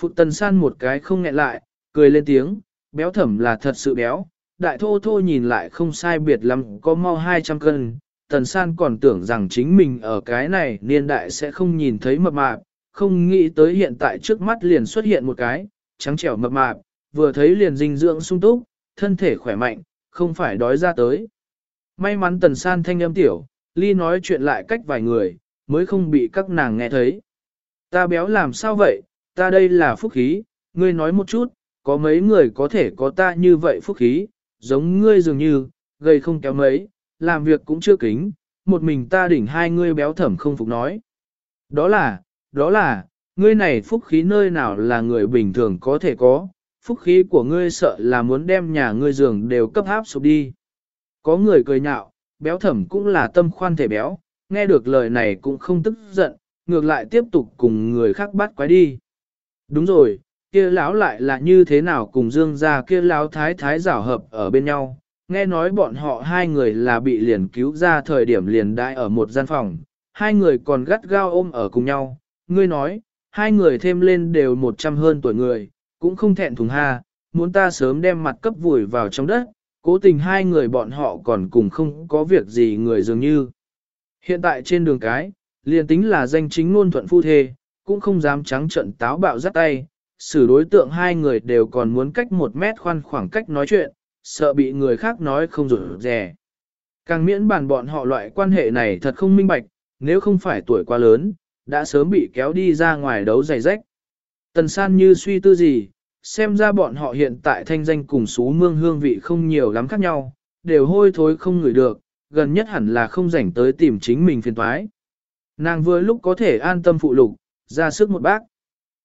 Phụ tần san một cái không nghẹn lại, cười lên tiếng, béo thẩm là thật sự béo, đại thô thô nhìn lại không sai biệt lắm có mau 200 cân, tần san còn tưởng rằng chính mình ở cái này niên đại sẽ không nhìn thấy mập mạp, không nghĩ tới hiện tại trước mắt liền xuất hiện một cái, trắng trẻo mập mạp, vừa thấy liền dinh dưỡng sung túc, thân thể khỏe mạnh, không phải đói ra tới. May mắn tần san thanh âm tiểu, ly nói chuyện lại cách vài người, mới không bị các nàng nghe thấy. Ta béo làm sao vậy, ta đây là phúc khí, ngươi nói một chút, có mấy người có thể có ta như vậy phúc khí, giống ngươi dường như, gây không kéo mấy, làm việc cũng chưa kính, một mình ta đỉnh hai ngươi béo thẩm không phục nói. Đó là, đó là, ngươi này phúc khí nơi nào là người bình thường có thể có, phúc khí của ngươi sợ là muốn đem nhà ngươi giường đều cấp áp sụp đi. Có người cười nhạo, béo thẩm cũng là tâm khoan thể béo, nghe được lời này cũng không tức giận, ngược lại tiếp tục cùng người khác bắt quái đi. Đúng rồi, kia lão lại là như thế nào cùng dương gia kia lão thái thái giảo hợp ở bên nhau. Nghe nói bọn họ hai người là bị liền cứu ra thời điểm liền đại ở một gian phòng, hai người còn gắt gao ôm ở cùng nhau. Ngươi nói, hai người thêm lên đều một trăm hơn tuổi người, cũng không thẹn thùng ha, muốn ta sớm đem mặt cấp vùi vào trong đất, cố tình hai người bọn họ còn cùng không có việc gì người dường như. Hiện tại trên đường cái, liền tính là danh chính ngôn thuận phu thê, cũng không dám trắng trận táo bạo dắt tay, xử đối tượng hai người đều còn muốn cách một mét khoan khoảng cách nói chuyện, sợ bị người khác nói không rủi rè. Càng miễn bàn bọn họ loại quan hệ này thật không minh bạch, nếu không phải tuổi quá lớn, đã sớm bị kéo đi ra ngoài đấu giày rách. Tần san như suy tư gì, xem ra bọn họ hiện tại thanh danh cùng xú mương hương vị không nhiều lắm khác nhau, đều hôi thối không ngửi được, gần nhất hẳn là không rảnh tới tìm chính mình phiền toái. Nàng vừa lúc có thể an tâm phụ lục, ra sức một bác.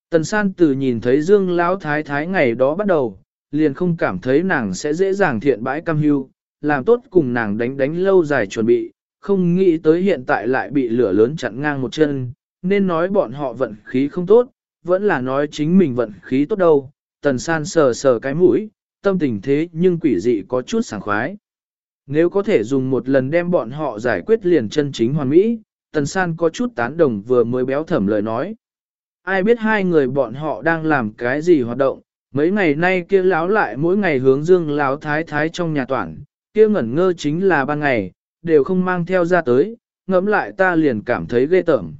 Tần san từ nhìn thấy dương lão thái thái ngày đó bắt đầu, liền không cảm thấy nàng sẽ dễ dàng thiện bãi cam hưu, làm tốt cùng nàng đánh đánh lâu dài chuẩn bị, không nghĩ tới hiện tại lại bị lửa lớn chặn ngang một chân, nên nói bọn họ vận khí không tốt, vẫn là nói chính mình vận khí tốt đâu, tần san sờ sờ cái mũi, tâm tình thế nhưng quỷ dị có chút sảng khoái. Nếu có thể dùng một lần đem bọn họ giải quyết liền chân chính hoàn mỹ, tần san có chút tán đồng vừa mới béo thẩm lời nói. Ai biết hai người bọn họ đang làm cái gì hoạt động, mấy ngày nay kia láo lại mỗi ngày hướng dương láo thái thái trong nhà toàn, kia ngẩn ngơ chính là ban ngày, đều không mang theo ra tới, ngẫm lại ta liền cảm thấy ghê tởm.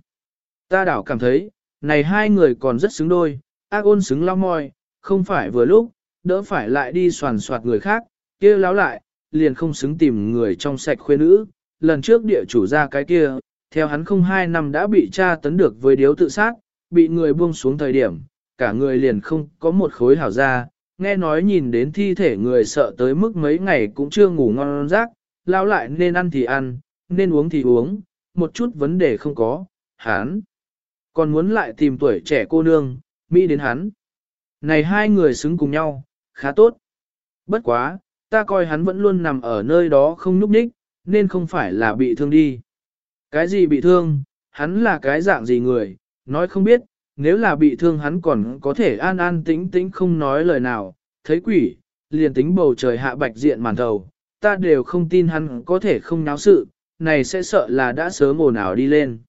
Ta đảo cảm thấy, này hai người còn rất xứng đôi, ác ôn xứng lao môi, không phải vừa lúc, đỡ phải lại đi soàn soạt người khác, kia láo lại, liền không xứng tìm người trong sạch khuê nữ. Lần trước địa chủ ra cái kia, theo hắn không hai năm đã bị tra tấn được với điếu tự sát, bị người buông xuống thời điểm, cả người liền không có một khối hảo ra, nghe nói nhìn đến thi thể người sợ tới mức mấy ngày cũng chưa ngủ ngon giấc, lao lại nên ăn thì ăn, nên uống thì uống, một chút vấn đề không có, hắn. Còn muốn lại tìm tuổi trẻ cô nương, Mỹ đến hắn. Này hai người xứng cùng nhau, khá tốt. Bất quá, ta coi hắn vẫn luôn nằm ở nơi đó không nhúc nhích, nên không phải là bị thương đi. Cái gì bị thương, hắn là cái dạng gì người, nói không biết, nếu là bị thương hắn còn có thể an an tĩnh tĩnh không nói lời nào, thấy quỷ, liền tính bầu trời hạ bạch diện màn thầu, ta đều không tin hắn có thể không náo sự, này sẽ sợ là đã sớm ồn ào đi lên.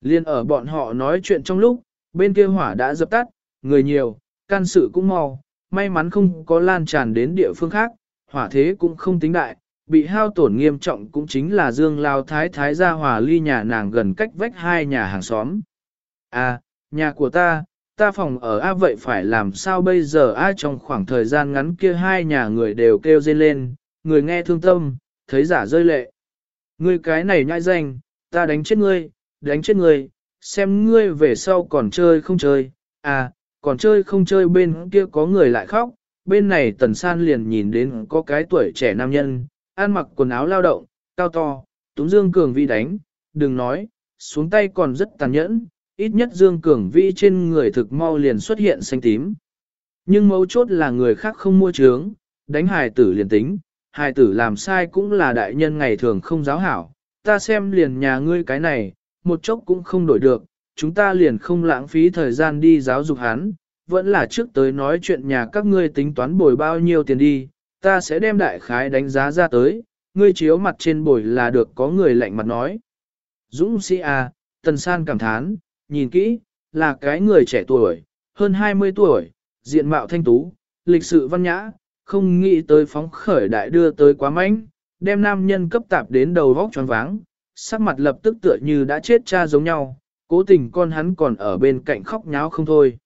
Liên ở bọn họ nói chuyện trong lúc, bên kia hỏa đã dập tắt, người nhiều, can sự cũng mau, may mắn không có lan tràn đến địa phương khác, hỏa thế cũng không tính đại, bị hao tổn nghiêm trọng cũng chính là Dương Lao Thái Thái gia hòa ly nhà nàng gần cách vách hai nhà hàng xóm. À, nhà của ta, ta phòng ở A vậy phải làm sao bây giờ A? Trong khoảng thời gian ngắn kia hai nhà người đều kêu dên lên, người nghe thương tâm, thấy giả rơi lệ. Ngươi cái này nhãi danh, ta đánh chết ngươi, đánh chết ngươi, xem ngươi về sau còn chơi không chơi, à, còn chơi không chơi bên kia có người lại khóc, bên này tần san liền nhìn đến có cái tuổi trẻ nam nhân, ăn mặc quần áo lao động, cao to, túng dương cường vi đánh, đừng nói, xuống tay còn rất tàn nhẫn, ít nhất dương cường vi trên người thực mau liền xuất hiện xanh tím. Nhưng mấu chốt là người khác không mua trướng, đánh hài tử liền tính, hài tử làm sai cũng là đại nhân ngày thường không giáo hảo, ta xem liền nhà ngươi cái này, một chốc cũng không đổi được, chúng ta liền không lãng phí thời gian đi giáo dục hắn, vẫn là trước tới nói chuyện nhà các ngươi tính toán bồi bao nhiêu tiền đi, ta sẽ đem đại khái đánh giá ra tới, ngươi chiếu mặt trên bồi là được có người lạnh mặt nói. Dũng sĩ à, Tần San cảm thán, nhìn kỹ, là cái người trẻ tuổi, hơn 20 tuổi, diện mạo thanh tú, lịch sự văn nhã, không nghĩ tới phóng khởi đại đưa tới quá mạnh, đem nam nhân cấp tạp đến đầu vóc tròn váng, sắc mặt lập tức tựa như đã chết cha giống nhau, cố tình con hắn còn ở bên cạnh khóc nháo không thôi.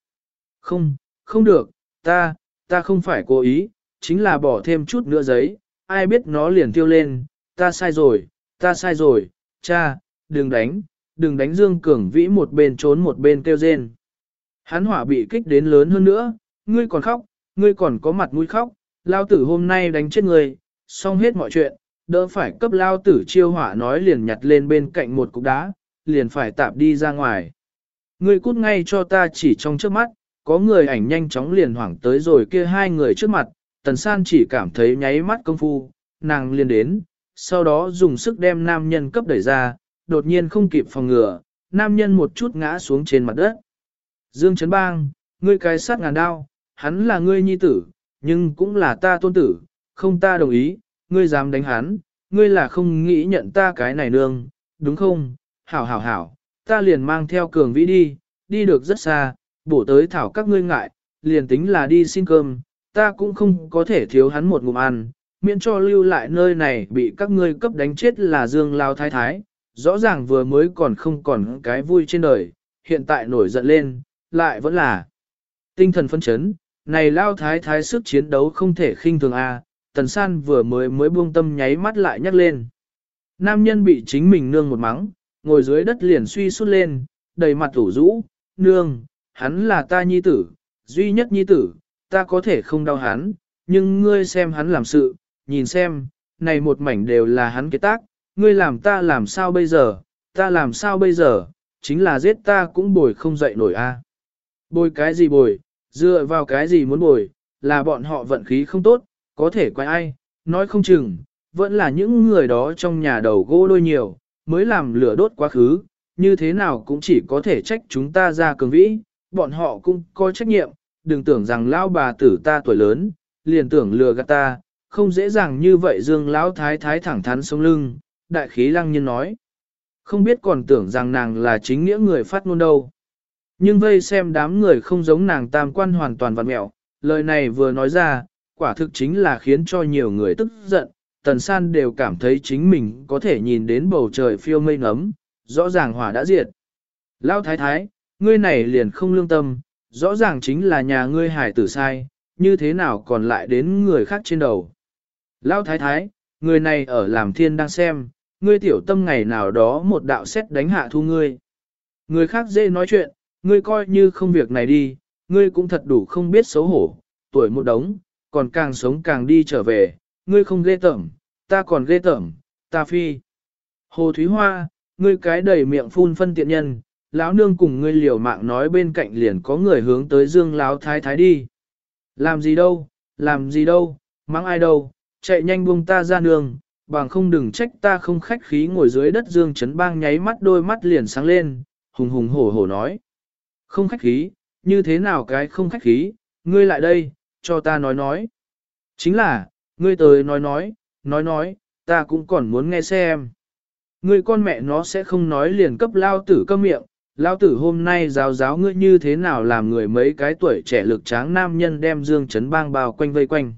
Không, không được, ta, ta không phải cố ý, chính là bỏ thêm chút nữa giấy, ai biết nó liền tiêu lên, ta sai rồi, ta sai rồi, cha, đừng đánh, đừng đánh Dương Cường Vĩ một bên trốn một bên kêu rên. Hắn hỏa bị kích đến lớn hơn nữa, ngươi còn khóc, ngươi còn có mặt mũi khóc, lao tử hôm nay đánh chết ngươi, xong hết mọi chuyện, đỡ phải cấp lao tử chiêu hỏa nói liền nhặt lên bên cạnh một cục đá, liền phải tạp đi ra ngoài. Ngươi cút ngay cho ta chỉ trong trước mắt, có người ảnh nhanh chóng liền hoảng tới rồi kia hai người trước mặt, tần san chỉ cảm thấy nháy mắt công phu, nàng liền đến, sau đó dùng sức đem nam nhân cấp đẩy ra, đột nhiên không kịp phòng ngừa, nam nhân một chút ngã xuống trên mặt đất. Dương Trấn Bang, ngươi cái sát ngàn đao, hắn là ngươi nhi tử, nhưng cũng là ta tôn tử, không ta đồng ý, ngươi dám đánh hắn, ngươi là không nghĩ nhận ta cái này nương, đúng không? Hảo hảo hảo, ta liền mang theo cường vĩ đi, đi được rất xa, bổ tới thảo các ngươi ngại, liền tính là đi xin cơm, ta cũng không có thể thiếu hắn một ngụm ăn, miễn cho lưu lại nơi này bị các ngươi cấp đánh chết là dương lao thái thái, rõ ràng vừa mới còn không còn cái vui trên đời, hiện tại nổi giận lên, lại vẫn là tinh thần phân chấn, này lao thái thái sức chiến đấu không thể khinh thường a. tần san vừa mới mới buông tâm nháy mắt lại nhắc lên. Nam nhân bị chính mình nương một mắng, ngồi dưới đất liền suy sút lên, đầy mặt ủ rũ, nương, hắn là ta nhi tử, duy nhất nhi tử, ta có thể không đau hắn, nhưng ngươi xem hắn làm sự, nhìn xem, này một mảnh đều là hắn kế tác, ngươi làm ta làm sao bây giờ, ta làm sao bây giờ, chính là giết ta cũng bồi không dậy nổi a. Bồi cái gì bồi, dựa vào cái gì muốn bồi, là bọn họ vận khí không tốt, có thể quay ai, nói không chừng, vẫn là những người đó trong nhà đầu gỗ đôi nhiều, mới làm lửa đốt quá khứ, như thế nào cũng chỉ có thể trách chúng ta ra cường vĩ, bọn họ cũng có trách nhiệm, đừng tưởng rằng lão bà tử ta tuổi lớn, liền tưởng lừa gạt ta, không dễ dàng như vậy dương lão thái thái thẳng thắn sống lưng, đại khí lăng nhiên nói. Không biết còn tưởng rằng nàng là chính nghĩa người phát ngôn đâu. Nhưng vây xem đám người không giống nàng tam quan hoàn toàn vặn mẹo, lời này vừa nói ra, quả thực chính là khiến cho nhiều người tức giận, tần san đều cảm thấy chính mình có thể nhìn đến bầu trời phiêu mây nấm, rõ ràng hỏa đã diệt. Lão thái thái, ngươi này liền không lương tâm, rõ ràng chính là nhà ngươi hải tử sai, như thế nào còn lại đến người khác trên đầu. Lão thái thái, người này ở làm thiên đang xem, ngươi tiểu tâm ngày nào đó một đạo xét đánh hạ thu ngươi. Người khác dễ nói chuyện, ngươi coi như không việc này đi, ngươi cũng thật đủ không biết xấu hổ, tuổi một đống, còn càng sống càng đi trở về, ngươi không ghê tởm, ta còn ghê tởm, ta phi. Hồ Thúy Hoa, ngươi cái đầy miệng phun phân tiện nhân, lão nương cùng ngươi liều mạng nói bên cạnh liền có người hướng tới dương lão thái thái đi. Làm gì đâu, làm gì đâu, mắng ai đâu, chạy nhanh buông ta ra nương, bằng không đừng trách ta không khách khí ngồi dưới đất dương chấn bang nháy mắt đôi mắt liền sáng lên, hùng hùng hổ hổ nói. Không khách khí, như thế nào cái không khách khí, ngươi lại đây, cho ta nói nói. Chính là, ngươi tới nói nói, nói nói, ta cũng còn muốn nghe xem. Ngươi con mẹ nó sẽ không nói liền cấp lao tử câm miệng, lao tử hôm nay giáo giáo ngươi như thế nào làm người mấy cái tuổi trẻ lực tráng nam nhân đem Dương Trấn Bang bao quanh vây quanh.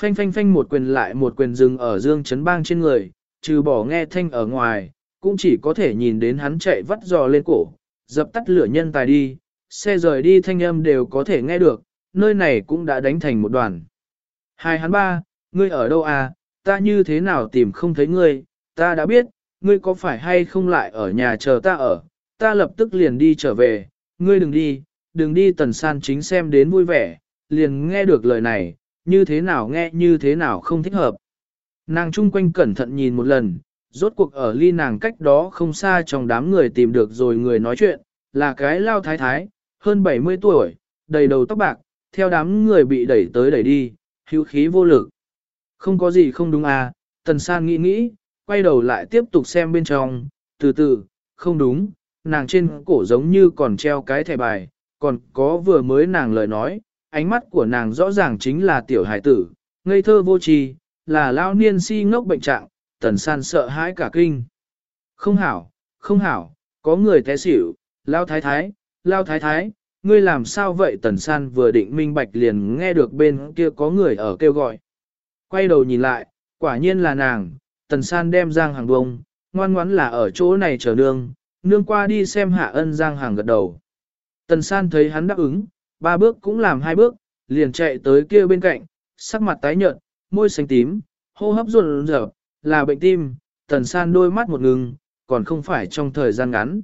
Phanh phanh phanh một quyền lại một quyền dừng ở Dương Trấn Bang trên người, trừ bỏ nghe thanh ở ngoài, cũng chỉ có thể nhìn đến hắn chạy vắt giò lên cổ, dập tắt lửa nhân tài đi, xe rời đi thanh âm đều có thể nghe được, nơi này cũng đã đánh thành một đoàn. Hai hắn ba, ngươi ở đâu à, ta như thế nào tìm không thấy ngươi, ta đã biết, ngươi có phải hay không lại ở nhà chờ ta ở, ta lập tức liền đi trở về, ngươi đừng đi, đừng đi tần san chính xem đến vui vẻ, liền nghe được lời này, như thế nào nghe như thế nào không thích hợp. Nàng chung quanh cẩn thận nhìn một lần, rốt cuộc ở ly nàng cách đó không xa trong đám người tìm được rồi người nói chuyện, là cái lao thái thái, hơn 70 tuổi, đầy đầu tóc bạc, theo đám người bị đẩy tới đẩy đi, hữu khí vô lực. Không có gì không đúng à, tần san nghĩ nghĩ, quay đầu lại tiếp tục xem bên trong, từ từ, không đúng, nàng trên cổ giống như còn treo cái thẻ bài, còn có vừa mới nàng lời nói, ánh mắt của nàng rõ ràng chính là tiểu hải tử, ngây thơ vô tri, là lao niên si ngốc bệnh trạng, tần san sợ hãi cả kinh. Không hảo, không hảo, có người té xỉu, lao thái thái, lao thái thái, ngươi làm sao vậy tần san vừa định minh bạch liền nghe được bên kia có người ở kêu gọi. Quay đầu nhìn lại, quả nhiên là nàng, tần san đem giang hàng bông, ngoan ngoãn là ở chỗ này chờ nương, nương qua đi xem hạ ân giang hàng gật đầu. Tần san thấy hắn đáp ứng, ba bước cũng làm hai bước, liền chạy tới kia bên cạnh, sắc mặt tái nhợt, môi xanh tím, hô hấp run rợp, là bệnh tim, tần san đôi mắt một ngừng, còn không phải trong thời gian ngắn.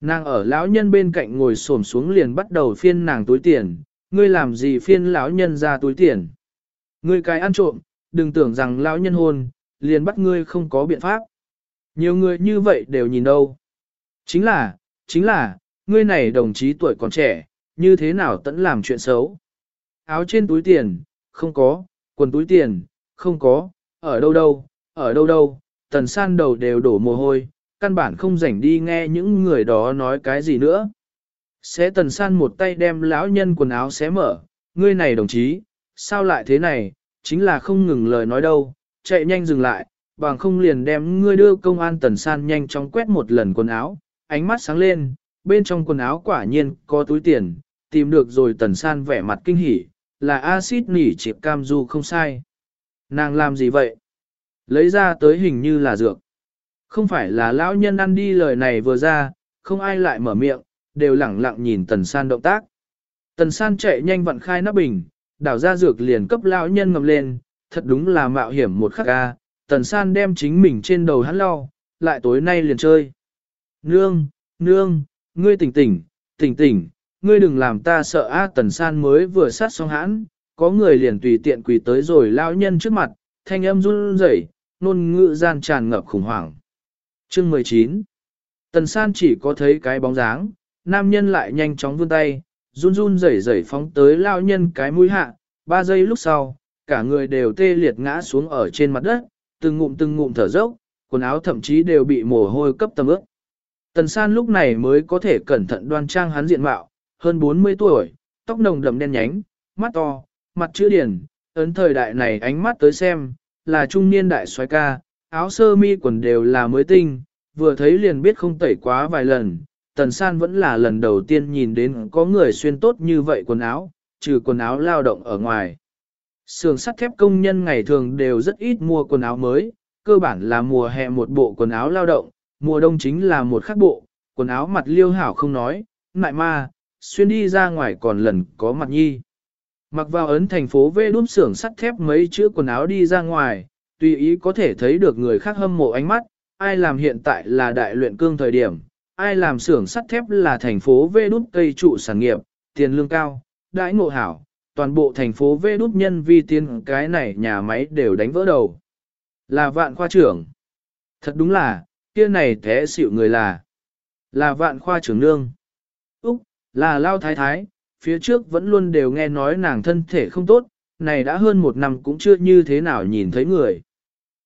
Nàng ở lão nhân bên cạnh ngồi xổm xuống liền bắt đầu phiên nàng túi tiền, ngươi làm gì phiên lão nhân ra túi tiền. Ngươi cái ăn trộm, đừng tưởng rằng lão nhân hôn, liền bắt ngươi không có biện pháp. Nhiều người như vậy đều nhìn đâu. Chính là, chính là, ngươi này đồng chí tuổi còn trẻ, như thế nào tẫn làm chuyện xấu. Áo trên túi tiền, không có, quần túi tiền, không có, ở đâu đâu, ở đâu đâu, tần san đầu đều đổ mồ hôi, căn bản không rảnh đi nghe những người đó nói cái gì nữa. Xé tần san một tay đem lão nhân quần áo xé mở, ngươi này đồng chí, sao lại thế này, chính là không ngừng lời nói đâu, chạy nhanh dừng lại, bằng không liền đem ngươi đưa công an tần san nhanh chóng quét một lần quần áo, ánh mắt sáng lên, bên trong quần áo quả nhiên có túi tiền, tìm được rồi tần san vẻ mặt kinh hỉ, là axit nỉ chịp cam du không sai. Nàng làm gì vậy? Lấy ra tới hình như là dược. Không phải là lão nhân ăn đi lời này vừa ra, không ai lại mở miệng, đều lẳng lặng nhìn tần san động tác. Tần san chạy nhanh vặn khai nắp bình, đảo ra dược liền cấp lão nhân ngầm lên, thật đúng là mạo hiểm một khắc ca, tần san đem chính mình trên đầu hắn lau, lại tối nay liền chơi. Nương, nương, ngươi tỉnh tỉnh, tỉnh tỉnh, ngươi đừng làm ta sợ a tần san mới vừa sát xong hãn, có người liền tùy tiện quỳ tới rồi lao nhân trước mặt, thanh âm run rẩy, nôn ngữ gian tràn ngập khủng hoảng. Chương 19 Tần san chỉ có thấy cái bóng dáng, nam nhân lại nhanh chóng vươn tay, run run rẩy rẩy phóng tới lao nhân cái mũi hạ, ba giây lúc sau, cả người đều tê liệt ngã xuống ở trên mặt đất, từng ngụm từng ngụm thở dốc, quần áo thậm chí đều bị mồ hôi cấp tầm ướt. Tần san lúc này mới có thể cẩn thận đoan trang hắn diện mạo, hơn 40 tuổi, tóc nồng đậm đen nhánh, mắt to, mặt chữ điển, ấn thời đại này ánh mắt tới xem, là trung niên đại soái ca, áo sơ mi quần đều là mới tinh, vừa thấy liền biết không tẩy quá vài lần, Tần San vẫn là lần đầu tiên nhìn đến có người xuyên tốt như vậy quần áo, trừ quần áo lao động ở ngoài. Sườn sắt thép công nhân ngày thường đều rất ít mua quần áo mới, cơ bản là mùa hè một bộ quần áo lao động, mùa đông chính là một khác bộ, quần áo mặt liêu hảo không nói, nại ma, xuyên đi ra ngoài còn lần có mặt nhi. Mặc vào ấn thành phố vê đúp xưởng sắt thép mấy chữ quần áo đi ra ngoài, tùy ý có thể thấy được người khác hâm mộ ánh mắt, ai làm hiện tại là đại luyện cương thời điểm, ai làm xưởng sắt thép là thành phố vê đúp cây trụ sản nghiệp, tiền lương cao, đãi ngộ hảo, toàn bộ thành phố vê đúp nhân vi tiên cái này nhà máy đều đánh vỡ đầu. Là vạn khoa trưởng. Thật đúng là, kia này thế xịu người là. Là vạn khoa trưởng nương. Là lao thái thái, phía trước vẫn luôn đều nghe nói nàng thân thể không tốt, này đã hơn một năm cũng chưa như thế nào nhìn thấy người.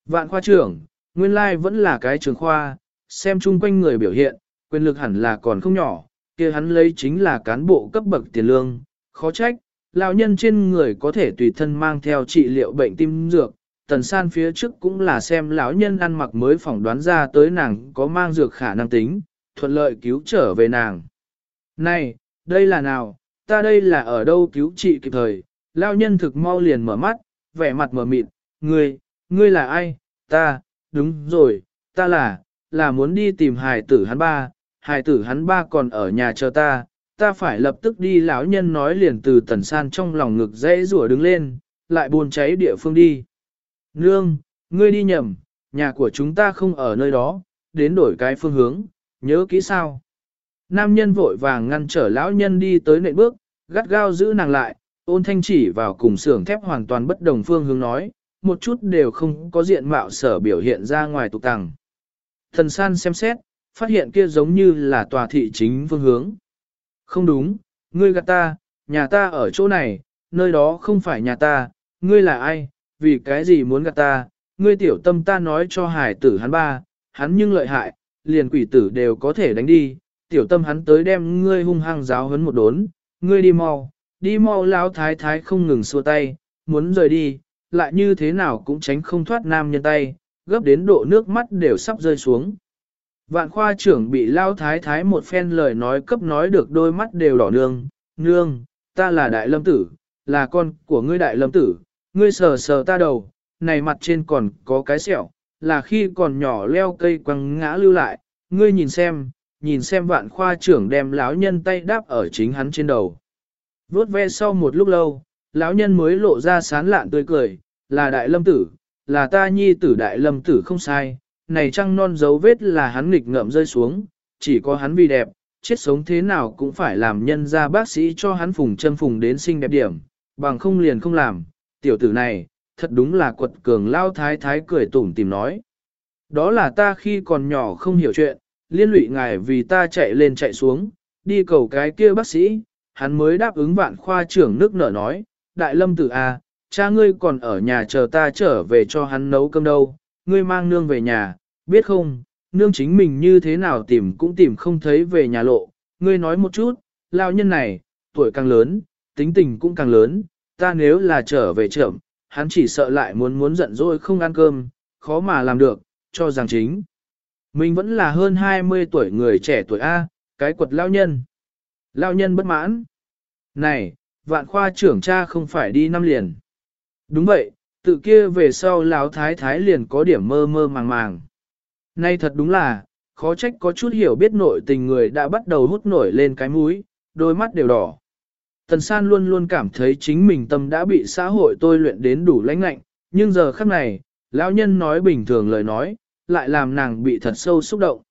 Vạn khoa trưởng, nguyên lai vẫn là cái trường khoa, xem chung quanh người biểu hiện, quyền lực hẳn là còn không nhỏ, kia hắn lấy chính là cán bộ cấp bậc tiền lương, khó trách, lão nhân trên người có thể tùy thân mang theo trị liệu bệnh tim dược. Tần san phía trước cũng là xem lão nhân ăn mặc mới phỏng đoán ra tới nàng có mang dược khả năng tính, thuận lợi cứu trở về nàng. Này, đây là nào, ta đây là ở đâu cứu trị kịp thời, lao nhân thực mau liền mở mắt, vẻ mặt mở mịt, ngươi, ngươi là ai, ta, đúng rồi, ta là, là muốn đi tìm hài tử hắn ba, hài tử hắn ba còn ở nhà chờ ta, ta phải lập tức đi lão nhân nói liền từ tần san trong lòng ngực dễ rủa đứng lên, lại buồn cháy địa phương đi. Nương, ngươi đi nhầm, nhà của chúng ta không ở nơi đó, đến đổi cái phương hướng, nhớ kỹ sao. Nam nhân vội vàng ngăn trở lão nhân đi tới nệ bước, gắt gao giữ nàng lại, ôn thanh chỉ vào cùng xưởng thép hoàn toàn bất đồng phương hướng nói, một chút đều không có diện mạo sở biểu hiện ra ngoài tục tàng. Thần san xem xét, phát hiện kia giống như là tòa thị chính phương hướng. Không đúng, ngươi gạt ta, nhà ta ở chỗ này, nơi đó không phải nhà ta, ngươi là ai, vì cái gì muốn gạt ta, ngươi tiểu tâm ta nói cho hải tử hắn ba, hắn nhưng lợi hại, liền quỷ tử đều có thể đánh đi, tiểu tâm hắn tới đem ngươi hung hăng giáo hấn một đốn, ngươi đi mau, đi mau lão thái thái không ngừng xua tay, muốn rời đi, lại như thế nào cũng tránh không thoát nam nhân tay, gấp đến độ nước mắt đều sắp rơi xuống. Vạn khoa trưởng bị lao thái thái một phen lời nói cấp nói được đôi mắt đều đỏ nương, nương, ta là đại lâm tử, là con của ngươi đại lâm tử, ngươi sờ sờ ta đầu, này mặt trên còn có cái sẹo, là khi còn nhỏ leo cây quăng ngã lưu lại, ngươi nhìn xem, nhìn xem vạn khoa trưởng đem lão nhân tay đáp ở chính hắn trên đầu. Vốt ve sau một lúc lâu, lão nhân mới lộ ra sán lạn tươi cười, là đại lâm tử, là ta nhi tử đại lâm tử không sai, này trăng non dấu vết là hắn nghịch ngợm rơi xuống, chỉ có hắn vì đẹp, chết sống thế nào cũng phải làm nhân ra bác sĩ cho hắn phùng chân phùng đến sinh đẹp điểm, bằng không liền không làm, tiểu tử này, thật đúng là quật cường lao thái thái cười tủm tìm nói. Đó là ta khi còn nhỏ không hiểu chuyện, liên lụy ngài vì ta chạy lên chạy xuống, đi cầu cái kia bác sĩ, hắn mới đáp ứng vạn khoa trưởng nước nở nói, đại lâm tử A, à, cha ngươi còn ở nhà chờ ta trở về cho hắn nấu cơm đâu, ngươi mang nương về nhà, biết không, nương chính mình như thế nào tìm cũng tìm không thấy về nhà lộ, ngươi nói một chút, lao nhân này, tuổi càng lớn, tính tình cũng càng lớn, ta nếu là trở về trưởng, hắn chỉ sợ lại muốn muốn giận dỗi không ăn cơm, khó mà làm được, cho rằng chính. Mình vẫn là hơn 20 tuổi người trẻ tuổi A, cái quật lao nhân. Lao nhân bất mãn. Này, vạn khoa trưởng cha không phải đi năm liền. Đúng vậy, tự kia về sau lão thái thái liền có điểm mơ mơ màng màng. Nay thật đúng là, khó trách có chút hiểu biết nội tình người đã bắt đầu hút nổi lên cái mũi, đôi mắt đều đỏ. Tần san luôn luôn cảm thấy chính mình tâm đã bị xã hội tôi luyện đến đủ lãnh lạnh, nhưng giờ khắc này, lão nhân nói bình thường lời nói, lại làm nàng bị thật sâu xúc động.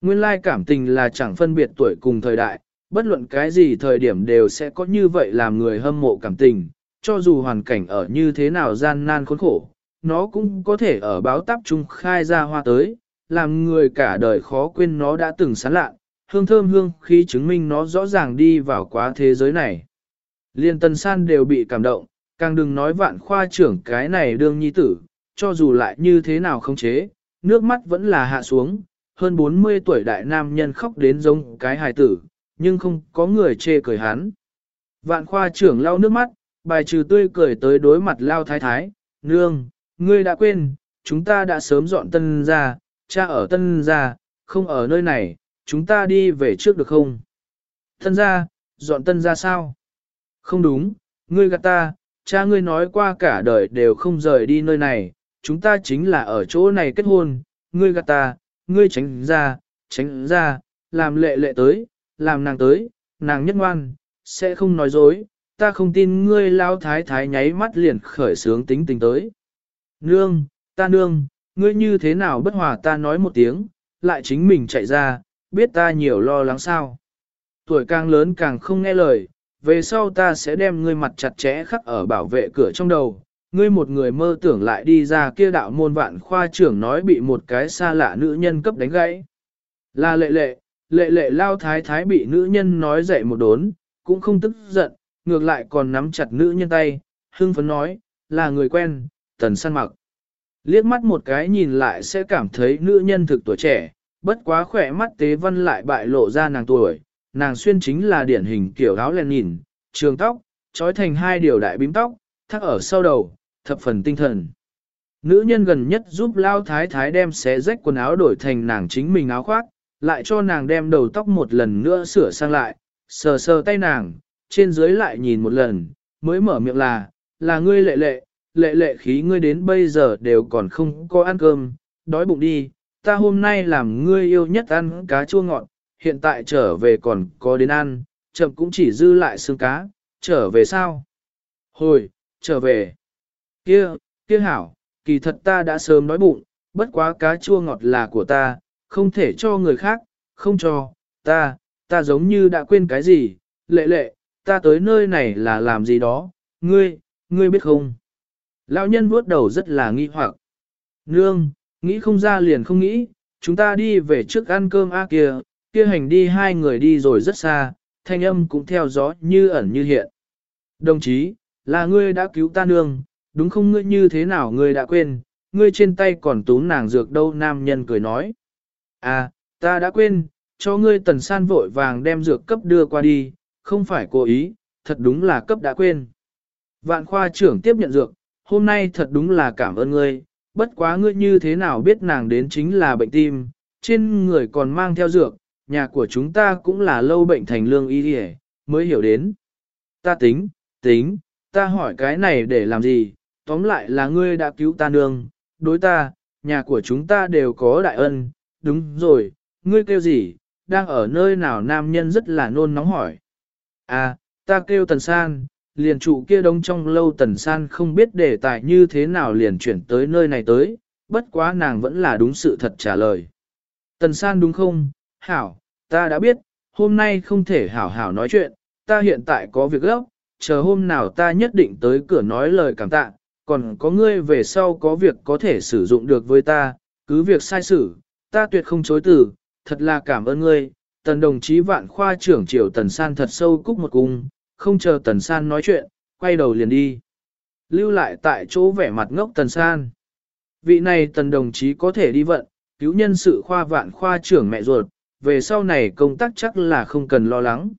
Nguyên lai cảm tình là chẳng phân biệt tuổi cùng thời đại, bất luận cái gì thời điểm đều sẽ có như vậy làm người hâm mộ cảm tình, cho dù hoàn cảnh ở như thế nào gian nan khốn khổ, nó cũng có thể ở báo táp trung khai ra hoa tới, làm người cả đời khó quên nó đã từng sán lạ, hương thơm hương khi chứng minh nó rõ ràng đi vào quá thế giới này. Liên tân san đều bị cảm động, càng đừng nói vạn khoa trưởng cái này đương nhi tử, cho dù lại như thế nào không chế, nước mắt vẫn là hạ xuống, hơn 40 tuổi đại nam nhân khóc đến giống cái hài tử, nhưng không có người chê cười hắn. Vạn khoa trưởng lau nước mắt, bài trừ tươi cười tới đối mặt lao thái thái, nương, ngươi đã quên, chúng ta đã sớm dọn tân ra, cha ở tân ra, không ở nơi này, chúng ta đi về trước được không? Tân ra, dọn tân ra sao? Không đúng, ngươi gạt ta, cha ngươi nói qua cả đời đều không rời đi nơi này, chúng ta chính là ở chỗ này kết hôn, ngươi gạt ta, ngươi tránh ra, tránh ra, làm lệ lệ tới, làm nàng tới, nàng nhất ngoan, sẽ không nói dối, ta không tin ngươi lao thái thái nháy mắt liền khởi sướng tính tình tới. Nương, ta nương, ngươi như thế nào bất hòa ta nói một tiếng, lại chính mình chạy ra, biết ta nhiều lo lắng sao. Tuổi càng lớn càng không nghe lời, về sau ta sẽ đem ngươi mặt chặt chẽ khắc ở bảo vệ cửa trong đầu. Ngươi một người mơ tưởng lại đi ra kia đạo môn vạn khoa trưởng nói bị một cái xa lạ nữ nhân cấp đánh gãy. Là lệ lệ, lệ lệ lao thái thái bị nữ nhân nói dậy một đốn, cũng không tức giận, ngược lại còn nắm chặt nữ nhân tay, hưng phấn nói, là người quen, tần săn mặc. Liếc mắt một cái nhìn lại sẽ cảm thấy nữ nhân thực tuổi trẻ, bất quá khỏe mắt tế văn lại bại lộ ra nàng tuổi, nàng xuyên chính là điển hình kiểu áo len nhìn, trường tóc, trói thành hai điều đại bím tóc, thắt ở sau đầu, thập phần tinh thần. Nữ nhân gần nhất giúp lao thái thái đem xé rách quần áo đổi thành nàng chính mình áo khoác, lại cho nàng đem đầu tóc một lần nữa sửa sang lại, sờ sờ tay nàng, trên dưới lại nhìn một lần, mới mở miệng là, là ngươi lệ lệ, lệ lệ khí ngươi đến bây giờ đều còn không có ăn cơm, đói bụng đi, ta hôm nay làm ngươi yêu nhất ăn cá chua ngọt, hiện tại trở về còn có đến ăn, chậm cũng chỉ dư lại xương cá, trở về sao? Hồi, trở về. Kia, kia hảo, kỳ thật ta đã sớm nói bụng, bất quá cá chua ngọt là của ta, không thể cho người khác, không cho, ta, ta giống như đã quên cái gì, lệ lệ, ta tới nơi này là làm gì đó, ngươi, ngươi biết không? Lão nhân vuốt đầu rất là nghi hoặc. Nương, nghĩ không ra liền không nghĩ, chúng ta đi về trước ăn cơm a kia, kia hành đi hai người đi rồi rất xa, thanh âm cũng theo gió như ẩn như hiện. Đồng chí, là ngươi đã cứu ta nương, đúng không ngươi như thế nào ngươi đã quên, ngươi trên tay còn túm nàng dược đâu nam nhân cười nói. À, ta đã quên, cho ngươi tần san vội vàng đem dược cấp đưa qua đi, không phải cố ý, thật đúng là cấp đã quên. Vạn khoa trưởng tiếp nhận dược, hôm nay thật đúng là cảm ơn ngươi, bất quá ngươi như thế nào biết nàng đến chính là bệnh tim, trên người còn mang theo dược, nhà của chúng ta cũng là lâu bệnh thành lương y hề, mới hiểu đến. Ta tính, tính, ta hỏi cái này để làm gì, tóm lại là ngươi đã cứu ta nương, đối ta, nhà của chúng ta đều có đại ân, đúng rồi, ngươi kêu gì, đang ở nơi nào nam nhân rất là nôn nóng hỏi. À, ta kêu Tần San, liền trụ kia đông trong lâu Tần San không biết đề tài như thế nào liền chuyển tới nơi này tới, bất quá nàng vẫn là đúng sự thật trả lời. Tần San đúng không? Hảo, ta đã biết, hôm nay không thể hảo hảo nói chuyện, ta hiện tại có việc gấp, chờ hôm nào ta nhất định tới cửa nói lời cảm tạ, còn có ngươi về sau có việc có thể sử dụng được với ta, cứ việc sai xử, ta tuyệt không chối từ, thật là cảm ơn ngươi, tần đồng chí vạn khoa trưởng triều tần san thật sâu cúc một cung, không chờ tần san nói chuyện, quay đầu liền đi. Lưu lại tại chỗ vẻ mặt ngốc tần san. Vị này tần đồng chí có thể đi vận, cứu nhân sự khoa vạn khoa trưởng mẹ ruột, về sau này công tác chắc là không cần lo lắng.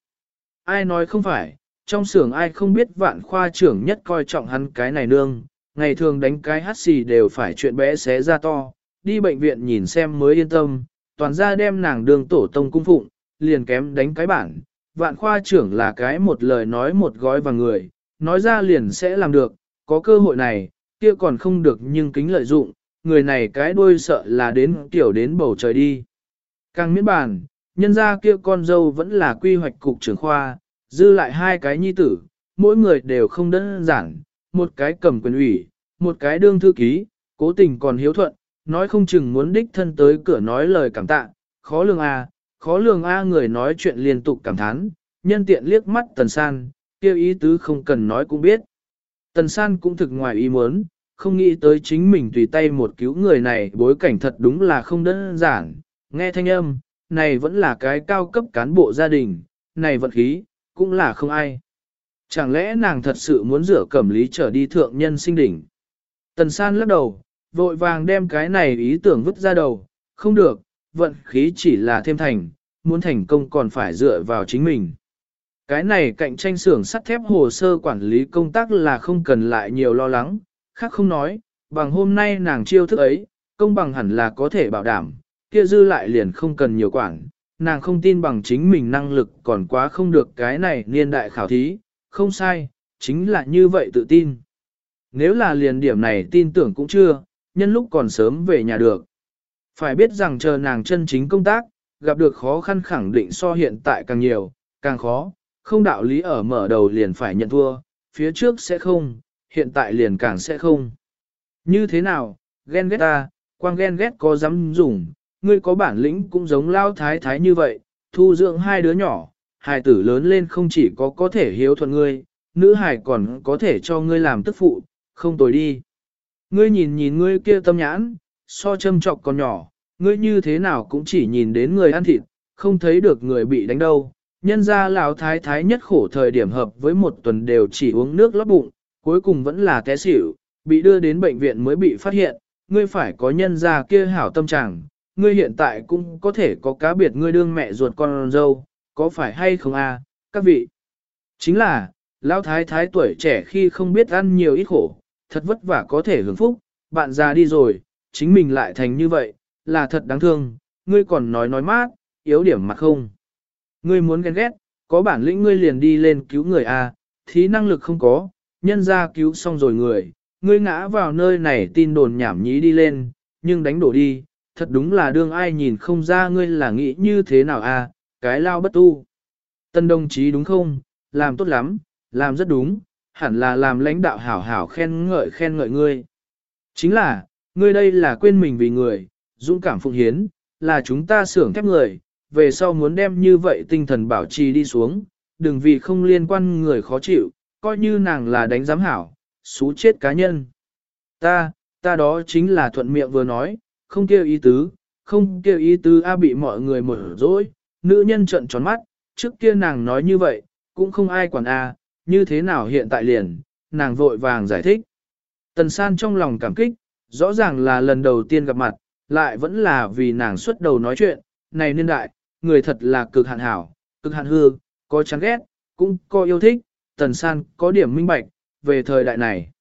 Ai nói không phải, trong xưởng ai không biết vạn khoa trưởng nhất coi trọng hắn cái này nương, ngày thường đánh cái hát xì đều phải chuyện bé xé ra to, đi bệnh viện nhìn xem mới yên tâm, toàn ra đem nàng đường tổ tông cung phụng, liền kém đánh cái bản, vạn khoa trưởng là cái một lời nói một gói và người, nói ra liền sẽ làm được, có cơ hội này, kia còn không được nhưng kính lợi dụng, người này cái đuôi sợ là đến tiểu đến bầu trời đi. Càng miễn bàn, nhân ra kia con dâu vẫn là quy hoạch cục trưởng khoa, dư lại hai cái nhi tử, mỗi người đều không đơn giản, một cái cầm quyền ủy, một cái đương thư ký, cố tình còn hiếu thuận, nói không chừng muốn đích thân tới cửa nói lời cảm tạ, khó lường a, khó lường a người nói chuyện liên tục cảm thán, nhân tiện liếc mắt Tần San, kêu ý tứ không cần nói cũng biết. Tần San cũng thực ngoài ý muốn, không nghĩ tới chính mình tùy tay một cứu người này bối cảnh thật đúng là không đơn giản, nghe thanh âm, này vẫn là cái cao cấp cán bộ gia đình, này vận khí, cũng là không ai. Chẳng lẽ nàng thật sự muốn rửa cẩm lý trở đi thượng nhân sinh đỉnh? Tần San lắc đầu, vội vàng đem cái này ý tưởng vứt ra đầu, không được, vận khí chỉ là thêm thành, muốn thành công còn phải dựa vào chính mình. Cái này cạnh tranh xưởng sắt thép hồ sơ quản lý công tác là không cần lại nhiều lo lắng, khác không nói, bằng hôm nay nàng chiêu thức ấy, công bằng hẳn là có thể bảo đảm, kia dư lại liền không cần nhiều quản, nàng không tin bằng chính mình năng lực còn quá không được cái này niên đại khảo thí, không sai, chính là như vậy tự tin. Nếu là liền điểm này tin tưởng cũng chưa, nhân lúc còn sớm về nhà được. Phải biết rằng chờ nàng chân chính công tác, gặp được khó khăn khẳng định so hiện tại càng nhiều, càng khó, không đạo lý ở mở đầu liền phải nhận thua, phía trước sẽ không, hiện tại liền càng sẽ không. Như thế nào, ghen ghét ta, quang ghen ghét có dám dùng, ngươi có bản lĩnh cũng giống lao thái thái như vậy, thu dưỡng hai đứa nhỏ, hài tử lớn lên không chỉ có có thể hiếu thuận ngươi, nữ hài còn có thể cho ngươi làm tức phụ, không tồi đi. Ngươi nhìn nhìn ngươi kia tâm nhãn, so châm trọc còn nhỏ, ngươi như thế nào cũng chỉ nhìn đến người ăn thịt, không thấy được người bị đánh đâu. Nhân ra lão thái thái nhất khổ thời điểm hợp với một tuần đều chỉ uống nước lót bụng, cuối cùng vẫn là té xỉu, bị đưa đến bệnh viện mới bị phát hiện, ngươi phải có nhân ra kia hảo tâm trạng, ngươi hiện tại cũng có thể có cá biệt ngươi đương mẹ ruột con dâu, có phải hay không a, các vị? Chính là, lão thái thái tuổi trẻ khi không biết ăn nhiều ít khổ, thật vất vả có thể hưởng phúc, bạn già đi rồi, chính mình lại thành như vậy, là thật đáng thương, ngươi còn nói nói mát, yếu điểm mà không. Ngươi muốn ghen ghét, có bản lĩnh ngươi liền đi lên cứu người a, thí năng lực không có, nhân ra cứu xong rồi người, ngươi ngã vào nơi này tin đồn nhảm nhí đi lên, nhưng đánh đổ đi, thật đúng là đương ai nhìn không ra ngươi là nghĩ như thế nào à cái lao bất tu. Tân đồng chí đúng không, làm tốt lắm, làm rất đúng, hẳn là làm lãnh đạo hảo hảo khen ngợi khen ngợi ngươi. Chính là, ngươi đây là quên mình vì người, dũng cảm phụng hiến, là chúng ta xưởng thép người, về sau muốn đem như vậy tinh thần bảo trì đi xuống, đừng vì không liên quan người khó chịu, coi như nàng là đánh giám hảo, xú chết cá nhân. Ta, ta đó chính là thuận miệng vừa nói, không kêu ý tứ, không kêu ý tứ a bị mọi người mở rối, nữ nhân trận tròn mắt, trước kia nàng nói như vậy, cũng không ai quản a, như thế nào hiện tại liền, nàng vội vàng giải thích. Tần san trong lòng cảm kích, rõ ràng là lần đầu tiên gặp mặt, lại vẫn là vì nàng xuất đầu nói chuyện, này niên đại, người thật là cực hạn hảo, cực hạn hư, có chán ghét, cũng có yêu thích, tần san có điểm minh bạch, về thời đại này.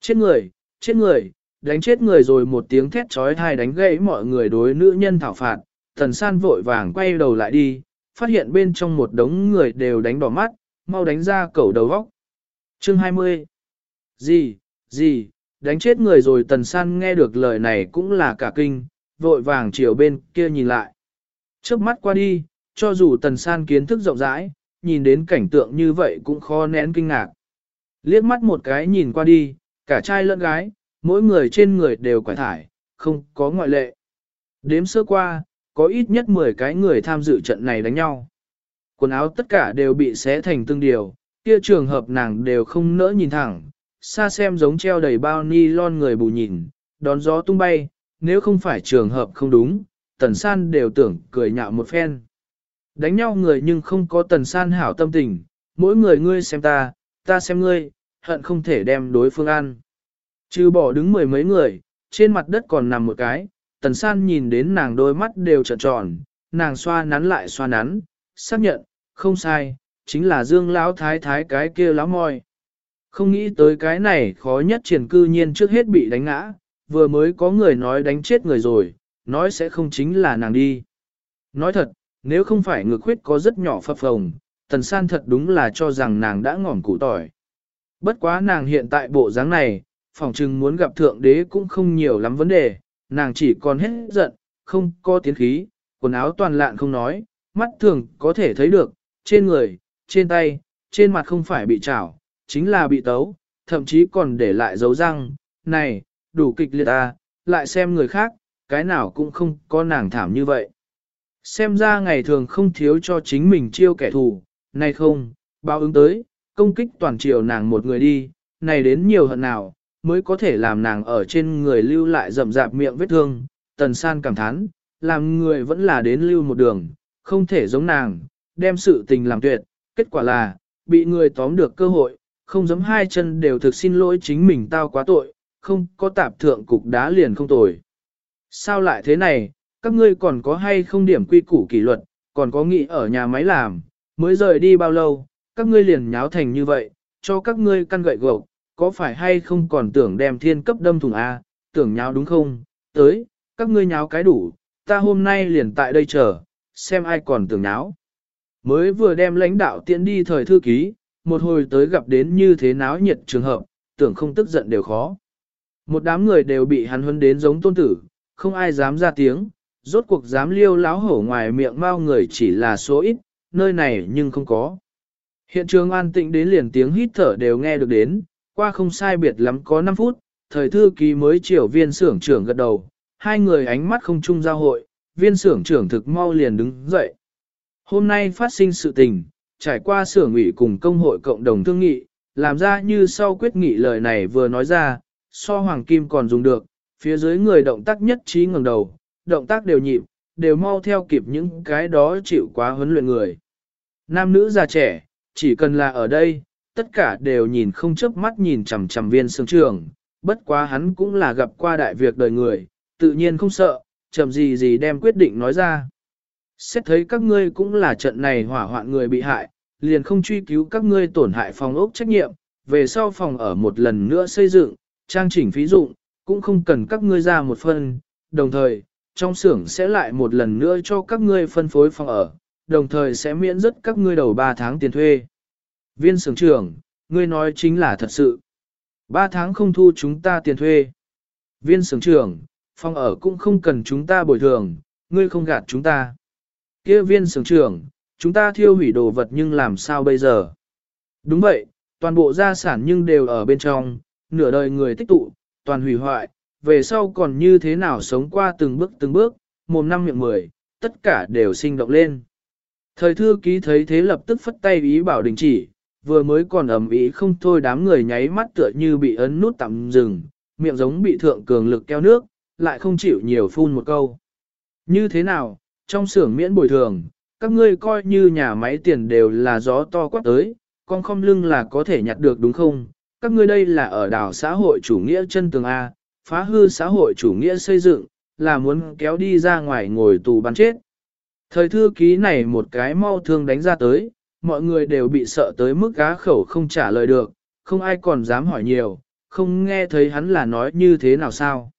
Chết người, chết người, đánh chết người rồi một tiếng thét trói thai đánh gãy mọi người đối nữ nhân thảo phạt, thần san vội vàng quay đầu lại đi, phát hiện bên trong một đống người đều đánh đỏ mắt, mau đánh ra cẩu đầu vóc. Chương 20 Gì, gì, đánh chết người rồi tần san nghe được lời này cũng là cả kinh, vội vàng chiều bên kia nhìn lại. Trước mắt qua đi, cho dù tần san kiến thức rộng rãi, nhìn đến cảnh tượng như vậy cũng khó nén kinh ngạc. Liếc mắt một cái nhìn qua đi, cả trai lẫn gái, mỗi người trên người đều quải thải, không có ngoại lệ. Đếm sơ qua, có ít nhất 10 cái người tham dự trận này đánh nhau. Quần áo tất cả đều bị xé thành tương điều, kia trường hợp nàng đều không nỡ nhìn thẳng, xa xem giống treo đầy bao ni lon người bù nhìn, đón gió tung bay, nếu không phải trường hợp không đúng, tần san đều tưởng cười nhạo một phen. Đánh nhau người nhưng không có tần san hảo tâm tình, mỗi người ngươi xem ta, ta xem ngươi, hận không thể đem đối phương ăn. Trừ bỏ đứng mười mấy người, trên mặt đất còn nằm một cái, tần san nhìn đến nàng đôi mắt đều trợn tròn, nàng xoa nắn lại xoa nắn, xác nhận, không sai, chính là dương lão thái thái cái kia lão môi. Không nghĩ tới cái này khó nhất triển cư nhiên trước hết bị đánh ngã, vừa mới có người nói đánh chết người rồi, nói sẽ không chính là nàng đi. Nói thật, nếu không phải ngược huyết có rất nhỏ phập phồng, tần san thật đúng là cho rằng nàng đã ngỏm củ tỏi. Bất quá nàng hiện tại bộ dáng này, Phòng chừng muốn gặp thượng đế cũng không nhiều lắm vấn đề, nàng chỉ còn hết giận, không có tiến khí, quần áo toàn lạn không nói, mắt thường có thể thấy được, trên người, trên tay, trên mặt không phải bị chảo, chính là bị tấu, thậm chí còn để lại dấu răng, này, đủ kịch liệt à, lại xem người khác, cái nào cũng không có nàng thảm như vậy. Xem ra ngày thường không thiếu cho chính mình chiêu kẻ thù, này không, báo ứng tới, công kích toàn triều nàng một người đi, này đến nhiều hận nào, mới có thể làm nàng ở trên người lưu lại rậm rạp miệng vết thương, tần san cảm thán, làm người vẫn là đến lưu một đường, không thể giống nàng, đem sự tình làm tuyệt, kết quả là, bị người tóm được cơ hội, không giống hai chân đều thực xin lỗi chính mình tao quá tội, không có tạp thượng cục đá liền không tồi. Sao lại thế này, các ngươi còn có hay không điểm quy củ kỷ luật, còn có nghĩ ở nhà máy làm, mới rời đi bao lâu, các ngươi liền nháo thành như vậy, cho các ngươi căn gậy gộc, có phải hay không còn tưởng đem thiên cấp đâm thùng A, à? tưởng nháo đúng không, tới, các ngươi nháo cái đủ, ta hôm nay liền tại đây chờ, xem ai còn tưởng nháo. Mới vừa đem lãnh đạo tiễn đi thời thư ký, một hồi tới gặp đến như thế náo nhiệt trường hợp, tưởng không tức giận đều khó. Một đám người đều bị hắn huấn đến giống tôn tử, không ai dám ra tiếng, rốt cuộc dám liêu láo hổ ngoài miệng mau người chỉ là số ít, nơi này nhưng không có. Hiện trường an tĩnh đến liền tiếng hít thở đều nghe được đến, qua không sai biệt lắm có 5 phút, thời thư ký mới chiều viên xưởng trưởng gật đầu, hai người ánh mắt không chung giao hội, viên xưởng trưởng thực mau liền đứng dậy. Hôm nay phát sinh sự tình, trải qua xưởng ủy cùng công hội cộng đồng thương nghị, làm ra như sau quyết nghị lời này vừa nói ra, so hoàng kim còn dùng được, phía dưới người động tác nhất trí ngẩng đầu, động tác đều nhịp, đều mau theo kịp những cái đó chịu quá huấn luyện người. Nam nữ già trẻ, chỉ cần là ở đây, tất cả đều nhìn không chớp mắt nhìn chằm chằm viên sương trường, bất quá hắn cũng là gặp qua đại việc đời người, tự nhiên không sợ, chậm gì gì đem quyết định nói ra. Xét thấy các ngươi cũng là trận này hỏa hoạn người bị hại, liền không truy cứu các ngươi tổn hại phòng ốc trách nhiệm, về sau phòng ở một lần nữa xây dựng, trang chỉnh phí dụng, cũng không cần các ngươi ra một phần, đồng thời, trong xưởng sẽ lại một lần nữa cho các ngươi phân phối phòng ở, đồng thời sẽ miễn rất các ngươi đầu 3 tháng tiền thuê. Viên sưởng trưởng, ngươi nói chính là thật sự. Ba tháng không thu chúng ta tiền thuê. Viên sưởng trưởng, phòng ở cũng không cần chúng ta bồi thường, ngươi không gạt chúng ta. kia viên sưởng trưởng, chúng ta thiêu hủy đồ vật nhưng làm sao bây giờ? Đúng vậy, toàn bộ gia sản nhưng đều ở bên trong, nửa đời người tích tụ, toàn hủy hoại, về sau còn như thế nào sống qua từng bước từng bước, mồm năm miệng mười, tất cả đều sinh động lên. Thời thư ký thấy thế lập tức phất tay ý bảo đình chỉ, vừa mới còn ầm ĩ không thôi đám người nháy mắt tựa như bị ấn nút tạm dừng, miệng giống bị thượng cường lực keo nước, lại không chịu nhiều phun một câu. Như thế nào, trong xưởng miễn bồi thường, các ngươi coi như nhà máy tiền đều là gió to quát tới, con không lưng là có thể nhặt được đúng không? Các ngươi đây là ở đảo xã hội chủ nghĩa chân tường A, phá hư xã hội chủ nghĩa xây dựng, là muốn kéo đi ra ngoài ngồi tù bắn chết. Thời thư ký này một cái mau thương đánh ra tới, mọi người đều bị sợ tới mức cá khẩu không trả lời được, không ai còn dám hỏi nhiều, không nghe thấy hắn là nói như thế nào sao.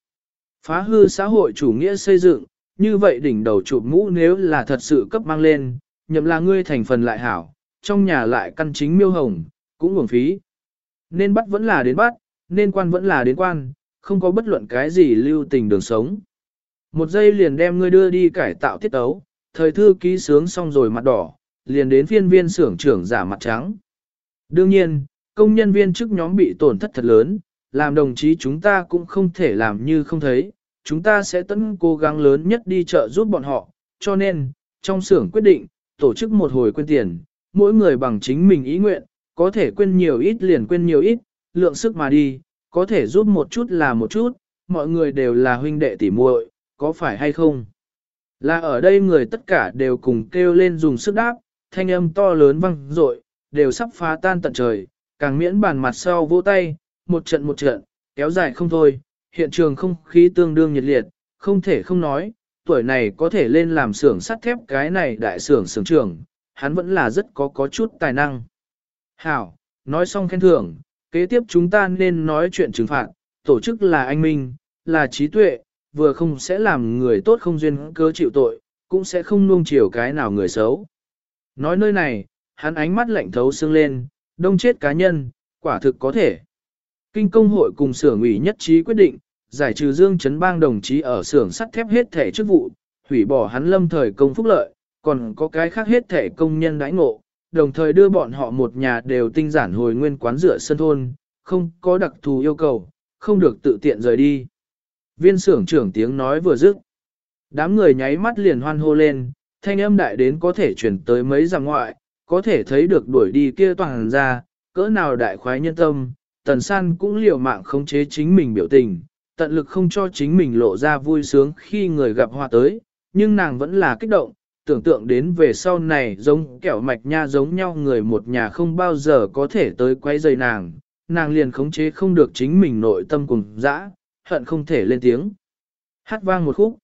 Phá hư xã hội chủ nghĩa xây dựng, như vậy đỉnh đầu chụp mũ nếu là thật sự cấp mang lên, nhậm là ngươi thành phần lại hảo, trong nhà lại căn chính miêu hồng, cũng uổng phí. Nên bắt vẫn là đến bắt, nên quan vẫn là đến quan, không có bất luận cái gì lưu tình đường sống. Một giây liền đem ngươi đưa đi cải tạo tiết tấu, thời thư ký sướng xong rồi mặt đỏ, liền đến phiên viên xưởng trưởng giả mặt trắng. Đương nhiên, công nhân viên chức nhóm bị tổn thất thật lớn, làm đồng chí chúng ta cũng không thể làm như không thấy, chúng ta sẽ tận cố gắng lớn nhất đi chợ giúp bọn họ, cho nên, trong xưởng quyết định, tổ chức một hồi quên tiền, mỗi người bằng chính mình ý nguyện, có thể quên nhiều ít liền quên nhiều ít, lượng sức mà đi, có thể giúp một chút là một chút, mọi người đều là huynh đệ tỉ muội, có phải hay không? Là ở đây người tất cả đều cùng kêu lên dùng sức đáp, thanh âm to lớn vang dội, đều sắp phá tan tận trời, càng miễn bàn mặt sau vỗ tay, một trận một trận, kéo dài không thôi, hiện trường không khí tương đương nhiệt liệt, không thể không nói, tuổi này có thể lên làm xưởng sắt thép cái này đại xưởng xưởng trưởng, hắn vẫn là rất có có chút tài năng. Hảo, nói xong khen thưởng, kế tiếp chúng ta nên nói chuyện trừng phạt, tổ chức là anh minh, là trí tuệ, vừa không sẽ làm người tốt không duyên cớ chịu tội, cũng sẽ không nuông chiều cái nào người xấu. Nói nơi này, hắn ánh mắt lạnh thấu xương lên, đông chết cá nhân, quả thực có thể. Kinh công hội cùng xưởng ủy nhất trí quyết định, giải trừ Dương Trấn Bang đồng chí ở xưởng sắt thép hết thể chức vụ, hủy bỏ hắn lâm thời công phúc lợi, còn có cái khác hết thể công nhân đãi ngộ, đồng thời đưa bọn họ một nhà đều tinh giản hồi nguyên quán rửa sân thôn, không có đặc thù yêu cầu, không được tự tiện rời đi. Viên xưởng trưởng tiếng nói vừa dứt. Đám người nháy mắt liền hoan hô lên, thanh âm đại đến có thể chuyển tới mấy dặm ngoại, có thể thấy được đuổi đi kia toàn ra, cỡ nào đại khoái nhân tâm, tần san cũng liều mạng khống chế chính mình biểu tình, tận lực không cho chính mình lộ ra vui sướng khi người gặp hoa tới, nhưng nàng vẫn là kích động, tưởng tượng đến về sau này giống kẹo mạch nha giống nhau người một nhà không bao giờ có thể tới quay dây nàng, nàng liền khống chế không được chính mình nội tâm cùng dã, hận không thể lên tiếng. Hát vang một khúc.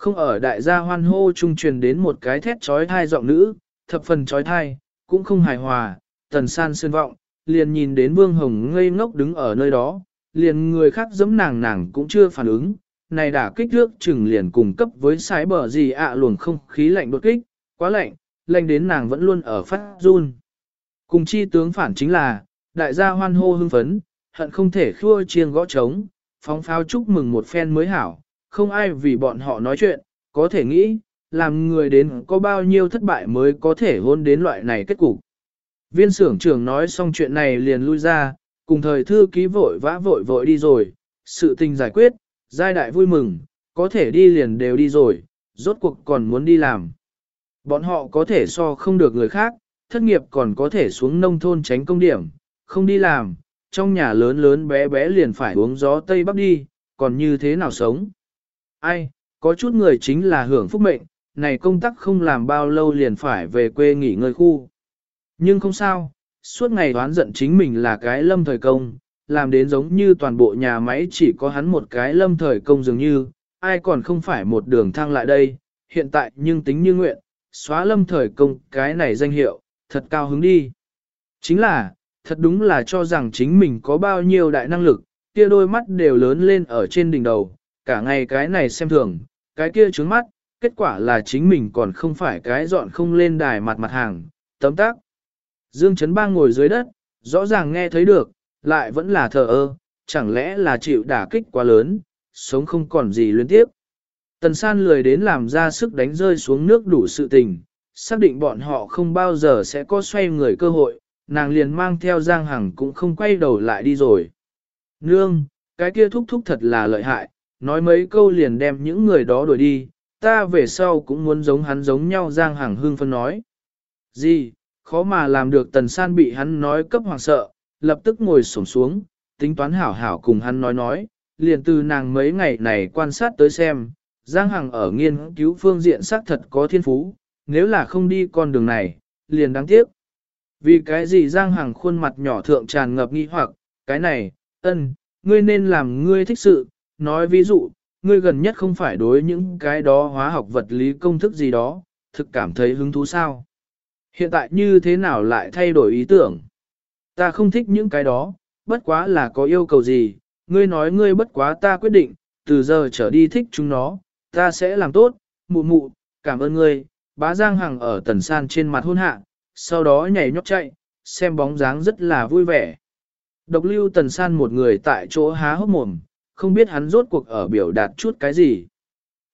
Không ở đại gia hoan hô trung truyền đến một cái thét trói thai giọng nữ, thập phần trói thai, cũng không hài hòa, tần san sơn vọng, liền nhìn đến vương hồng ngây ngốc đứng ở nơi đó, liền người khác giẫm nàng nàng cũng chưa phản ứng, này đã kích thước chừng liền cùng cấp với sái bờ gì ạ luồng không khí lạnh đột kích, quá lạnh, lạnh đến nàng vẫn luôn ở phát run. Cùng chi tướng phản chính là, đại gia hoan hô hưng phấn, hận không thể khua chiêng gõ trống, phóng pháo chúc mừng một phen mới hảo, không ai vì bọn họ nói chuyện, có thể nghĩ, làm người đến có bao nhiêu thất bại mới có thể hôn đến loại này kết cục. Viên xưởng trưởng nói xong chuyện này liền lui ra, cùng thời thư ký vội vã vội vội đi rồi, sự tình giải quyết, giai đại vui mừng, có thể đi liền đều đi rồi, rốt cuộc còn muốn đi làm. Bọn họ có thể so không được người khác, thất nghiệp còn có thể xuống nông thôn tránh công điểm, không đi làm, trong nhà lớn lớn bé bé liền phải uống gió Tây Bắc đi, còn như thế nào sống? Ai, có chút người chính là hưởng phúc mệnh, này công tác không làm bao lâu liền phải về quê nghỉ ngơi khu. Nhưng không sao, suốt ngày đoán giận chính mình là cái lâm thời công, làm đến giống như toàn bộ nhà máy chỉ có hắn một cái lâm thời công dường như, ai còn không phải một đường thang lại đây, hiện tại nhưng tính như nguyện, xóa lâm thời công cái này danh hiệu, thật cao hứng đi. Chính là, thật đúng là cho rằng chính mình có bao nhiêu đại năng lực, kia đôi mắt đều lớn lên ở trên đỉnh đầu, cả ngày cái này xem thường, cái kia trướng mắt, kết quả là chính mình còn không phải cái dọn không lên đài mặt mặt hàng, tấm tác. Dương Trấn Bang ngồi dưới đất, rõ ràng nghe thấy được, lại vẫn là thờ ơ, chẳng lẽ là chịu đả kích quá lớn, sống không còn gì luyến tiếp. Tần san lười đến làm ra sức đánh rơi xuống nước đủ sự tình, xác định bọn họ không bao giờ sẽ có xoay người cơ hội, nàng liền mang theo Giang Hằng cũng không quay đầu lại đi rồi. Nương, cái kia thúc thúc thật là lợi hại, nói mấy câu liền đem những người đó đuổi đi, ta về sau cũng muốn giống hắn giống nhau Giang Hằng hương phân nói. Gì, khó mà làm được tần san bị hắn nói cấp hoàng sợ, lập tức ngồi xổm xuống, tính toán hảo hảo cùng hắn nói nói, liền từ nàng mấy ngày này quan sát tới xem, Giang Hằng ở nghiên cứu phương diện xác thật có thiên phú, nếu là không đi con đường này, liền đáng tiếc. Vì cái gì Giang Hằng khuôn mặt nhỏ thượng tràn ngập nghi hoặc, cái này, ân, ngươi nên làm ngươi thích sự, nói ví dụ, ngươi gần nhất không phải đối những cái đó hóa học vật lý công thức gì đó, thực cảm thấy hứng thú sao. Hiện tại như thế nào lại thay đổi ý tưởng? Ta không thích những cái đó, bất quá là có yêu cầu gì, ngươi nói ngươi bất quá ta quyết định, từ giờ trở đi thích chúng nó, ta sẽ làm tốt, mụ mụ, cảm ơn ngươi, bá Giang Hằng ở tần san trên mặt hôn hạ, sau đó nhảy nhót chạy, xem bóng dáng rất là vui vẻ. Độc lưu tần san một người tại chỗ há hốc mồm, không biết hắn rốt cuộc ở biểu đạt chút cái gì.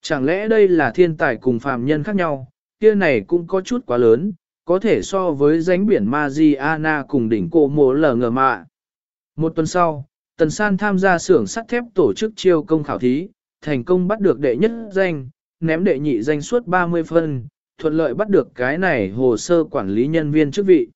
Chẳng lẽ đây là thiên tài cùng phàm nhân khác nhau, kia này cũng có chút quá lớn, có thể so với ránh biển Mariana cùng đỉnh cổ mộ lờ ngờ mạ. Một tuần sau, Tần San tham gia xưởng sắt thép tổ chức chiêu công khảo thí, thành công bắt được đệ nhất danh, ném đệ nhị danh suốt 30 phân, thuận lợi bắt được cái này hồ sơ quản lý nhân viên chức vị.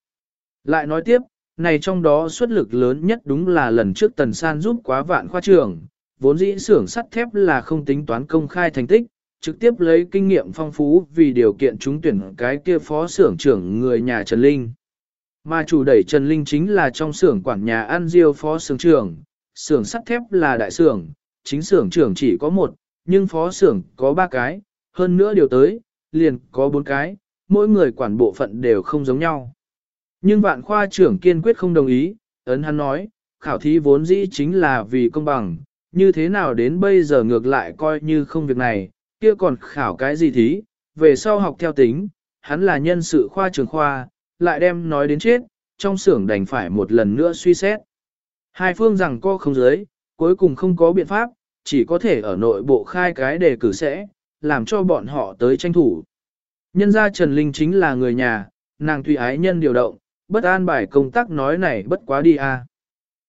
Lại nói tiếp, này trong đó xuất lực lớn nhất đúng là lần trước Tần San giúp quá vạn khoa trưởng, vốn dĩ xưởng sắt thép là không tính toán công khai thành tích, trực tiếp lấy kinh nghiệm phong phú vì điều kiện trúng tuyển cái kia phó xưởng trưởng người nhà Trần Linh. Mà chủ đẩy Trần Linh chính là trong xưởng quản nhà An Diêu phó xưởng trưởng, xưởng sắt thép là đại xưởng, chính xưởng trưởng chỉ có một, nhưng phó xưởng có ba cái, hơn nữa điều tới, liền có bốn cái, mỗi người quản bộ phận đều không giống nhau. Nhưng vạn khoa trưởng kiên quyết không đồng ý, ấn hắn nói, khảo thí vốn dĩ chính là vì công bằng, như thế nào đến bây giờ ngược lại coi như không việc này, kia còn khảo cái gì thí, về sau học theo tính, hắn là nhân sự khoa trường khoa, lại đem nói đến chết, trong xưởng đành phải một lần nữa suy xét. Hai phương rằng co không giới, cuối cùng không có biện pháp, chỉ có thể ở nội bộ khai cái đề cử sẽ, làm cho bọn họ tới tranh thủ. Nhân gia Trần Linh chính là người nhà, nàng tùy ái nhân điều động, bất an bài công tác nói này bất quá đi a. À.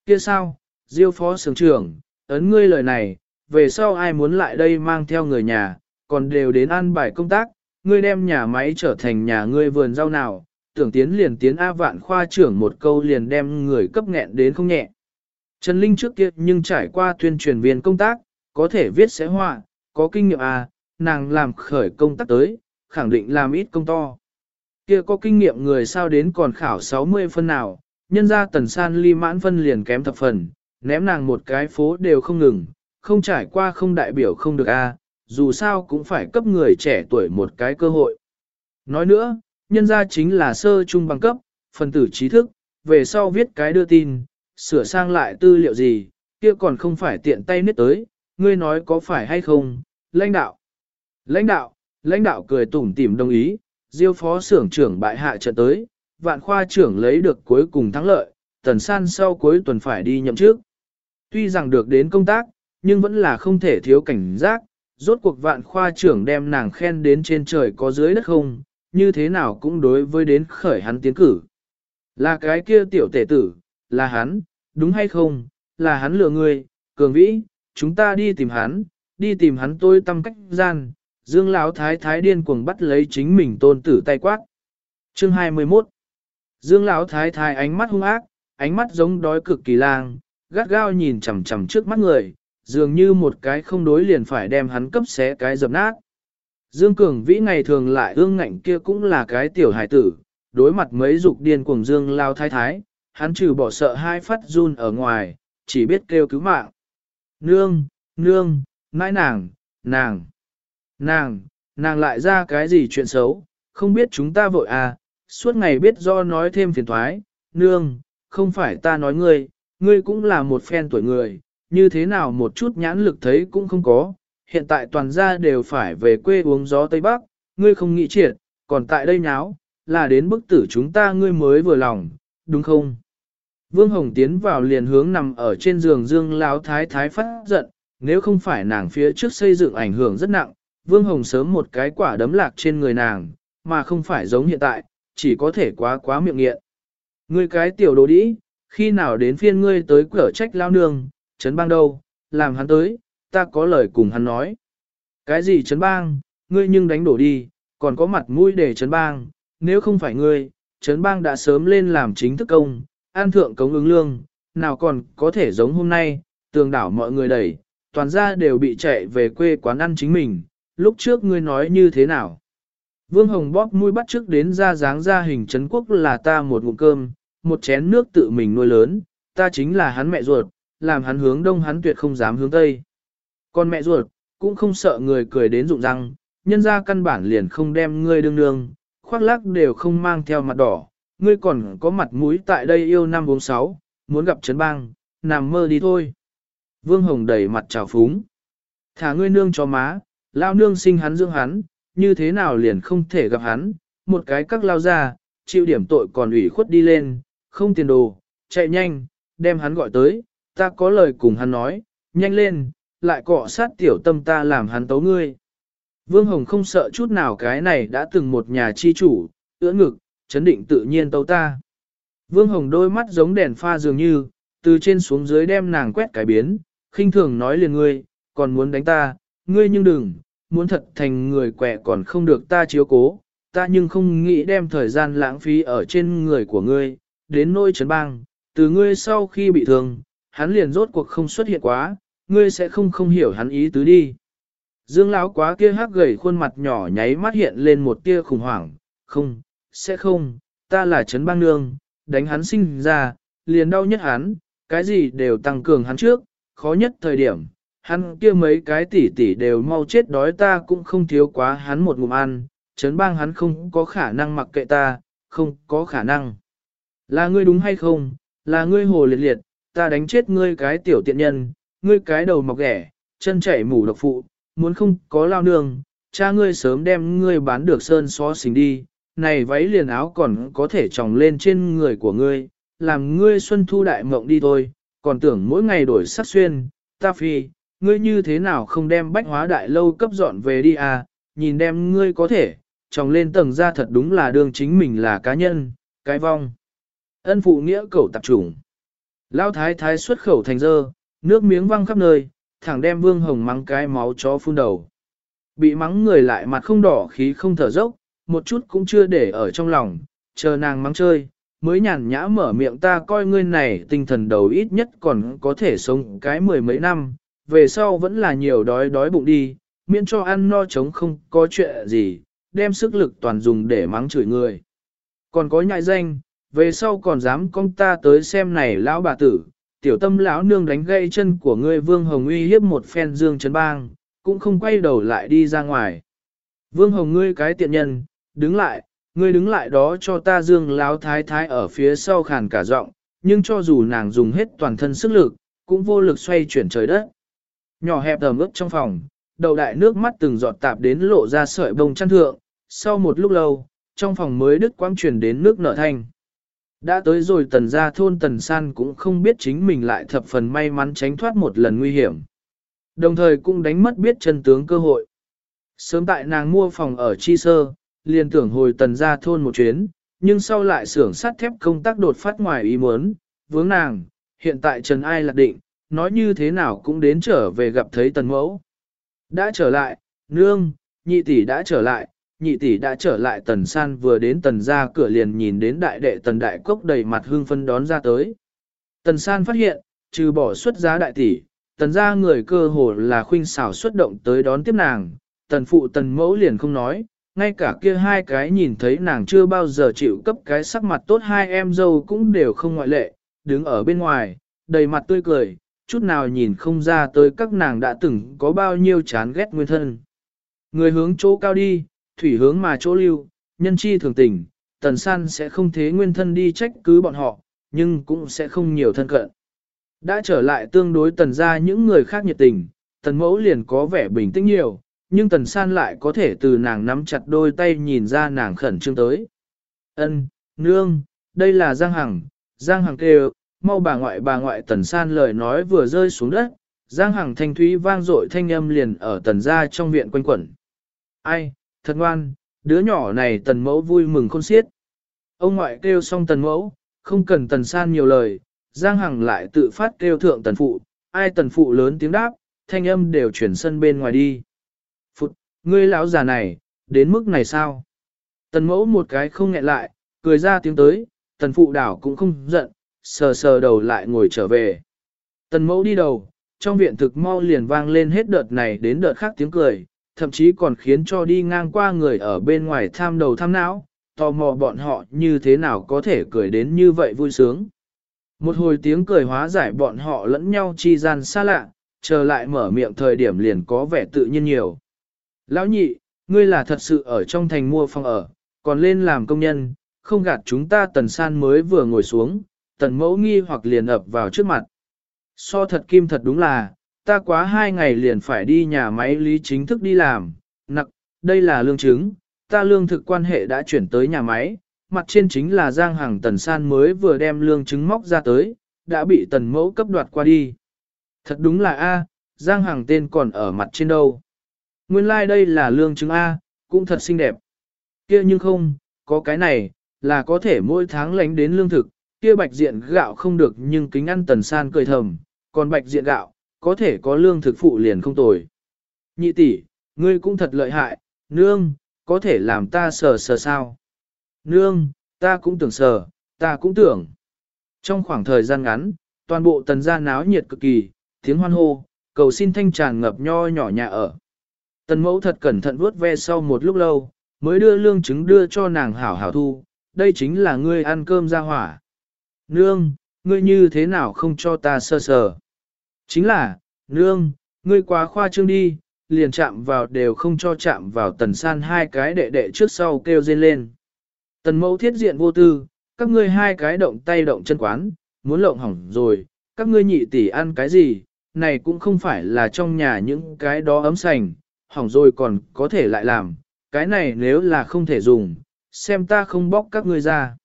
Kia sao, Diêu phó sưởng trưởng, ấn ngươi lời này, về sau ai muốn lại đây mang theo người nhà, còn đều đến an bài công tác, ngươi đem nhà máy trở thành nhà ngươi vườn rau nào, tưởng tiến liền tiến A vạn khoa trưởng một câu liền đem người cấp nghẹn đến không nhẹ. Trần Linh trước kia nhưng trải qua tuyên truyền viên công tác, có thể viết sẽ họa, có kinh nghiệm à, nàng làm khởi công tác tới, khẳng định làm ít công to. Kia có kinh nghiệm người sao đến còn khảo 60 phân nào, nhân ra tần san ly mãn phân liền kém thập phần, ném nàng một cái phố đều không ngừng, không trải qua không đại biểu không được a, à, dù sao cũng phải cấp người trẻ tuổi một cái cơ hội. Nói nữa, nhân ra chính là sơ trung bằng cấp, phần tử trí thức, về sau viết cái đưa tin, sửa sang lại tư liệu gì, kia còn không phải tiện tay nết tới, ngươi nói có phải hay không, lãnh đạo. Lãnh đạo, lãnh đạo cười tủm tỉm đồng ý, diêu phó xưởng trưởng bại hạ trận tới, vạn khoa trưởng lấy được cuối cùng thắng lợi, tần san sau cuối tuần phải đi nhậm trước. Tuy rằng được đến công tác, nhưng vẫn là không thể thiếu cảnh giác, Rốt cuộc vạn khoa trưởng đem nàng khen đến trên trời có dưới đất không, như thế nào cũng đối với đến khởi hắn tiến cử. Là cái kia tiểu tể tử, là hắn, đúng hay không, là hắn lừa người, cường vĩ, chúng ta đi tìm hắn, đi tìm hắn tôi tâm cách gian, dương lão thái thái điên cuồng bắt lấy chính mình tôn tử tay quát. Chương 21 Dương lão thái thái ánh mắt hung ác, ánh mắt giống đói cực kỳ lang, gắt gao nhìn chằm chằm trước mắt người, dường như một cái không đối liền phải đem hắn cấp xé cái dập nát. Dương Cường Vĩ ngày thường lại ương ngạnh kia cũng là cái tiểu hải tử, đối mặt mấy dục điên cuồng Dương lao thái thái, hắn trừ bỏ sợ hai phát run ở ngoài, chỉ biết kêu cứu mạng. Nương, nương, nãi nàng, nàng, nàng, nàng lại ra cái gì chuyện xấu, không biết chúng ta vội à, suốt ngày biết do nói thêm phiền thoái, nương, không phải ta nói ngươi, ngươi cũng là một phen tuổi người, như thế nào một chút nhãn lực thấy cũng không có, hiện tại toàn gia đều phải về quê uống gió Tây Bắc, ngươi không nghĩ triệt, còn tại đây nháo, là đến bức tử chúng ta ngươi mới vừa lòng, đúng không? Vương Hồng tiến vào liền hướng nằm ở trên giường Dương Lão Thái Thái phát giận, nếu không phải nàng phía trước xây dựng ảnh hưởng rất nặng, Vương Hồng sớm một cái quả đấm lạc trên người nàng, mà không phải giống hiện tại, chỉ có thể quá quá miệng nghiện. Ngươi cái tiểu đồ đĩ, khi nào đến phiên ngươi tới cửa trách lao nương, trấn bang đâu, làm hắn tới, ta có lời cùng hắn nói. Cái gì trấn bang, ngươi nhưng đánh đổ đi, còn có mặt mũi để trấn bang, nếu không phải ngươi, trấn bang đã sớm lên làm chính thức công, an thượng cống ứng lương, nào còn có thể giống hôm nay, tường đảo mọi người đẩy, toàn ra đều bị chạy về quê quán ăn chính mình, lúc trước ngươi nói như thế nào. Vương Hồng bóp mũi bắt trước đến ra dáng ra hình Trấn quốc là ta một ngụm cơm, một chén nước tự mình nuôi lớn, ta chính là hắn mẹ ruột, làm hắn hướng đông hắn tuyệt không dám hướng tây. Còn mẹ ruột, cũng không sợ người cười đến rụng răng, nhân ra căn bản liền không đem ngươi đương đương, khoác lác đều không mang theo mặt đỏ, ngươi còn có mặt mũi tại đây yêu năm bốn sáu, muốn gặp Trấn Bang, nằm mơ đi thôi. Vương Hồng đẩy mặt trào phúng. Thả ngươi nương cho má, lao nương sinh hắn dưỡng hắn, như thế nào liền không thể gặp hắn, một cái các lao ra, chịu điểm tội còn ủy khuất đi lên, không tiền đồ, chạy nhanh, đem hắn gọi tới, ta có lời cùng hắn nói, nhanh lên, lại cọ sát tiểu tâm ta làm hắn tấu ngươi. Vương Hồng không sợ chút nào cái này đã từng một nhà chi chủ, ưỡn ngực, chấn định tự nhiên tấu ta. Vương Hồng đôi mắt giống đèn pha dường như, từ trên xuống dưới đem nàng quét cái biến, khinh thường nói liền ngươi, còn muốn đánh ta, ngươi nhưng đừng, muốn thật thành người quẹ còn không được ta chiếu cố, ta nhưng không nghĩ đem thời gian lãng phí ở trên người của ngươi, đến nôi trấn bang, từ ngươi sau khi bị thương, hắn liền rốt cuộc không xuất hiện quá, ngươi sẽ không không hiểu hắn ý tứ đi. Dương lão quá kia hắc gầy khuôn mặt nhỏ nháy mắt hiện lên một tia khủng hoảng, không, sẽ không, ta là trấn bang nương, đánh hắn sinh ra, liền đau nhất hắn, cái gì đều tăng cường hắn trước, khó nhất thời điểm, hắn kia mấy cái tỷ tỷ đều mau chết đói ta cũng không thiếu quá hắn một ngụm ăn, chấn bang hắn không có khả năng mặc kệ ta, không có khả năng. Là ngươi đúng hay không, là ngươi hồ liệt liệt, ta đánh chết ngươi cái tiểu tiện nhân, ngươi cái đầu mọc ghẻ, chân chảy mủ độc phụ, muốn không có lao nương, cha ngươi sớm đem ngươi bán được sơn xó xình đi, này váy liền áo còn có thể tròng lên trên người của ngươi, làm ngươi xuân thu đại mộng đi thôi, còn tưởng mỗi ngày đổi sắc xuyên, ta phi, ngươi như thế nào không đem bách hóa đại lâu cấp dọn về đi à, nhìn đem ngươi có thể, tròng lên tầng ra thật đúng là đương chính mình là cá nhân, cái vong. Ân phụ nghĩa cầu tạp chủng. Lao thái thái xuất khẩu thành dơ, nước miếng văng khắp nơi, thẳng đem vương hồng mắng cái máu chó phun đầu. Bị mắng người lại mặt không đỏ khí không thở dốc, một chút cũng chưa để ở trong lòng, chờ nàng mắng chơi, mới nhàn nhã mở miệng ta coi ngươi này tinh thần đầu ít nhất còn có thể sống cái mười mấy năm, về sau vẫn là nhiều đói đói bụng đi, miễn cho ăn no chống không có chuyện gì, đem sức lực toàn dùng để mắng chửi người. Còn có nhại danh, về sau còn dám con ta tới xem này lão bà tử, tiểu tâm lão nương đánh gãy chân của ngươi Vương Hồng uy hiếp một phen dương Trấn bang, cũng không quay đầu lại đi ra ngoài. Vương Hồng ngươi cái tiện nhân, đứng lại, ngươi đứng lại đó cho ta dương lão thái thái ở phía sau khàn cả giọng, nhưng cho dù nàng dùng hết toàn thân sức lực, cũng vô lực xoay chuyển trời đất. Nhỏ hẹp ẩm ướt trong phòng, đầu đại nước mắt từng giọt tạp đến lộ ra sợi bông chăn thượng, sau một lúc lâu, trong phòng mới đứt quang truyền đến nước nở thanh. Đã tới rồi tần gia thôn tần san cũng không biết chính mình lại thập phần may mắn tránh thoát một lần nguy hiểm. Đồng thời cũng đánh mất biết chân tướng cơ hội. Sớm tại nàng mua phòng ở Chi Sơ, liền tưởng hồi tần ra thôn một chuyến, nhưng sau lại xưởng sắt thép công tác đột phát ngoài ý muốn, vướng nàng, hiện tại Trần Ai lạc định, nói như thế nào cũng đến trở về gặp thấy tần mẫu. Đã trở lại, nương, nhị tỷ đã trở lại, nhị tỷ đã trở lại tần san vừa đến tần ra cửa liền nhìn đến đại đệ tần đại cốc đầy mặt hương phân đón ra tới. Tần san phát hiện, trừ bỏ xuất giá đại tỷ, tần ra người cơ hồ là khuynh xảo xuất động tới đón tiếp nàng, tần phụ tần mẫu liền không nói, ngay cả kia hai cái nhìn thấy nàng chưa bao giờ chịu cấp cái sắc mặt tốt hai em dâu cũng đều không ngoại lệ, đứng ở bên ngoài, đầy mặt tươi cười, chút nào nhìn không ra tới các nàng đã từng có bao nhiêu chán ghét nguyên thân. Người hướng chỗ cao đi, thủy hướng mà chỗ lưu, nhân chi thường tình, tần san sẽ không thế nguyên thân đi trách cứ bọn họ, nhưng cũng sẽ không nhiều thân cận. Đã trở lại tương đối tần ra những người khác nhiệt tình, tần mẫu liền có vẻ bình tĩnh nhiều, nhưng tần san lại có thể từ nàng nắm chặt đôi tay nhìn ra nàng khẩn trương tới. Ân, nương, đây là Giang Hằng, Giang Hằng kêu, mau bà ngoại bà ngoại tần san lời nói vừa rơi xuống đất, Giang Hằng thanh thúy vang dội thanh âm liền ở tần gia trong viện quanh quẩn. Ai, thật ngoan, đứa nhỏ này tần mẫu vui mừng khôn xiết. Ông ngoại kêu xong tần mẫu, không cần tần san nhiều lời, Giang Hằng lại tự phát kêu thượng tần phụ, ai tần phụ lớn tiếng đáp, thanh âm đều chuyển sân bên ngoài đi. Phụt, ngươi lão già này, đến mức này sao? Tần mẫu một cái không nghẹn lại, cười ra tiếng tới, tần phụ đảo cũng không giận, sờ sờ đầu lại ngồi trở về. Tần mẫu đi đầu, trong viện thực mau liền vang lên hết đợt này đến đợt khác tiếng cười, thậm chí còn khiến cho đi ngang qua người ở bên ngoài tham đầu tham não, tò mò bọn họ như thế nào có thể cười đến như vậy vui sướng. Một hồi tiếng cười hóa giải bọn họ lẫn nhau chi gian xa lạ, chờ lại mở miệng thời điểm liền có vẻ tự nhiên nhiều. Lão nhị, ngươi là thật sự ở trong thành mua phòng ở, còn lên làm công nhân, không gạt chúng ta tần san mới vừa ngồi xuống, tần mẫu nghi hoặc liền ập vào trước mặt. So thật kim thật đúng là, ta quá hai ngày liền phải đi nhà máy lý chính thức đi làm, nặc, đây là lương chứng, ta lương thực quan hệ đã chuyển tới nhà máy, mặt trên chính là Giang hàng Tần San mới vừa đem lương chứng móc ra tới, đã bị tần mẫu cấp đoạt qua đi. Thật đúng là A, Giang hàng tên còn ở mặt trên đâu. Nguyên lai like đây là lương chứng A, cũng thật xinh đẹp. kia nhưng không, có cái này, là có thể mỗi tháng lánh đến lương thực, kia bạch diện gạo không được nhưng kính ăn tần san cười thầm, còn bạch diện gạo, có thể có lương thực phụ liền không tồi. Nhị tỷ, ngươi cũng thật lợi hại, nương, có thể làm ta sờ sờ sao? Nương, ta cũng tưởng sờ, ta cũng tưởng. Trong khoảng thời gian ngắn, toàn bộ tần gia náo nhiệt cực kỳ, tiếng hoan hô, cầu xin thanh tràn ngập nho nhỏ nhà ở. Tần mẫu thật cẩn thận vuốt ve sau một lúc lâu, mới đưa lương trứng đưa cho nàng hảo hảo thu, đây chính là ngươi ăn cơm ra hỏa. Nương, ngươi như thế nào không cho ta sơ sờ? Chính là, nương, ngươi quá khoa trương đi, liền chạm vào đều không cho chạm vào tần san hai cái đệ đệ trước sau kêu dên lên. Tần mẫu thiết diện vô tư, các ngươi hai cái động tay động chân quán, muốn lộng hỏng rồi, các ngươi nhị tỷ ăn cái gì, này cũng không phải là trong nhà những cái đó ấm sành, hỏng rồi còn có thể lại làm, cái này nếu là không thể dùng, xem ta không bóc các ngươi ra.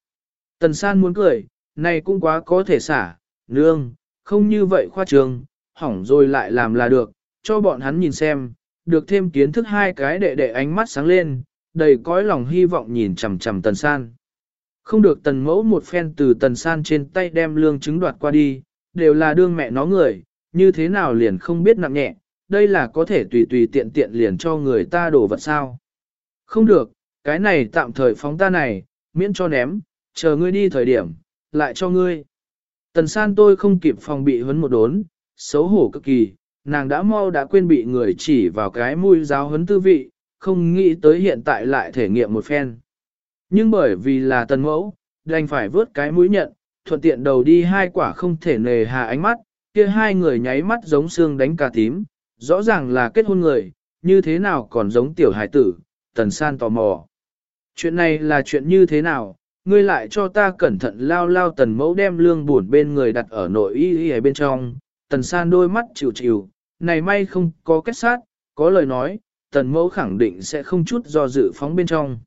Tần san muốn cười, này cũng quá có thể xả, nương, không như vậy khoa trường, hỏng rồi lại làm là được, cho bọn hắn nhìn xem, được thêm kiến thức hai cái đệ đệ ánh mắt sáng lên, đầy cõi lòng hy vọng nhìn chằm chằm tần san. Không được tần mẫu một phen từ tần san trên tay đem lương chứng đoạt qua đi, đều là đương mẹ nó người, như thế nào liền không biết nặng nhẹ, đây là có thể tùy tùy tiện tiện liền cho người ta đổ vật sao. Không được, cái này tạm thời phóng ta này, miễn cho ném, chờ ngươi đi thời điểm, lại cho ngươi. Tần san tôi không kịp phòng bị huấn một đốn, xấu hổ cực kỳ, nàng đã mau đã quên bị người chỉ vào cái mũi giáo huấn tư vị, không nghĩ tới hiện tại lại thể nghiệm một phen. Nhưng bởi vì là tần mẫu, đành phải vớt cái mũi nhận, thuận tiện đầu đi hai quả không thể nề hà ánh mắt, kia hai người nháy mắt giống xương đánh cà tím, rõ ràng là kết hôn người, như thế nào còn giống tiểu hải tử, tần san tò mò. Chuyện này là chuyện như thế nào, ngươi lại cho ta cẩn thận lao lao tần mẫu đem lương buồn bên người đặt ở nội y y bên trong, tần san đôi mắt chịu chịu, này may không có kết sát, có lời nói, tần mẫu khẳng định sẽ không chút do dự phóng bên trong.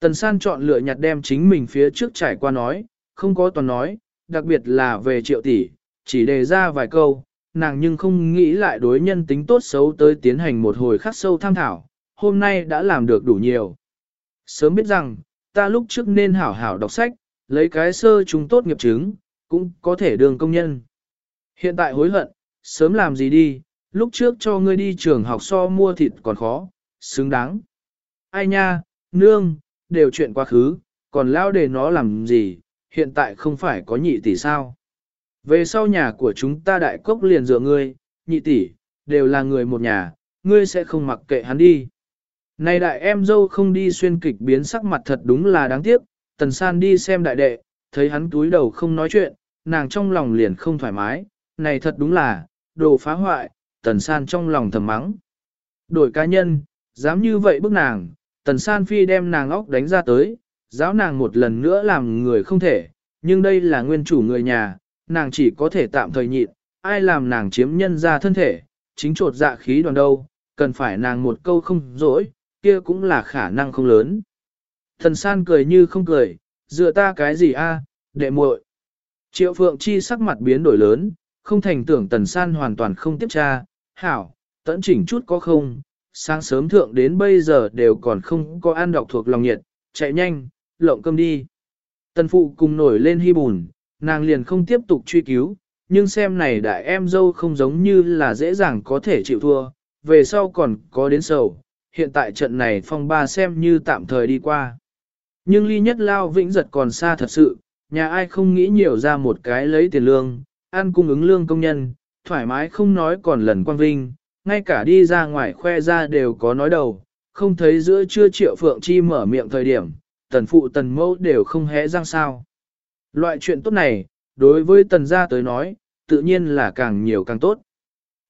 Tần san chọn lựa nhặt đem chính mình phía trước trải qua nói, không có toàn nói, đặc biệt là về triệu tỷ, chỉ đề ra vài câu, nàng nhưng không nghĩ lại đối nhân tính tốt xấu tới tiến hành một hồi khắc sâu tham thảo, hôm nay đã làm được đủ nhiều. Sớm biết rằng, ta lúc trước nên hảo hảo đọc sách, lấy cái sơ chúng tốt nghiệp chứng, cũng có thể đường công nhân. Hiện tại hối hận, sớm làm gì đi, lúc trước cho ngươi đi trường học so mua thịt còn khó, xứng đáng. Ai nha, nương, đều chuyện quá khứ, còn lao để nó làm gì, hiện tại không phải có nhị tỷ sao. Về sau nhà của chúng ta đại cốc liền dựa ngươi, nhị tỷ, đều là người một nhà, ngươi sẽ không mặc kệ hắn đi. Này đại em dâu không đi xuyên kịch biến sắc mặt thật đúng là đáng tiếc, tần san đi xem đại đệ, thấy hắn túi đầu không nói chuyện, nàng trong lòng liền không thoải mái, này thật đúng là, đồ phá hoại, tần san trong lòng thầm mắng. Đổi cá nhân, dám như vậy bức nàng, tần san phi đem nàng óc đánh ra tới, giáo nàng một lần nữa làm người không thể, nhưng đây là nguyên chủ người nhà, nàng chỉ có thể tạm thời nhịn, ai làm nàng chiếm nhân ra thân thể, chính trột dạ khí đoàn đâu, cần phải nàng một câu không dỗi, kia cũng là khả năng không lớn. Thần san cười như không cười, dựa ta cái gì a, đệ muội. Triệu Phượng Chi sắc mặt biến đổi lớn, không thành tưởng tần san hoàn toàn không tiếp tra, hảo, tẫn chỉnh chút có không, sáng sớm thượng đến bây giờ đều còn không có ăn đọc thuộc lòng nhiệt, chạy nhanh, lộng cơm đi. Tần phụ cùng nổi lên hy bùn, nàng liền không tiếp tục truy cứu, nhưng xem này đại em dâu không giống như là dễ dàng có thể chịu thua, về sau còn có đến sầu, hiện tại trận này phong ba xem như tạm thời đi qua. Nhưng ly nhất lao vĩnh giật còn xa thật sự, nhà ai không nghĩ nhiều ra một cái lấy tiền lương, ăn cung ứng lương công nhân, thoải mái không nói còn lần quang vinh, ngay cả đi ra ngoài khoe ra đều có nói đầu, không thấy giữa trưa triệu phượng chi mở miệng thời điểm, tần phụ tần mẫu đều không hé răng sao. Loại chuyện tốt này, đối với tần gia tới nói, tự nhiên là càng nhiều càng tốt.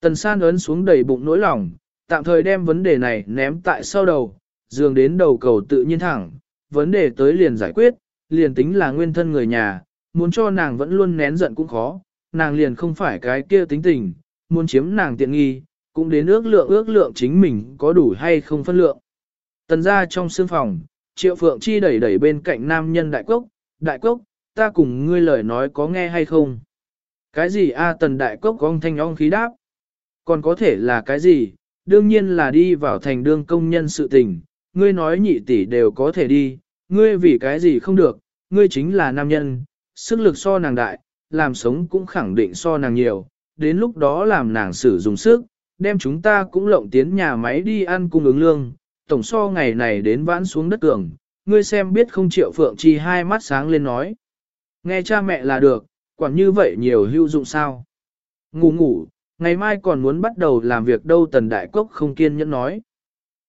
Tần san ấn xuống đầy bụng nỗi lòng, tạm thời đem vấn đề này ném tại sau đầu, dường đến đầu cầu tự nhiên thẳng, vấn đề tới liền giải quyết, liền tính là nguyên thân người nhà, muốn cho nàng vẫn luôn nén giận cũng khó, nàng liền không phải cái kia tính tình, muốn chiếm nàng tiện nghi, cũng đến ước lượng ước lượng chính mình có đủ hay không phân lượng. Tần ra trong sương phòng, triệu phượng chi đẩy đẩy bên cạnh nam nhân đại cốc, đại cốc, ta cùng ngươi lời nói có nghe hay không? Cái gì a tần đại cốc con thanh ong khí đáp? Còn có thể là cái gì? Đương nhiên là đi vào thành đương công nhân sự tình, ngươi nói nhị tỷ đều có thể đi, ngươi vì cái gì không được, ngươi chính là nam nhân, sức lực so nàng đại, làm sống cũng khẳng định so nàng nhiều, đến lúc đó làm nàng sử dụng sức, đem chúng ta cũng lộng tiến nhà máy đi ăn cung ứng lương, tổng so ngày này đến vãn xuống đất cường, ngươi xem biết không triệu phượng chi hai mắt sáng lên nói. Nghe cha mẹ là được, quản như vậy nhiều hữu dụng sao. Ngủ ngủ, ngày mai còn muốn bắt đầu làm việc đâu tần đại cốc không kiên nhẫn nói.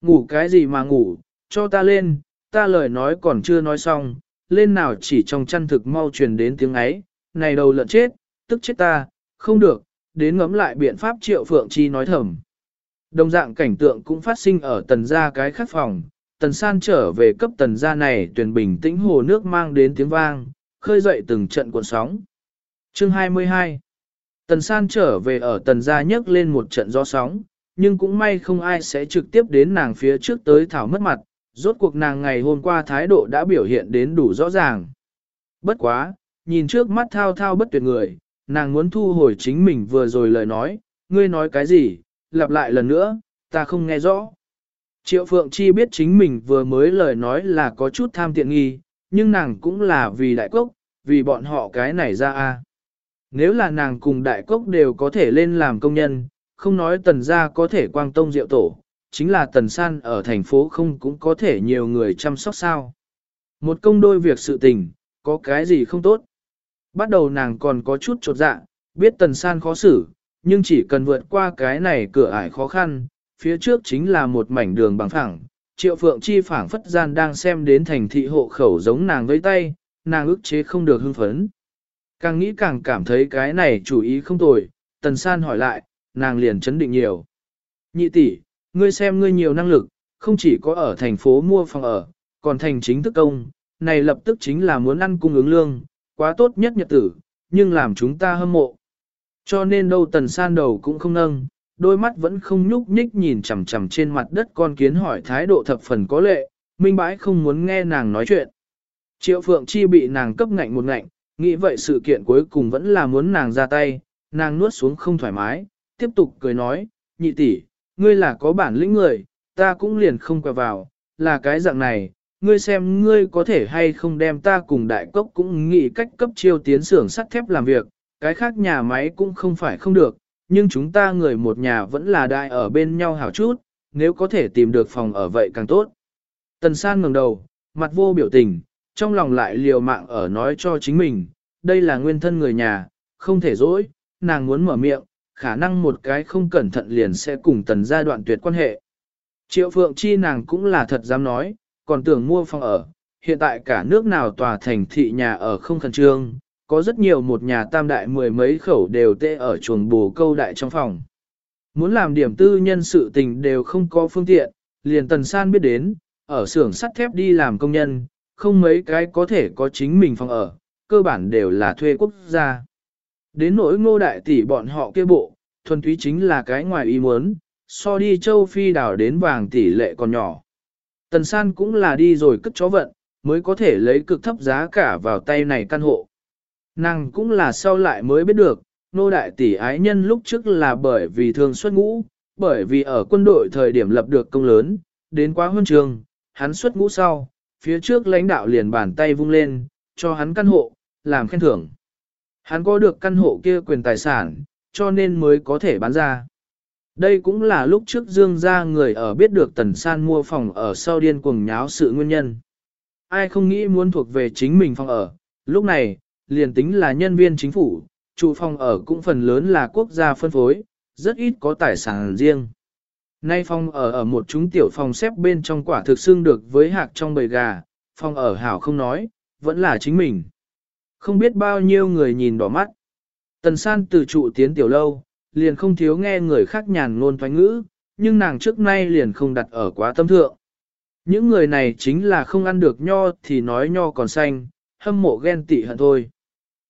Ngủ cái gì mà ngủ, cho ta lên, ta lời nói còn chưa nói xong, lên nào chỉ trong chăn thực mau truyền đến tiếng ấy, này đầu lợn chết, tức chết ta, không được, đến ngẫm lại biện pháp triệu phượng chi nói thầm. Đồng dạng cảnh tượng cũng phát sinh ở tần gia cái khắc phòng, tần san trở về cấp tần gia này tuyển bình tĩnh hồ nước mang đến tiếng vang, khơi dậy từng trận cuộn sóng. Chương 22 Tần san trở về ở tần gia nhấc lên một trận gió sóng, nhưng cũng may không ai sẽ trực tiếp đến nàng phía trước tới thảo mất mặt, rốt cuộc nàng ngày hôm qua thái độ đã biểu hiện đến đủ rõ ràng. Bất quá, nhìn trước mắt thao thao bất tuyệt người, nàng muốn thu hồi chính mình vừa rồi lời nói, ngươi nói cái gì, lặp lại lần nữa, ta không nghe rõ. Triệu Phượng Chi biết chính mình vừa mới lời nói là có chút tham tiện nghi, nhưng nàng cũng là vì đại cốc, vì bọn họ cái này ra a. Nếu là nàng cùng đại cốc đều có thể lên làm công nhân, không nói tần gia có thể quang tông diệu tổ, chính là tần san ở thành phố không cũng có thể nhiều người chăm sóc sao. Một công đôi việc sự tình, có cái gì không tốt. Bắt đầu nàng còn có chút trột dạ, biết tần san khó xử, nhưng chỉ cần vượt qua cái này cửa ải khó khăn, phía trước chính là một mảnh đường bằng phẳng. Triệu Phượng Chi phảng phất gian đang xem đến thành thị hộ khẩu giống nàng với tay, nàng ức chế không được hưng phấn. Càng nghĩ càng cảm thấy cái này chủ ý không tồi, tần san hỏi lại, nàng liền chấn định nhiều. Nhị tỷ, ngươi xem ngươi nhiều năng lực, không chỉ có ở thành phố mua phòng ở, còn thành chính thức công, này lập tức chính là muốn ăn cung ứng lương, quá tốt nhất nhật tử, nhưng làm chúng ta hâm mộ. Cho nên đâu tần san đầu cũng không nâng, đôi mắt vẫn không nhúc nhích nhìn chằm chằm trên mặt đất con kiến hỏi thái độ thập phần có lệ, minh bãi không muốn nghe nàng nói chuyện. Triệu Phượng Chi bị nàng cấp ngạnh một ngạnh, nghĩ vậy sự kiện cuối cùng vẫn là muốn nàng ra tay, nàng nuốt xuống không thoải mái, tiếp tục cười nói, nhị tỷ, ngươi là có bản lĩnh người, ta cũng liền không quẹo vào, là cái dạng này, ngươi xem ngươi có thể hay không đem ta cùng đại cốc cũng nghĩ cách cấp chiêu tiến xưởng sắt thép làm việc, cái khác nhà máy cũng không phải không được, nhưng chúng ta người một nhà vẫn là đại ở bên nhau hảo chút, nếu có thể tìm được phòng ở vậy càng tốt. Tần san ngẩng đầu, mặt vô biểu tình, trong lòng lại liều mạng ở nói cho chính mình, đây là nguyên thân người nhà, không thể dối, nàng muốn mở miệng, khả năng một cái không cẩn thận liền sẽ cùng tần gia đoạn tuyệt quan hệ. Triệu Phượng Chi nàng cũng là thật dám nói, còn tưởng mua phòng ở, hiện tại cả nước nào tòa thành thị nhà ở không khẩn trương, có rất nhiều một nhà tam đại mười mấy khẩu đều tê ở chuồng bồ câu đại trong phòng. Muốn làm điểm tư nhân sự tình đều không có phương tiện, liền tần san biết đến, ở xưởng sắt thép đi làm công nhân, không mấy cái có thể có chính mình phòng ở, cơ bản đều là thuê quốc gia. Đến nỗi ngô đại tỷ bọn họ kia bộ, thuần túy chính là cái ngoài ý muốn, so đi châu Phi đảo đến vàng tỷ lệ còn nhỏ. Tần san cũng là đi rồi cất chó vận, mới có thể lấy cực thấp giá cả vào tay này căn hộ. Nàng cũng là sau lại mới biết được, nô đại tỷ ái nhân lúc trước là bởi vì thường xuất ngũ, bởi vì ở quân đội thời điểm lập được công lớn, đến quá huân trường, hắn xuất ngũ sau, phía trước lãnh đạo liền bàn tay vung lên, cho hắn căn hộ, làm khen thưởng. Hắn có được căn hộ kia quyền tài sản, cho nên mới có thể bán ra. Đây cũng là lúc trước Dương ra người ở biết được Tần San mua phòng ở sau điên cuồng nháo sự nguyên nhân. Ai không nghĩ muốn thuộc về chính mình phòng ở, lúc này, liền tính là nhân viên chính phủ, trụ phòng ở cũng phần lớn là quốc gia phân phối, rất ít có tài sản riêng. Nay phòng ở ở một chúng tiểu phòng xếp bên trong quả thực xương được với hạc trong bầy gà, phòng ở hảo không nói, vẫn là chính mình. Không biết bao nhiêu người nhìn đỏ mắt. Tần san từ trụ tiến tiểu lâu, liền không thiếu nghe người khác nhàn ngôn thoái ngữ, nhưng nàng trước nay liền không đặt ở quá tâm thượng. Những người này chính là không ăn được nho thì nói nho còn xanh, hâm mộ ghen tị hận thôi.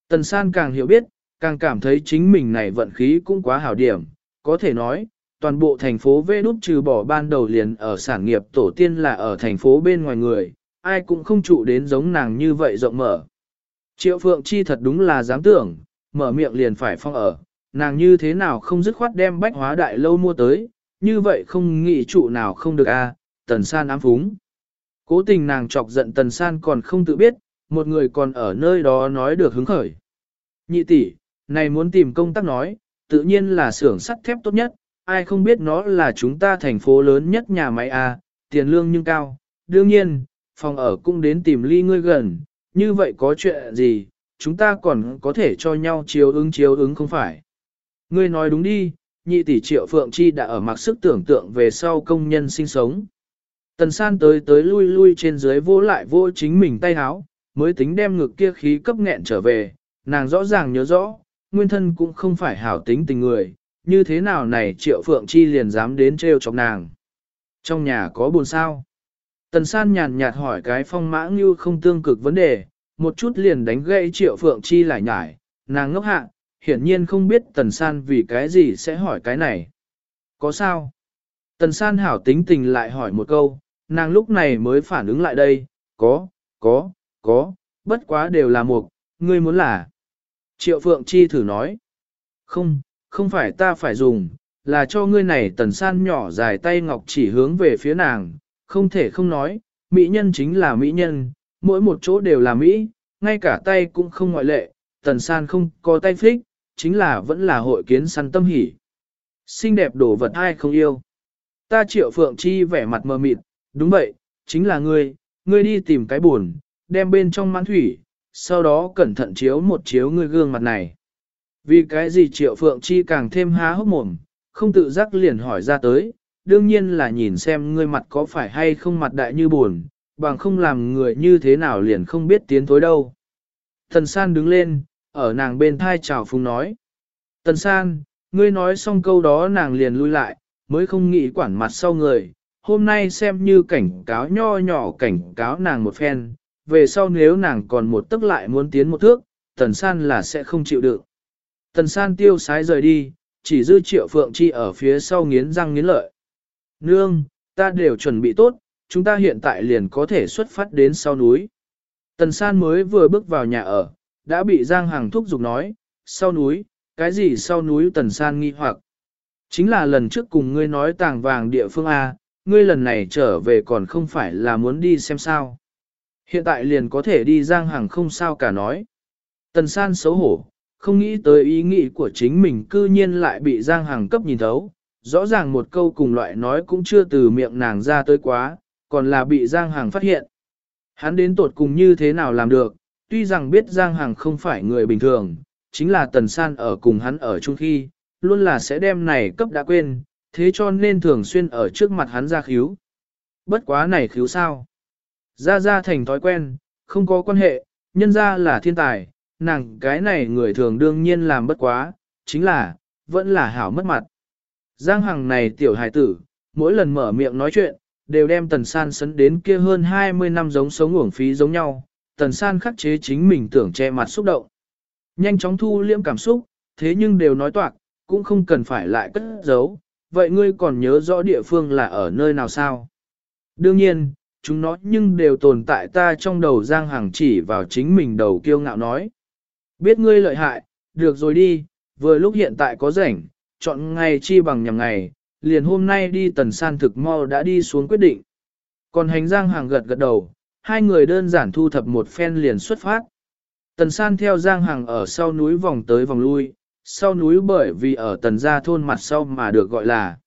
Tần san càng hiểu biết, càng cảm thấy chính mình này vận khí cũng quá hảo điểm, có thể nói, toàn bộ thành phố Vê Đúc trừ bỏ ban đầu liền ở sản nghiệp tổ tiên là ở thành phố bên ngoài người, ai cũng không trụ đến giống nàng như vậy rộng mở. Triệu Phượng Chi thật đúng là dám tưởng, mở miệng liền phải phong ở, nàng như thế nào không dứt khoát đem bách hóa đại lâu mua tới, như vậy không nghĩ trụ nào không được a tần san ám phúng. Cố tình nàng chọc giận tần san còn không tự biết, một người còn ở nơi đó nói được hứng khởi. Nhị tỷ, này muốn tìm công tác nói, tự nhiên là xưởng sắt thép tốt nhất, ai không biết nó là chúng ta thành phố lớn nhất nhà máy A, tiền lương nhưng cao. Đương nhiên, phòng ở cũng đến tìm ly ngươi gần, như vậy có chuyện gì, chúng ta còn có thể cho nhau chiếu ứng chiếu ứng không phải. Ngươi nói đúng đi, nhị tỷ triệu phượng chi đã ở mặc sức tưởng tượng về sau công nhân sinh sống. Tần san tới tới lui lui trên dưới vô lại vô chính mình tay háo, mới tính đem ngực kia khí cấp nghẹn trở về, nàng rõ ràng nhớ rõ, nguyên thân cũng không phải hảo tính tình người, như thế nào này triệu phượng chi liền dám đến trêu chọc nàng. Trong nhà có buồn sao? Tần san nhàn nhạt hỏi cái phong mã như không tương cực vấn đề, một chút liền đánh gãy triệu phượng chi lại nhải, nàng ngốc hạ, hiển nhiên không biết tần san vì cái gì sẽ hỏi cái này. Có sao? Tần san hảo tính tình lại hỏi một câu, nàng lúc này mới phản ứng lại đây, có, có, có, bất quá đều là một, ngươi muốn là. Triệu Phượng Chi thử nói, không, không phải ta phải dùng, là cho ngươi này tần san nhỏ dài tay ngọc chỉ hướng về phía nàng, không thể không nói, mỹ nhân chính là mỹ nhân, mỗi một chỗ đều là mỹ, ngay cả tay cũng không ngoại lệ, tần san không có tay phích, chính là vẫn là hội kiến săn tâm hỉ. Xinh đẹp đồ vật ai không yêu. Ta triệu phượng chi vẻ mặt mờ mịt, đúng vậy, chính là ngươi, ngươi đi tìm cái buồn, đem bên trong mãn thủy, sau đó cẩn thận chiếu một chiếu ngươi gương mặt này. Vì cái gì triệu phượng chi càng thêm há hốc mồm, không tự giác liền hỏi ra tới, đương nhiên là nhìn xem ngươi mặt có phải hay không mặt đại như buồn, bằng không làm người như thế nào liền không biết tiến thối đâu. Thần san đứng lên, ở nàng bên thai chào phúng nói. Tần san, ngươi nói xong câu đó nàng liền lui lại, mới không nghĩ quản mặt sau người. Hôm nay xem như cảnh cáo nho nhỏ cảnh cáo nàng một phen, về sau nếu nàng còn một tức lại muốn tiến một thước, tần san là sẽ không chịu được. Tần san tiêu sái rời đi, chỉ dư triệu phượng chi ở phía sau nghiến răng nghiến lợi. Nương, ta đều chuẩn bị tốt, chúng ta hiện tại liền có thể xuất phát đến sau núi. Tần san mới vừa bước vào nhà ở, đã bị Giang Hằng thúc giục nói, sau núi, cái gì sau núi tần san nghi hoặc. Chính là lần trước cùng ngươi nói tàng vàng địa phương A, ngươi lần này trở về còn không phải là muốn đi xem sao. Hiện tại liền có thể đi giang hàng không sao cả nói. Tần san xấu hổ, không nghĩ tới ý nghĩ của chính mình cư nhiên lại bị giang hàng cấp nhìn thấu. Rõ ràng một câu cùng loại nói cũng chưa từ miệng nàng ra tới quá, còn là bị giang hàng phát hiện. Hắn đến tột cùng như thế nào làm được, tuy rằng biết giang hàng không phải người bình thường, chính là tần san ở cùng hắn ở chung khi, luôn là sẽ đem này cấp đã quên, thế cho nên thường xuyên ở trước mặt hắn ra khíu. Bất quá này khíu sao? Ra ra thành thói quen, không có quan hệ, nhân ra là thiên tài, nàng cái này người thường đương nhiên làm bất quá, chính là, vẫn là hảo mất mặt. Giang Hằng này tiểu hài tử, mỗi lần mở miệng nói chuyện, đều đem tần san sấn đến kia hơn 20 năm giống sống uổng phí giống nhau, tần san khắc chế chính mình tưởng che mặt xúc động. Nhanh chóng thu liễm cảm xúc, thế nhưng đều nói toạc, cũng không cần phải lại cất giấu, vậy ngươi còn nhớ rõ địa phương là ở nơi nào sao? Đương nhiên, chúng nó nhưng đều tồn tại ta trong đầu Giang Hằng chỉ vào chính mình đầu kiêu ngạo nói. Biết ngươi lợi hại, được rồi đi, vừa lúc hiện tại có rảnh, chọn ngày chi bằng nhằm ngày, liền hôm nay đi tần san thực mau đã đi xuống quyết định. Còn hành Giang Hằng gật gật đầu, hai người đơn giản thu thập một phen liền xuất phát. Tần san theo Giang Hằng ở sau núi vòng tới vòng lui, sau núi bởi vì ở tần gia thôn mặt sau mà được gọi là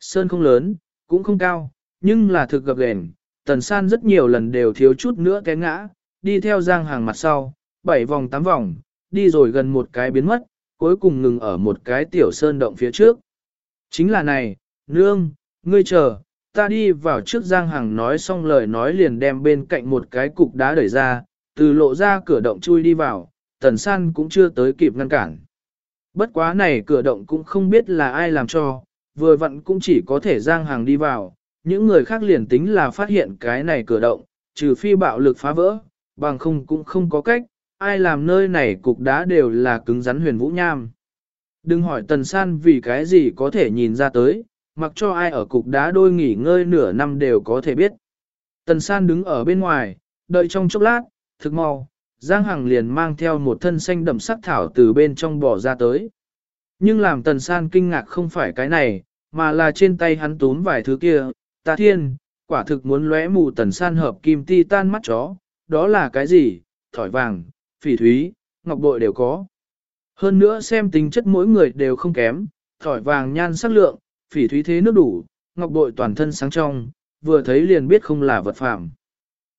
Sơn không lớn, cũng không cao, nhưng là thực gập ghềnh. Tần san rất nhiều lần đều thiếu chút nữa té ngã, đi theo giang hàng mặt sau, bảy vòng tám vòng, đi rồi gần một cái biến mất, cuối cùng ngừng ở một cái tiểu sơn động phía trước. Chính là này, nương, ngươi chờ, ta đi vào trước giang hàng nói xong lời nói liền đem bên cạnh một cái cục đá đẩy ra, từ lộ ra cửa động chui đi vào, tần san cũng chưa tới kịp ngăn cản. Bất quá này cửa động cũng không biết là ai làm cho, vừa vặn cũng chỉ có thể giang hàng đi vào, những người khác liền tính là phát hiện cái này cửa động, trừ phi bạo lực phá vỡ, bằng không cũng không có cách, ai làm nơi này cục đá đều là cứng rắn huyền vũ nham. Đừng hỏi tần san vì cái gì có thể nhìn ra tới, mặc cho ai ở cục đá đôi nghỉ ngơi nửa năm đều có thể biết. Tần san đứng ở bên ngoài, đợi trong chốc lát, thực mau, Giang Hằng liền mang theo một thân xanh đậm sắc thảo từ bên trong bỏ ra tới. Nhưng làm tần san kinh ngạc không phải cái này, mà là trên tay hắn túm vài thứ kia, ta thiên, quả thực muốn lóe mù tần san hợp kim ti tan mắt chó, đó là cái gì, thỏi vàng, phỉ thúy, ngọc bội đều có. Hơn nữa xem tính chất mỗi người đều không kém, thỏi vàng nhan sắc lượng, phỉ thúy thế nước đủ, ngọc bội toàn thân sáng trong, vừa thấy liền biết không là vật phạm.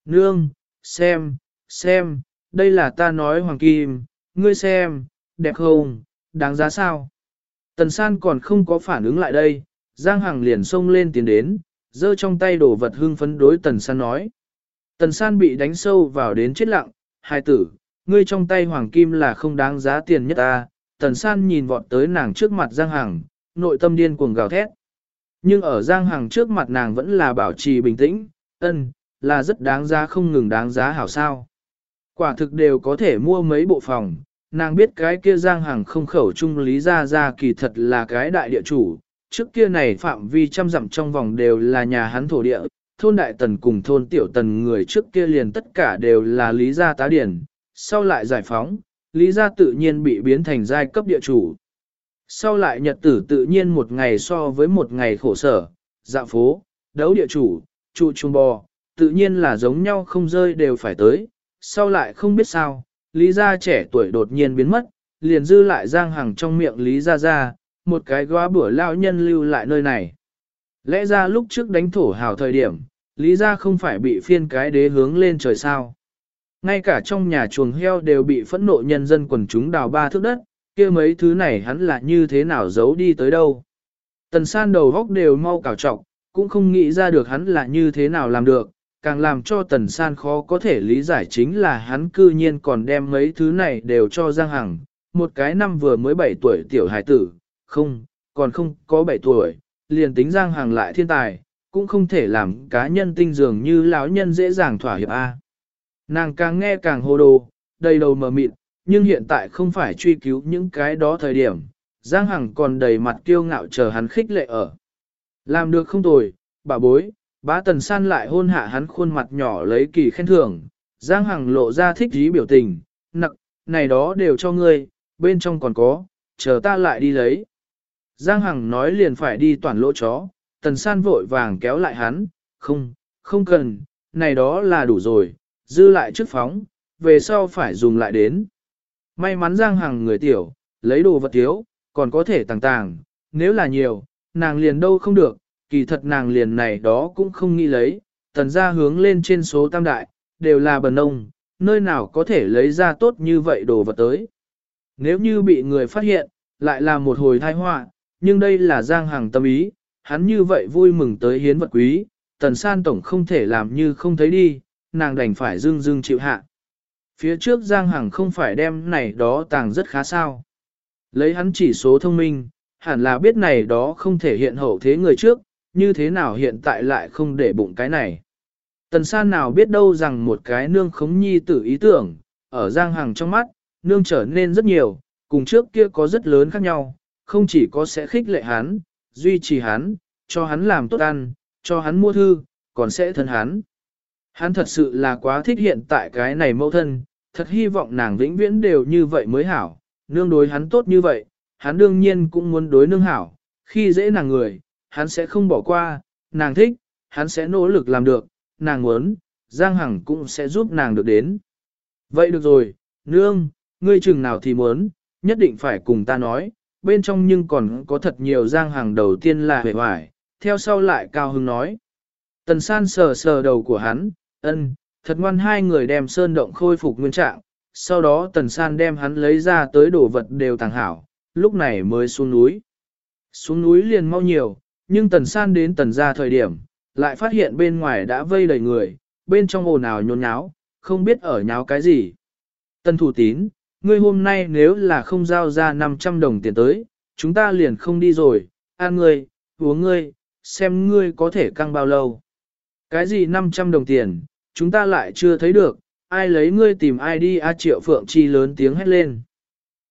Nương, xem, xem, đây là ta nói hoàng kim, ngươi xem, đẹp không, đáng giá sao? Tần san còn không có phản ứng lại đây, Giang Hằng liền xông lên tiến đến, giơ trong tay đổ vật hưng phấn đối tần san nói. Tần san bị đánh sâu vào đến chết lặng, hai tử, ngươi trong tay hoàng kim là không đáng giá tiền nhất ta. Tần san nhìn vọt tới nàng trước mặt Giang Hằng, nội tâm điên cuồng gào thét. Nhưng ở Giang Hằng trước mặt nàng vẫn là bảo trì bình tĩnh, ân, là rất đáng giá không ngừng đáng giá hảo sao. Quả thực đều có thể mua mấy bộ phòng, nàng biết cái kia giang hàng không khẩu trung lý ra ra kỳ thật là cái đại địa chủ, trước kia này phạm vi trăm dặm trong vòng đều là nhà hắn thổ địa, thôn đại tần cùng thôn tiểu tần người trước kia liền tất cả đều là lý gia tá điển, sau lại giải phóng, lý gia tự nhiên bị biến thành giai cấp địa chủ. Sau lại nhật tử tự nhiên một ngày so với một ngày khổ sở, dạ phố, đấu địa chủ, trụ trung bò, tự nhiên là giống nhau không rơi đều phải tới, sau lại không biết sao, Lý Gia trẻ tuổi đột nhiên biến mất, liền dư lại giang hàng trong miệng Lý Gia Gia, một cái góa bữa lao nhân lưu lại nơi này. Lẽ ra lúc trước đánh thổ hào thời điểm, Lý Gia không phải bị phiên cái đế hướng lên trời sao. Ngay cả trong nhà chuồng heo đều bị phẫn nộ nhân dân quần chúng đào ba thước đất, kia mấy thứ này hắn là như thế nào giấu đi tới đâu. Tần san đầu góc đều mau cào trọc, cũng không nghĩ ra được hắn là như thế nào làm được, càng làm cho Tần San khó có thể lý giải chính là hắn cư nhiên còn đem mấy thứ này đều cho Giang Hằng, một cái năm vừa mới 7 tuổi tiểu hài tử, không, còn không có 7 tuổi, liền tính Giang Hằng lại thiên tài, cũng không thể làm cá nhân tinh dường như lão nhân dễ dàng thỏa hiệp A. Nàng càng nghe càng hồ đồ, đầy đầu mờ mịt, nhưng hiện tại không phải truy cứu những cái đó thời điểm, Giang Hằng còn đầy mặt kiêu ngạo chờ hắn khích lệ ở. Làm được không tồi, bà bối, Bá tần san lại hôn hạ hắn khuôn mặt nhỏ lấy kỳ khen thưởng, Giang Hằng lộ ra thích ý biểu tình, nặng, này đó đều cho ngươi, bên trong còn có, chờ ta lại đi lấy. Giang Hằng nói liền phải đi toàn lỗ chó, tần san vội vàng kéo lại hắn, không, không cần, này đó là đủ rồi, dư lại trước phóng, về sau phải dùng lại đến. May mắn Giang Hằng người tiểu, lấy đồ vật thiếu, còn có thể tàng tàng, nếu là nhiều, nàng liền đâu không được, kỳ thật nàng liền này đó cũng không nghĩ lấy, tần ra hướng lên trên số tam đại, đều là bần nông, nơi nào có thể lấy ra tốt như vậy đồ vật tới. Nếu như bị người phát hiện, lại là một hồi thai họa, nhưng đây là Giang Hằng tâm ý, hắn như vậy vui mừng tới hiến vật quý, tần san tổng không thể làm như không thấy đi, nàng đành phải dưng dưng chịu hạ. Phía trước Giang Hằng không phải đem này đó tàng rất khá sao. Lấy hắn chỉ số thông minh, hẳn là biết này đó không thể hiện hậu thế người trước, như thế nào hiện tại lại không để bụng cái này. Tần san nào biết đâu rằng một cái nương khống nhi tử ý tưởng, ở Giang Hằng trong mắt, nương trở nên rất nhiều, cùng trước kia có rất lớn khác nhau, không chỉ có sẽ khích lệ hắn, duy trì hắn, cho hắn làm tốt ăn, cho hắn mua thư, còn sẽ thân hắn. Hắn thật sự là quá thích hiện tại cái này mẫu thân, thật hy vọng nàng vĩnh viễn đều như vậy mới hảo, nương đối hắn tốt như vậy, hắn đương nhiên cũng muốn đối nương hảo, khi dễ nàng người, hắn sẽ không bỏ qua, nàng thích, hắn sẽ nỗ lực làm được, nàng muốn, Giang Hằng cũng sẽ giúp nàng được đến. Vậy được rồi, nương, ngươi chừng nào thì muốn, nhất định phải cùng ta nói, bên trong nhưng còn có thật nhiều Giang Hằng đầu tiên là hề hoài, theo sau lại cao hứng nói. Tần san sờ sờ đầu của hắn, ân, thật ngoan hai người đem sơn động khôi phục nguyên trạng, sau đó tần san đem hắn lấy ra tới đồ vật đều tàng hảo, lúc này mới xuống núi. Xuống núi liền mau nhiều, nhưng tần san đến tần ra thời điểm, lại phát hiện bên ngoài đã vây đầy người, bên trong ồn ào nhốn nháo, không biết ở nháo cái gì. Tần thủ tín, ngươi hôm nay nếu là không giao ra 500 đồng tiền tới, chúng ta liền không đi rồi, ăn ngươi, uống ngươi, xem ngươi có thể căng bao lâu. Cái gì 500 đồng tiền, chúng ta lại chưa thấy được, ai lấy ngươi tìm ai đi A Triệu Phượng Chi lớn tiếng hét lên.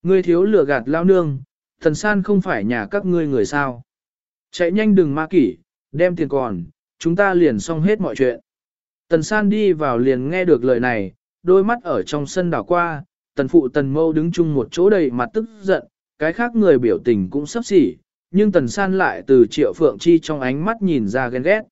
Ngươi thiếu lừa gạt lao nương, thần san không phải nhà các ngươi người sao. Chạy nhanh đừng ma kỷ, đem tiền còn, chúng ta liền xong hết mọi chuyện. Tần san đi vào liền nghe được lời này, đôi mắt ở trong sân đảo qua, tần phụ tần mâu đứng chung một chỗ đầy mặt tức giận, cái khác người biểu tình cũng sắp xỉ, nhưng tần san lại từ triệu phượng chi trong ánh mắt nhìn ra ghen ghét.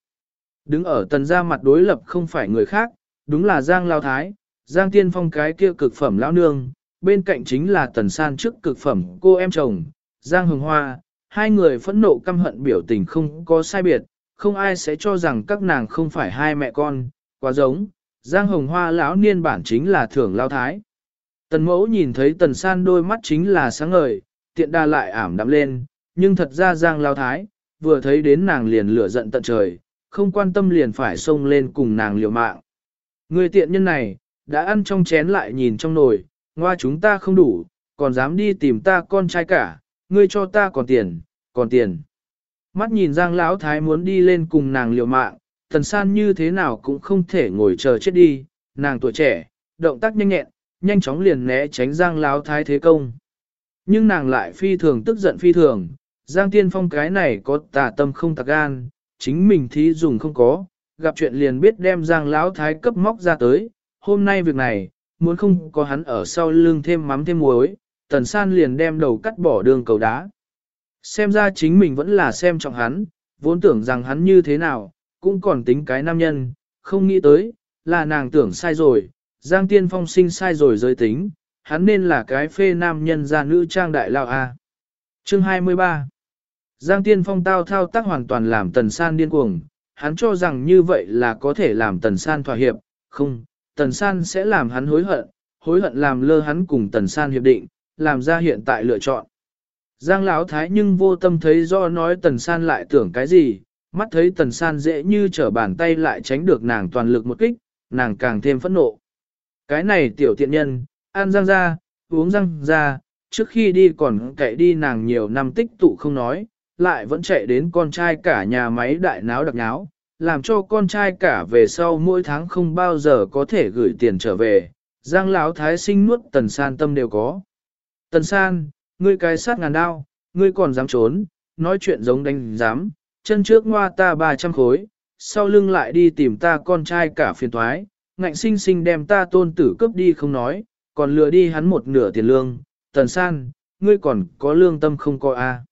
Đứng ở tần gia mặt đối lập không phải người khác, đúng là Giang Lao Thái, Giang Tiên Phong cái kia cực phẩm lão nương, bên cạnh chính là tần san trước cực phẩm cô em chồng, Giang Hồng Hoa, hai người phẫn nộ căm hận biểu tình không có sai biệt, không ai sẽ cho rằng các nàng không phải hai mẹ con, quá giống, Giang Hồng Hoa lão niên bản chính là thưởng Lao Thái. Tần mẫu nhìn thấy tần san đôi mắt chính là sáng ngời, tiện đa lại ảm đạm lên, nhưng thật ra Giang Lao Thái, vừa thấy đến nàng liền lửa giận tận trời, không quan tâm liền phải xông lên cùng nàng liều mạng. Người tiện nhân này, đã ăn trong chén lại nhìn trong nồi, ngoa chúng ta không đủ, còn dám đi tìm ta con trai cả, ngươi cho ta còn tiền, còn tiền. Mắt nhìn Giang Lão Thái muốn đi lên cùng nàng liều mạng, thần san như thế nào cũng không thể ngồi chờ chết đi, nàng tuổi trẻ, động tác nhanh nhẹn, nhanh chóng liền né tránh Giang Lão Thái thế công. Nhưng nàng lại phi thường tức giận phi thường, Giang Tiên Phong cái này có tà tâm không tạc gan, chính mình thí dùng không có, gặp chuyện liền biết đem Giang Lão Thái cấp móc ra tới, hôm nay việc này, muốn không có hắn ở sau lưng thêm mắm thêm muối, tần san liền đem đầu cắt bỏ đường cầu đá. Xem ra chính mình vẫn là xem trọng hắn, vốn tưởng rằng hắn như thế nào, cũng còn tính cái nam nhân, không nghĩ tới, là nàng tưởng sai rồi, Giang Tiên Phong sinh sai rồi giới tính, hắn nên là cái phê nam nhân ra nữ trang đại lao A. Chương 23 Giang Tiên Phong tao thao tác hoàn toàn làm Tần San điên cuồng, hắn cho rằng như vậy là có thể làm Tần San thỏa hiệp, không, Tần San sẽ làm hắn hối hận, hối hận làm lơ hắn cùng Tần San hiệp định, làm ra hiện tại lựa chọn. Giang Lão Thái nhưng vô tâm thấy do nói Tần San lại tưởng cái gì, mắt thấy Tần San dễ như trở bàn tay lại tránh được nàng toàn lực một kích, nàng càng thêm phẫn nộ. Cái này tiểu tiện nhân, ăn răng ra, uống răng ra, trước khi đi còn cậy đi nàng nhiều năm tích tụ không nói, lại vẫn chạy đến con trai cả nhà máy đại náo đặc náo, làm cho con trai cả về sau mỗi tháng không bao giờ có thể gửi tiền trở về. Giang lão thái sinh nuốt tần san tâm đều có. Tần san, ngươi cái sát ngàn đao, ngươi còn dám trốn, nói chuyện giống đánh dám, chân trước ngoa ta 300 khối, sau lưng lại đi tìm ta con trai cả phiền thoái, ngạnh sinh sinh đem ta tôn tử cướp đi không nói, còn lừa đi hắn một nửa tiền lương. Tần san, ngươi còn có lương tâm không có a?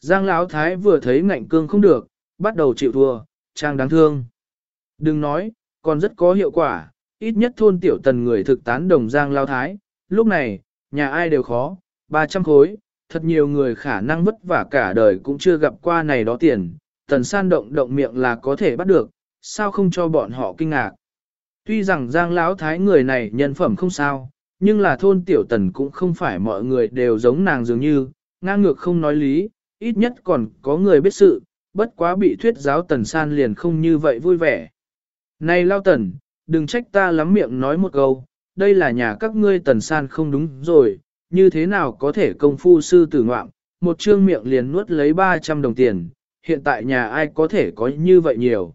Giang Lão Thái vừa thấy ngạnh cương không được, bắt đầu chịu thua, trang đáng thương. Đừng nói, còn rất có hiệu quả, ít nhất thôn tiểu tần người thực tán đồng Giang Lão Thái, lúc này, nhà ai đều khó, 300 khối, thật nhiều người khả năng vất vả cả đời cũng chưa gặp qua này đó tiền, tần san động động miệng là có thể bắt được, sao không cho bọn họ kinh ngạc. Tuy rằng Giang Lão Thái người này nhân phẩm không sao, nhưng là thôn tiểu tần cũng không phải mọi người đều giống nàng dường như, ngang ngược không nói lý, ít nhất còn có người biết sự, bất quá bị thuyết giáo tần san liền không như vậy vui vẻ. Này lao tần, đừng trách ta lắm miệng nói một câu, đây là nhà các ngươi tần san không đúng rồi, như thế nào có thể công phu sư tử ngoạm, một trương miệng liền nuốt lấy 300 đồng tiền, hiện tại nhà ai có thể có như vậy nhiều.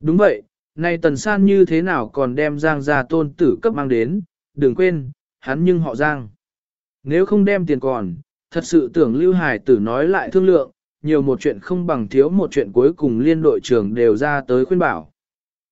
Đúng vậy, này tần san như thế nào còn đem giang ra tôn tử cấp mang đến, đừng quên, hắn nhưng họ giang. Nếu không đem tiền còn, thật sự tưởng lưu hải tử nói lại thương lượng, nhiều một chuyện không bằng thiếu một chuyện cuối cùng liên đội trưởng đều ra tới khuyên bảo.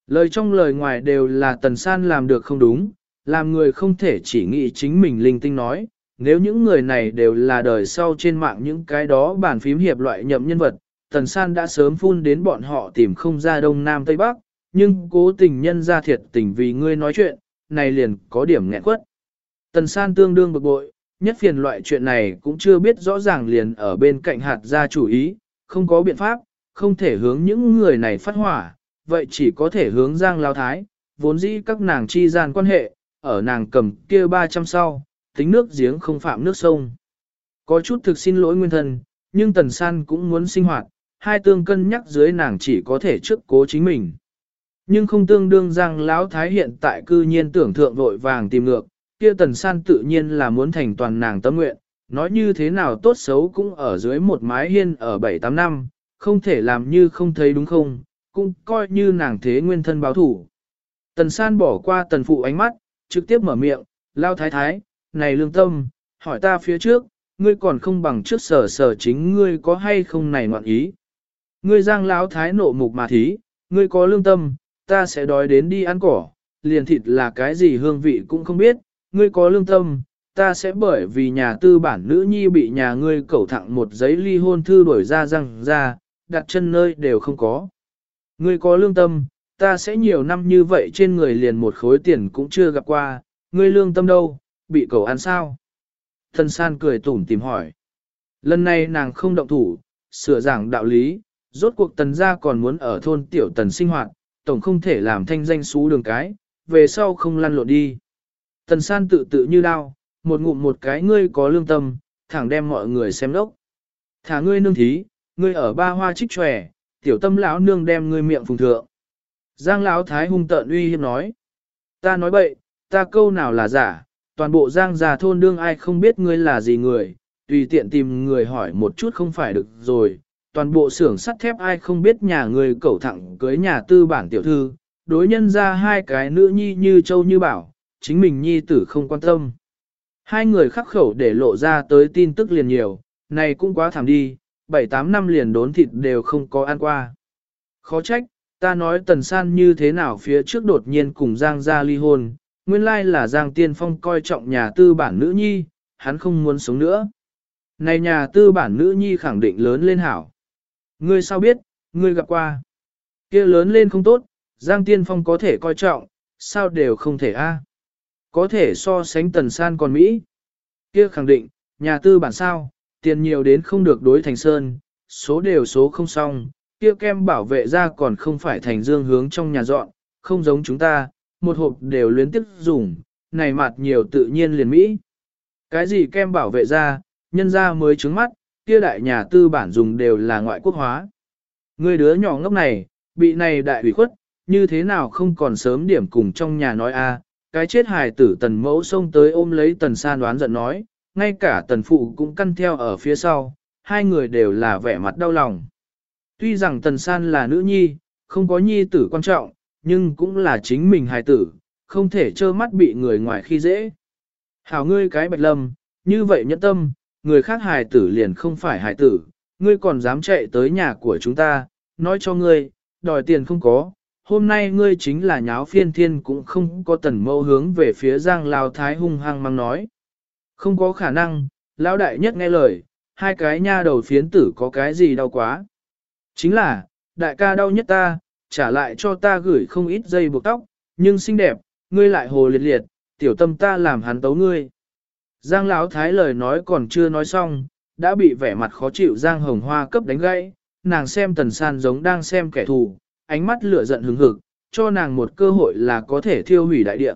Lời trong lời ngoài đều là tần san làm được không đúng, làm người không thể chỉ nghĩ chính mình linh tinh nói, nếu những người này đều là đời sau trên mạng những cái đó bàn phím hiệp loại nhậm nhân vật, tần san đã sớm phun đến bọn họ tìm không ra đông nam tây bắc, nhưng cố tình nhân ra thiệt tình vì ngươi nói chuyện, này liền có điểm nghẹn quất. Tần san tương đương bực bội, nhất phiền loại chuyện này cũng chưa biết rõ ràng liền ở bên cạnh hạt ra chủ ý, không có biện pháp, không thể hướng những người này phát hỏa, vậy chỉ có thể hướng Giang Lao Thái, vốn dĩ các nàng chi gian quan hệ, ở nàng cầm kia 300 sau, tính nước giếng không phạm nước sông. Có chút thực xin lỗi nguyên thân, nhưng Tần San cũng muốn sinh hoạt, hai tương cân nhắc dưới nàng chỉ có thể trước cố chính mình. Nhưng không tương đương rằng Lão Thái hiện tại cư nhiên tưởng thượng vội vàng tìm ngược, kia Tần San tự nhiên là muốn thành toàn nàng tâm nguyện, nói như thế nào tốt xấu cũng ở dưới một mái hiên ở 7-8 năm, không thể làm như không thấy đúng không, cũng coi như nàng thế nguyên thân báo thủ. Tần San bỏ qua tần phụ ánh mắt, trực tiếp mở miệng, lao thái thái, này lương tâm, hỏi ta phía trước, ngươi còn không bằng trước sở sở chính ngươi có hay không này ngoạn ý. Ngươi giang lão thái nộ mục mà thí, ngươi có lương tâm, ta sẽ đói đến đi ăn cỏ, liền thịt là cái gì hương vị cũng không biết, ngươi có lương tâm, ta sẽ bởi vì nhà tư bản nữ nhi bị nhà ngươi cẩu thẳng một giấy ly hôn thư đổi ra răng ra, đặt chân nơi đều không có. Ngươi có lương tâm, ta sẽ nhiều năm như vậy trên người liền một khối tiền cũng chưa gặp qua, ngươi lương tâm đâu, bị cẩu ăn sao? Thần san cười tủm tìm hỏi. Lần này nàng không động thủ, sửa giảng đạo lý, rốt cuộc tần gia còn muốn ở thôn tiểu tần sinh hoạt, tổng không thể làm thanh danh xú đường cái, về sau không lăn lộn đi. Tần san tự tự như đao, một ngụm một cái ngươi có lương tâm, thẳng đem mọi người xem đốc. Thả ngươi nương thí, ngươi ở ba hoa trích tròe, tiểu tâm lão nương đem ngươi miệng phùng thượng. Giang lão thái hung tợn uy hiếp nói. Ta nói bậy, ta câu nào là giả, toàn bộ giang già thôn đương ai không biết ngươi là gì người, tùy tiện tìm người hỏi một chút không phải được rồi. Toàn bộ xưởng sắt thép ai không biết nhà người cẩu thẳng cưới nhà tư bản tiểu thư, đối nhân ra hai cái nữ nhi như châu như bảo, chính mình nhi tử không quan tâm. Hai người khắc khẩu để lộ ra tới tin tức liền nhiều, này cũng quá thảm đi, 7-8 năm liền đốn thịt đều không có ăn qua. Khó trách, ta nói tần san như thế nào phía trước đột nhiên cùng Giang gia ly hôn, nguyên lai là Giang Tiên Phong coi trọng nhà tư bản nữ nhi, hắn không muốn sống nữa. Này nhà tư bản nữ nhi khẳng định lớn lên hảo. Ngươi sao biết, ngươi gặp qua. kia lớn lên không tốt, Giang Tiên Phong có thể coi trọng, sao đều không thể a có thể so sánh tần san còn Mỹ. Kia khẳng định, nhà tư bản sao, tiền nhiều đến không được đối thành sơn, số đều số không xong, kia kem bảo vệ ra còn không phải thành dương hướng trong nhà dọn, không giống chúng ta, một hộp đều luyến tiếp dùng, này mặt nhiều tự nhiên liền Mỹ. Cái gì kem bảo vệ ra, nhân ra mới trứng mắt, kia đại nhà tư bản dùng đều là ngoại quốc hóa. Người đứa nhỏ ngốc này, bị này đại ủy khuất, như thế nào không còn sớm điểm cùng trong nhà nói a cái chết hài tử tần mẫu xông tới ôm lấy tần san đoán giận nói, ngay cả tần phụ cũng căn theo ở phía sau, hai người đều là vẻ mặt đau lòng. Tuy rằng tần san là nữ nhi, không có nhi tử quan trọng, nhưng cũng là chính mình hài tử, không thể trơ mắt bị người ngoài khi dễ. Hảo ngươi cái bạch lâm, như vậy nhẫn tâm, người khác hài tử liền không phải hài tử, ngươi còn dám chạy tới nhà của chúng ta, nói cho ngươi, đòi tiền không có, hôm nay ngươi chính là nháo phiên thiên cũng không có tần mâu hướng về phía giang lao thái hung hăng mang nói. Không có khả năng, lão đại nhất nghe lời, hai cái nha đầu phiến tử có cái gì đau quá. Chính là, đại ca đau nhất ta, trả lại cho ta gửi không ít dây buộc tóc, nhưng xinh đẹp, ngươi lại hồ liệt liệt, tiểu tâm ta làm hắn tấu ngươi. Giang Lão thái lời nói còn chưa nói xong, đã bị vẻ mặt khó chịu Giang Hồng Hoa cấp đánh gãy, nàng xem tần san giống đang xem kẻ thù, ánh mắt lửa giận hừng hực, cho nàng một cơ hội là có thể thiêu hủy đại địa.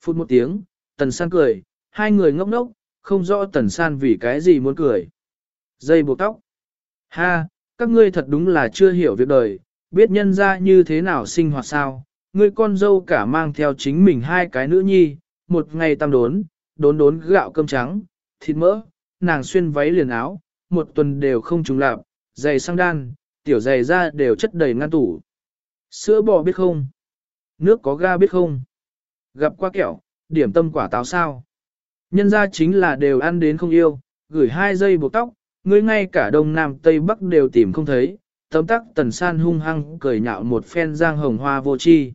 Phút một tiếng, tần san cười, hai người ngốc ngốc, không rõ tần san vì cái gì muốn cười. Dây buộc tóc. Ha, các ngươi thật đúng là chưa hiểu việc đời, biết nhân ra như thế nào sinh hoạt sao. Ngươi con dâu cả mang theo chính mình hai cái nữ nhi, một ngày tam đốn, đốn đốn gạo cơm trắng, thịt mỡ, nàng xuyên váy liền áo, một tuần đều không trùng lạp, giày sang đan, tiểu giày ra đều chất đầy ngăn tủ. Sữa bò biết không? Nước có ga biết không? Gặp qua kẹo, điểm tâm quả táo sao? Nhân ra chính là đều ăn đến không yêu, gửi hai dây buộc tóc, ngươi ngay cả đông nam tây bắc đều tìm không thấy, tấm tắc tần san hung hăng cười nhạo một phen giang hồng hoa vô chi.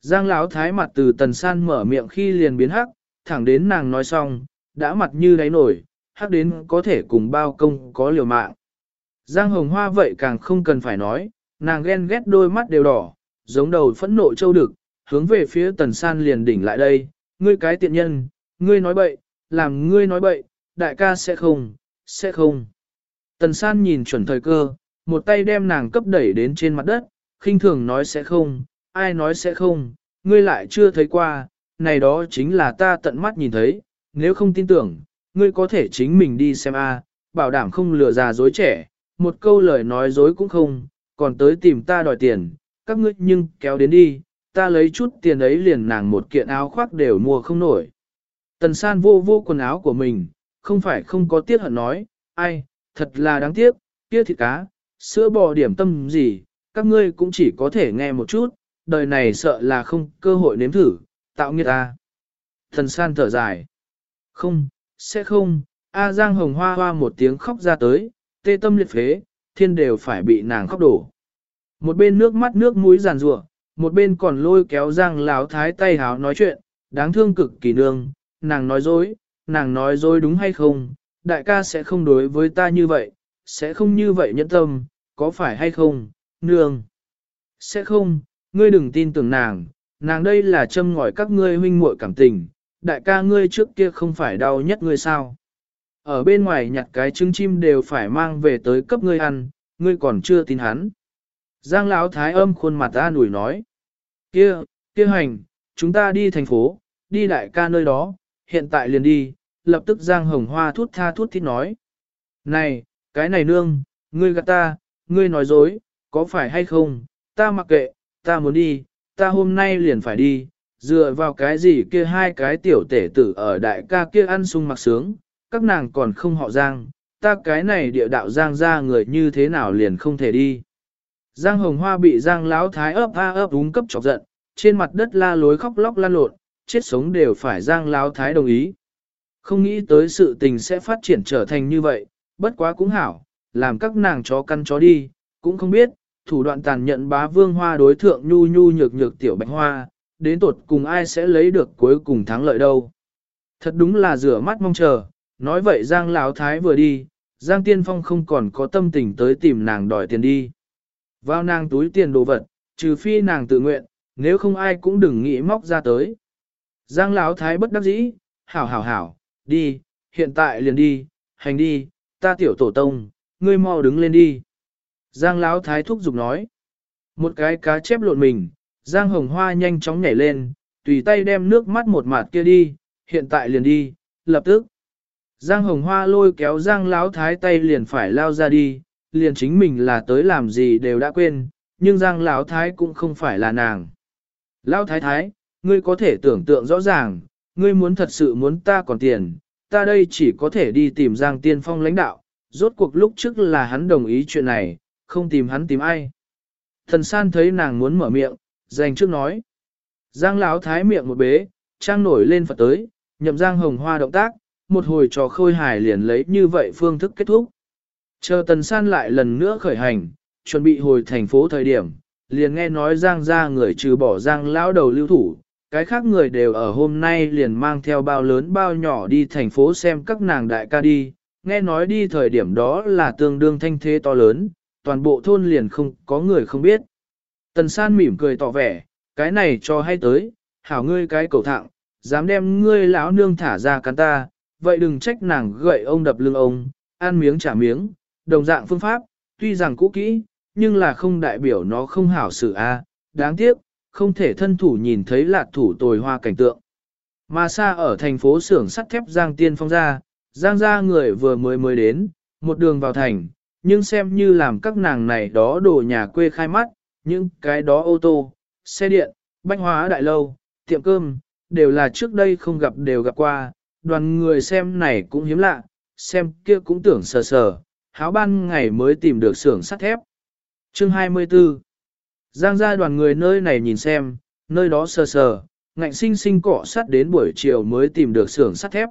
Giang lão thái mặt từ tần san mở miệng khi liền biến hắc, thẳng đến nàng nói xong, đã mặt như đáy nổi, hắc đến có thể cùng bao công có liều mạng. Giang hồng hoa vậy càng không cần phải nói, nàng ghen ghét đôi mắt đều đỏ, giống đầu phẫn nộ châu đực, hướng về phía tần san liền đỉnh lại đây, ngươi cái tiện nhân, ngươi nói bậy, làm ngươi nói bậy, đại ca sẽ không, sẽ không. Tần san nhìn chuẩn thời cơ, một tay đem nàng cấp đẩy đến trên mặt đất, khinh thường nói sẽ không, ai nói sẽ không, ngươi lại chưa thấy qua, này đó chính là ta tận mắt nhìn thấy, nếu không tin tưởng, ngươi có thể chính mình đi xem a, bảo đảm không lừa già dối trẻ, một câu lời nói dối cũng không, còn tới tìm ta đòi tiền, các ngươi nhưng kéo đến đi, ta lấy chút tiền ấy liền nàng một kiện áo khoác đều mua không nổi. Tần san vô vô quần áo của mình, không phải không có tiếc hận nói, ai, thật là đáng tiếc, kia thịt cá, sữa bò điểm tâm gì, các ngươi cũng chỉ có thể nghe một chút, đời này sợ là không cơ hội nếm thử, tạo nghiệt ta. Thần san thở dài. Không, sẽ không, A Giang Hồng Hoa hoa một tiếng khóc ra tới, tê tâm liệt phế, thiên đều phải bị nàng khóc đổ. Một bên nước mắt nước mũi giàn rủa, một bên còn lôi kéo Giang Láo Thái tay háo nói chuyện, đáng thương cực kỳ nương, nàng nói dối, nàng nói dối đúng hay không, đại ca sẽ không đối với ta như vậy, sẽ không như vậy nhẫn tâm, có phải hay không, nương. Sẽ không, ngươi đừng tin tưởng nàng, nàng đây là châm ngòi các ngươi huynh muội cảm tình, đại ca ngươi trước kia không phải đau nhất ngươi sao. Ở bên ngoài nhặt cái trứng chim đều phải mang về tới cấp ngươi ăn, ngươi còn chưa tin hắn. Giang Lão thái âm khuôn mặt ta nủi nói. Kia, kia hành, chúng ta đi thành phố, đi đại ca nơi đó, hiện tại liền đi, lập tức Giang Hồng Hoa thút tha thút thít nói. Này, cái này nương, ngươi gạt ta, ngươi nói dối, có phải hay không, ta mặc kệ, ta muốn đi, ta hôm nay liền phải đi, dựa vào cái gì kia hai cái tiểu tể tử ở đại ca kia ăn sung mặc sướng, các nàng còn không họ Giang, ta cái này địa đạo Giang ra người như thế nào liền không thể đi. Giang Hồng Hoa bị Giang Lão Thái ấp a ấp úng cấp chọc giận, trên mặt đất la lối khóc lóc lan lộn, chết sống đều phải Giang Lão Thái đồng ý. Không nghĩ tới sự tình sẽ phát triển trở thành như vậy, bất quá cũng hảo, làm các nàng chó căn chó đi, cũng không biết, thủ đoạn tàn nhận bá vương hoa đối thượng nhu nhu nhược nhược tiểu bạch hoa, đến tột cùng ai sẽ lấy được cuối cùng thắng lợi đâu. Thật đúng là rửa mắt mong chờ, nói vậy Giang Lão Thái vừa đi, Giang Tiên Phong không còn có tâm tình tới tìm nàng đòi tiền đi. Vào nàng túi tiền đồ vật, trừ phi nàng tự nguyện, nếu không ai cũng đừng nghĩ móc ra tới. Giang Lão Thái bất đắc dĩ, hảo hảo hảo, đi, hiện tại liền đi, hành đi, ta tiểu tổ tông, ngươi mau đứng lên đi. Giang Lão Thái thúc giục nói. Một cái cá chép lộn mình, Giang Hồng Hoa nhanh chóng nhảy lên, tùy tay đem nước mắt một mạt kia đi, hiện tại liền đi, lập tức. Giang Hồng Hoa lôi kéo Giang Lão Thái tay liền phải lao ra đi, liền chính mình là tới làm gì đều đã quên, nhưng Giang Lão Thái cũng không phải là nàng. Lão Thái Thái, ngươi có thể tưởng tượng rõ ràng, ngươi muốn thật sự muốn ta còn tiền, ta đây chỉ có thể đi tìm Giang Tiên Phong lãnh đạo, rốt cuộc lúc trước là hắn đồng ý chuyện này, không tìm hắn tìm ai. Thần san thấy nàng muốn mở miệng, dành trước nói. Giang Lão Thái miệng một bế, trang nổi lên Phật tới, nhậm Giang Hồng Hoa động tác, một hồi trò khôi hài liền lấy như vậy phương thức kết thúc. Chờ tần san lại lần nữa khởi hành, chuẩn bị hồi thành phố thời điểm, liền nghe nói Giang ra người trừ bỏ Giang lão đầu lưu thủ, cái khác người đều ở hôm nay liền mang theo bao lớn bao nhỏ đi thành phố xem các nàng đại ca đi, nghe nói đi thời điểm đó là tương đương thanh thế to lớn, toàn bộ thôn liền không có người không biết. Tần san mỉm cười tỏ vẻ, cái này cho hay tới, hảo ngươi cái cầu thạng, dám đem ngươi lão nương thả ra cắn ta, vậy đừng trách nàng gậy ông đập lưng ông, ăn miếng trả miếng, đồng dạng phương pháp, tuy rằng cũ kỹ, nhưng là không đại biểu nó không hảo sự a. đáng tiếc, không thể thân thủ nhìn thấy lạc thủ tồi hoa cảnh tượng. Mà xa ở thành phố xưởng sắt thép Giang Tiên Phong ra, Giang ra người vừa mới mới đến, một đường vào thành, nhưng xem như làm các nàng này đó đồ nhà quê khai mắt, những cái đó ô tô, xe điện, bách hóa đại lâu, tiệm cơm, đều là trước đây không gặp đều gặp qua, đoàn người xem này cũng hiếm lạ, xem kia cũng tưởng sờ sờ, háo ban ngày mới tìm được xưởng sắt thép. Chương 24 Giang ra đoàn người nơi này nhìn xem, nơi đó sờ sờ, ngạnh sinh sinh cọ sắt đến buổi chiều mới tìm được xưởng sắt thép.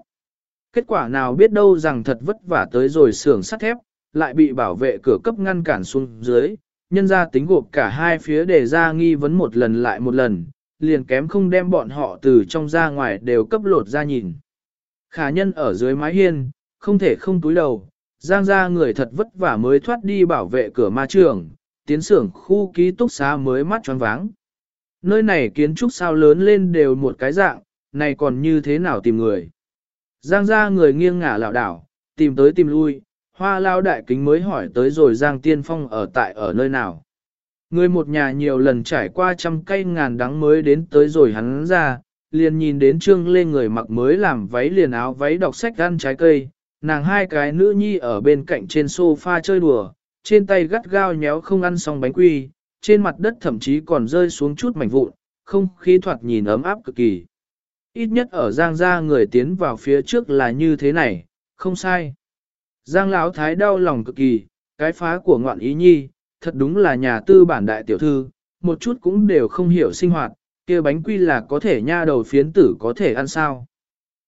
Kết quả nào biết đâu rằng thật vất vả tới rồi xưởng sắt thép, lại bị bảo vệ cửa cấp ngăn cản xuống dưới, nhân ra tính gộp cả hai phía để ra nghi vấn một lần lại một lần, liền kém không đem bọn họ từ trong ra ngoài đều cấp lột ra nhìn. Khả nhân ở dưới mái hiên, không thể không túi đầu, giang ra người thật vất vả mới thoát đi bảo vệ cửa ma trường, tiến xưởng khu ký túc xá mới mắt tròn váng. Nơi này kiến trúc sao lớn lên đều một cái dạng, này còn như thế nào tìm người. Giang ra người nghiêng ngả lảo đảo, tìm tới tìm lui, hoa lao đại kính mới hỏi tới rồi Giang Tiên Phong ở tại ở nơi nào. Người một nhà nhiều lần trải qua trăm cây ngàn đắng mới đến tới rồi hắn ra, liền nhìn đến trương lê người mặc mới làm váy liền áo váy đọc sách ăn trái cây, nàng hai cái nữ nhi ở bên cạnh trên sofa chơi đùa, trên tay gắt gao nhéo không ăn xong bánh quy, trên mặt đất thậm chí còn rơi xuống chút mảnh vụn, không khí thoạt nhìn ấm áp cực kỳ. Ít nhất ở Giang gia người tiến vào phía trước là như thế này, không sai. Giang Lão Thái đau lòng cực kỳ, cái phá của ngoạn ý nhi, thật đúng là nhà tư bản đại tiểu thư, một chút cũng đều không hiểu sinh hoạt, kia bánh quy là có thể nha đầu phiến tử có thể ăn sao.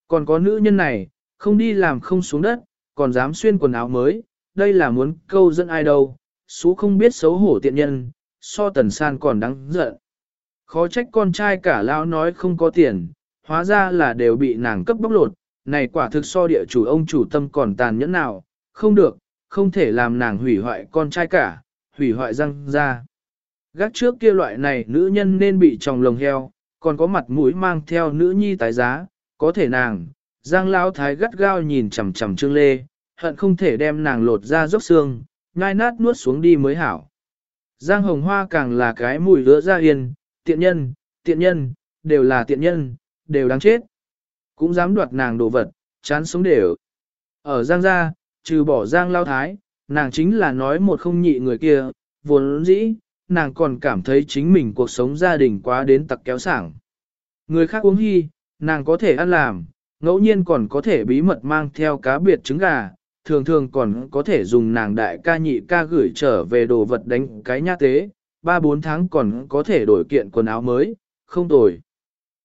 Còn có nữ nhân này, không đi làm không xuống đất, còn dám xuyên quần áo mới, đây là muốn câu dẫn ai đâu, số không biết xấu hổ tiện nhân, so tần san còn đáng giận. Khó trách con trai cả lão nói không có tiền, hóa ra là đều bị nàng cấp bóc lột, này quả thực so địa chủ ông chủ tâm còn tàn nhẫn nào, không được, không thể làm nàng hủy hoại con trai cả, hủy hoại răng ra. Gác trước kia loại này nữ nhân nên bị tròng lồng heo, còn có mặt mũi mang theo nữ nhi tái giá, có thể nàng, giang lão thái gắt gao nhìn chằm chằm trương lê, hận không thể đem nàng lột ra dốc xương, ngai nát nuốt xuống đi mới hảo. Giang hồng hoa càng là cái mùi lửa ra yên, tiện nhân, tiện nhân, đều là tiện nhân, đều đáng chết. Cũng dám đoạt nàng đồ vật, chán sống đều. Ở giang gia, trừ bỏ giang lao thái, nàng chính là nói một không nhị người kia, vốn dĩ, nàng còn cảm thấy chính mình cuộc sống gia đình quá đến tặc kéo sảng. Người khác uống hy, nàng có thể ăn làm, ngẫu nhiên còn có thể bí mật mang theo cá biệt trứng gà, thường thường còn có thể dùng nàng đại ca nhị ca gửi trở về đồ vật đánh cái nhát tế, ba bốn tháng còn có thể đổi kiện quần áo mới, không tồi.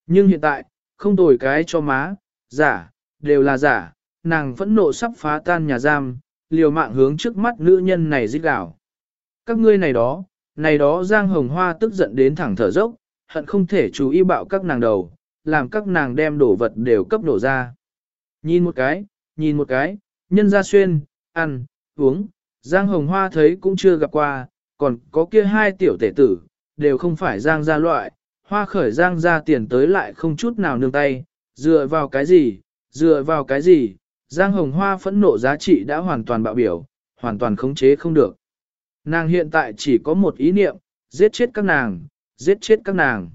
Nhưng hiện tại, không tồi cái cho má, giả, đều là giả, nàng phẫn nộ sắp phá tan nhà giam, liều mạng hướng trước mắt nữ nhân này giết đảo. Các ngươi này đó, này đó Giang Hồng Hoa tức giận đến thẳng thở dốc, hận không thể chú ý bạo các nàng đầu, làm các nàng đem đổ vật đều cấp đổ ra. Nhìn một cái, nhìn một cái, nhân ra xuyên, ăn, uống, Giang Hồng Hoa thấy cũng chưa gặp qua, còn có kia hai tiểu tể tử, đều không phải Giang gia loại, hoa khởi Giang gia tiền tới lại không chút nào nương tay, dựa vào cái gì, dựa vào cái gì, Giang Hồng Hoa phẫn nộ giá trị đã hoàn toàn bạo biểu, hoàn toàn khống chế không được. Nàng hiện tại chỉ có một ý niệm, giết chết các nàng, giết chết các nàng.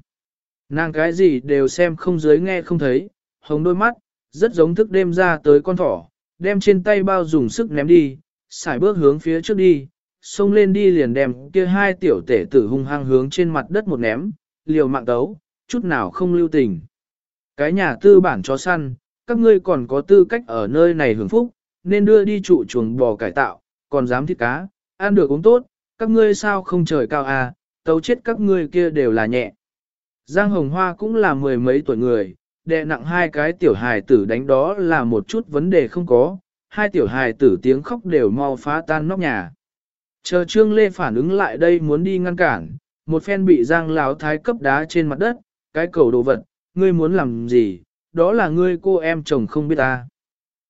Nàng cái gì đều xem không dưới nghe không thấy, hồng đôi mắt, rất giống thức đêm ra tới con thỏ, đem trên tay bao dùng sức ném đi, xài bước hướng phía trước đi, xông lên đi liền đem kia hai tiểu tể tử hung hăng hướng trên mặt đất một ném, liều mạng tấu, chút nào không lưu tình. Cái nhà tư bản chó săn, các ngươi còn có tư cách ở nơi này hưởng phúc, nên đưa đi trụ chuồng bò cải tạo, còn dám thiết cá, ăn được uống tốt, các ngươi sao không trời cao à, tấu chết các ngươi kia đều là nhẹ. Giang Hồng Hoa cũng là mười mấy tuổi người, đệ nặng hai cái tiểu hài tử đánh đó là một chút vấn đề không có, hai tiểu hài tử tiếng khóc đều mau phá tan nóc nhà. Chờ Trương Lê phản ứng lại đây muốn đi ngăn cản, một phen bị Giang Lão Thái cấp đá trên mặt đất, cái cầu đồ vật, ngươi muốn làm gì, đó là ngươi cô em chồng không biết à.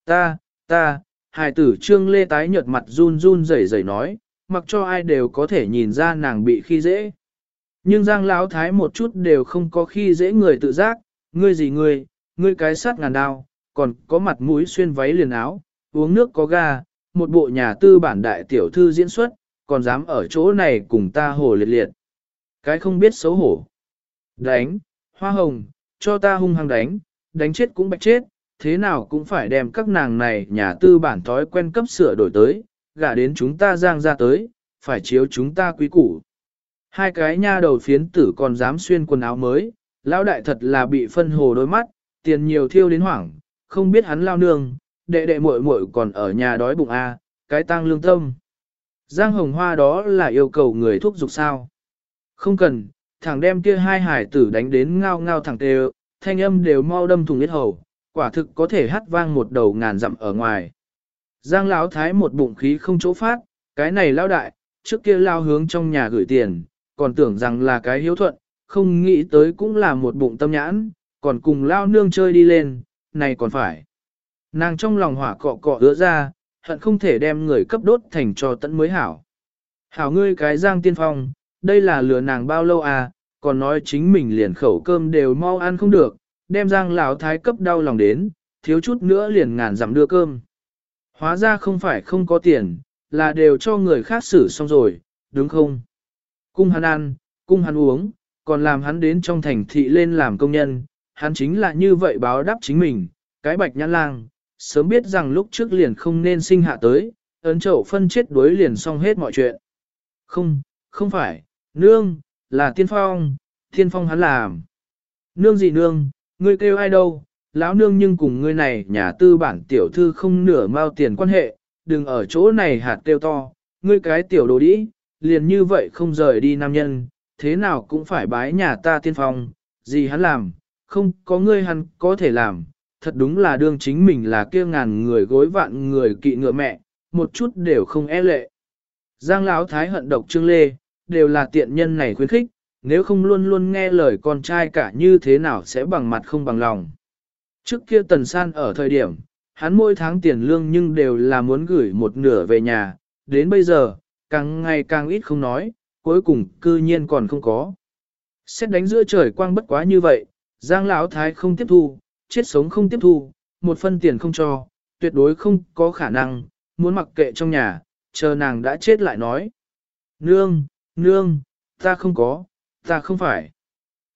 ta. Ta, ta, hài tử trương lê tái nhợt mặt run run rẩy rẩy nói, mặc cho ai đều có thể nhìn ra nàng bị khi dễ. Nhưng Giang Lão Thái một chút đều không có khi dễ người tự giác, ngươi gì ngươi, ngươi cái sát ngàn đao, còn có mặt mũi xuyên váy liền áo, uống nước có ga, một bộ nhà tư bản đại tiểu thư diễn xuất, còn dám ở chỗ này cùng ta hồ liệt liệt. Cái không biết xấu hổ. Đánh, hoa hồng, cho ta hung hăng đánh, đánh chết cũng bạch chết, thế nào cũng phải đem các nàng này nhà tư bản thói quen cấp sửa đổi tới, gả đến chúng ta giang ra tới, phải chiếu chúng ta quý củ. Hai cái nha đầu phiến tử còn dám xuyên quần áo mới, lão đại thật là bị phân hồ đôi mắt, tiền nhiều thiêu đến hoảng, không biết hắn lao nương, đệ đệ muội muội còn ở nhà đói bụng a, cái tang lương tâm. Giang hồng hoa đó là yêu cầu người thúc giục sao. Không cần, thằng đem kia hai hải tử đánh đến ngao ngao thẳng tê thanh âm đều mau đâm thùng huyết hầu, quả thực có thể hát vang một đầu ngàn dặm ở ngoài. Giang lão thái một bụng khí không chỗ phát, cái này lao đại, trước kia lao hướng trong nhà gửi tiền, còn tưởng rằng là cái hiếu thuận, không nghĩ tới cũng là một bụng tâm nhãn, còn cùng lao nương chơi đi lên, này còn phải. Nàng trong lòng hỏa cọ cọ ứa ra, hận không thể đem người cấp đốt thành cho tận mới hảo. Hảo ngươi cái giang tiên phong, đây là lừa nàng bao lâu à, còn nói chính mình liền khẩu cơm đều mau ăn không được, đem giang lão thái cấp đau lòng đến, thiếu chút nữa liền ngàn dặm đưa cơm. Hóa ra không phải không có tiền, là đều cho người khác xử xong rồi, đúng không? Cung hắn ăn, cung hắn uống, còn làm hắn đến trong thành thị lên làm công nhân, hắn chính là như vậy báo đáp chính mình, cái bạch nhãn lang, sớm biết rằng lúc trước liền không nên sinh hạ tới, ấn chậu phân chết đuối liền xong hết mọi chuyện. Không, không phải, nương, là tiên phong, tiên phong hắn làm. Nương gì nương, ngươi kêu ai đâu, lão nương nhưng cùng ngươi này nhà tư bản tiểu thư không nửa mao tiền quan hệ, đừng ở chỗ này hạt kêu to, ngươi cái tiểu đồ đĩ, liền như vậy không rời đi nam nhân, thế nào cũng phải bái nhà ta tiên phong, gì hắn làm, không có ngươi hắn có thể làm, thật đúng là đương chính mình là kia ngàn người gối vạn người kỵ ngựa mẹ, một chút đều không e lệ. Giang Lão Thái hận độc Trương Lê, đều là tiện nhân này khuyến khích, nếu không luôn luôn nghe lời con trai cả như thế nào sẽ bằng mặt không bằng lòng. Trước kia Tần San ở thời điểm, hắn mỗi tháng tiền lương nhưng đều là muốn gửi một nửa về nhà, đến bây giờ, càng ngày càng ít không nói, cuối cùng cư nhiên còn không có. Xét đánh giữa trời quang bất quá như vậy, Giang Lão Thái không tiếp thu, chết sống không tiếp thu, một phân tiền không cho, tuyệt đối không có khả năng, muốn mặc kệ trong nhà, chờ nàng đã chết lại nói. Nương, nương, ta không có, ta không phải.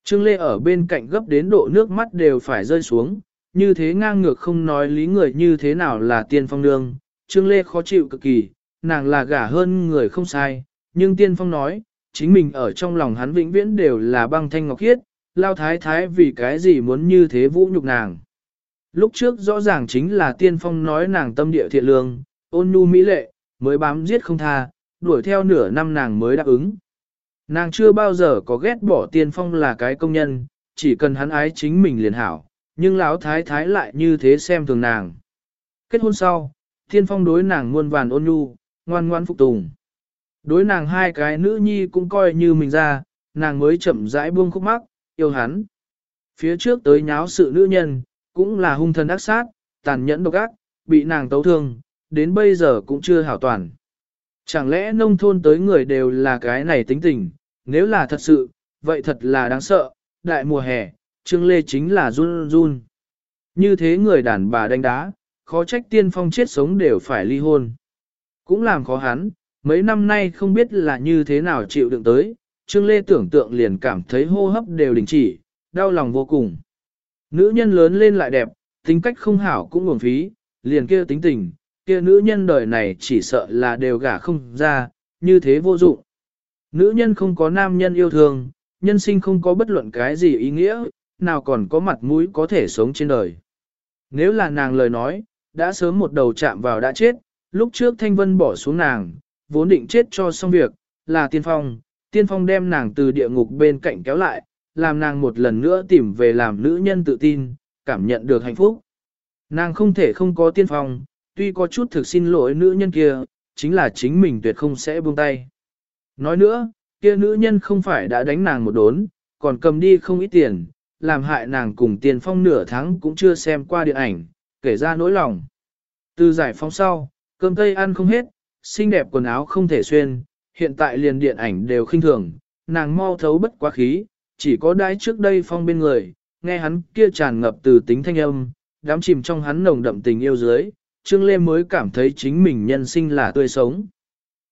Trương Lê ở bên cạnh gấp đến độ nước mắt đều phải rơi xuống, như thế ngang ngược không nói lý người như thế nào là tiên phong nương. Trương Lê khó chịu cực kỳ, nàng là gả hơn người không sai, nhưng tiên phong nói, chính mình ở trong lòng hắn vĩnh viễn đều là băng thanh ngọc khiết, lao thái thái vì cái gì muốn như thế vũ nhục nàng. Lúc trước rõ ràng chính là tiên phong nói nàng tâm địa thiện lương, ôn nhu mỹ lệ, mới bám giết không tha, đuổi theo nửa năm nàng mới đáp ứng. Nàng chưa bao giờ có ghét bỏ tiên phong là cái công nhân, chỉ cần hắn ái chính mình liền hảo, nhưng lão thái thái lại như thế xem thường nàng. Kết hôn sau, tiên phong đối nàng muôn vàn ôn nhu, ngoan ngoan phục tùng. Đối nàng hai cái nữ nhi cũng coi như mình ra, nàng mới chậm rãi buông khúc mắc, yêu hắn. Phía trước tới nháo sự nữ nhân, cũng là hung thần ác sát, tàn nhẫn độc ác, bị nàng tấu thương, đến bây giờ cũng chưa hảo toàn. Chẳng lẽ nông thôn tới người đều là cái này tính tình, nếu là thật sự, vậy thật là đáng sợ, đại mùa hè, Trương Lê chính là run run. Như thế người đàn bà đánh đá, khó trách tiên phong chết sống đều phải ly hôn. Cũng làm khó hắn, mấy năm nay không biết là như thế nào chịu đựng tới, Trương Lê tưởng tượng liền cảm thấy hô hấp đều đình chỉ, đau lòng vô cùng. Nữ nhân lớn lên lại đẹp, tính cách không hảo cũng uổng phí, liền kia tính tình, kia nữ nhân đời này chỉ sợ là đều gả không ra, như thế vô dụng. Nữ nhân không có nam nhân yêu thương, nhân sinh không có bất luận cái gì ý nghĩa, nào còn có mặt mũi có thể sống trên đời. Nếu là nàng lời nói, đã sớm một đầu chạm vào đã chết, lúc trước Thanh Vân bỏ xuống nàng, vốn định chết cho xong việc, là tiên phong, tiên phong đem nàng từ địa ngục bên cạnh kéo lại, làm nàng một lần nữa tìm về làm nữ nhân tự tin, cảm nhận được hạnh phúc. Nàng không thể không có tiên phong, tuy có chút thực xin lỗi nữ nhân kia, chính là chính mình tuyệt không sẽ buông tay. Nói nữa, kia nữ nhân không phải đã đánh nàng một đốn, còn cầm đi không ít tiền, làm hại nàng cùng tiền phong nửa tháng cũng chưa xem qua điện ảnh, kể ra nỗi lòng. Từ giải phóng sau, cơm tây ăn không hết, xinh đẹp quần áo không thể xuyên, hiện tại liền điện ảnh đều khinh thường, nàng mau thấu bất quá khí, chỉ có đái trước đây phong bên người, nghe hắn kia tràn ngập từ tính thanh âm, đám chìm trong hắn nồng đậm tình yêu dưới, Trương Lê mới cảm thấy chính mình nhân sinh là tươi sống.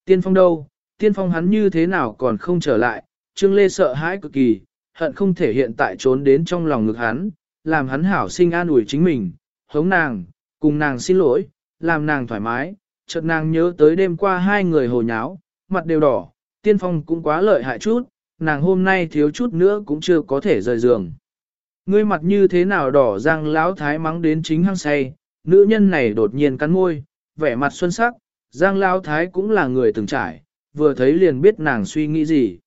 Tiên phong đâu, tiên phong hắn như thế nào còn không trở lại, Trương Lê sợ hãi cực kỳ, hận không thể hiện tại trốn đến trong lòng ngực hắn, làm hắn hảo sinh an ủi chính mình, hống nàng, cùng nàng xin lỗi, làm nàng thoải mái, chợt nàng nhớ tới đêm qua hai người hồ nháo, mặt đều đỏ, tiên phong cũng quá lợi hại chút, nàng hôm nay thiếu chút nữa cũng chưa có thể rời giường. Ngươi mặt như thế nào đỏ răng lão thái mắng đến chính hăng say, nữ nhân này đột nhiên cắn môi, vẻ mặt xuân sắc, giang lão thái cũng là người từng trải, vừa thấy liền biết nàng suy nghĩ gì.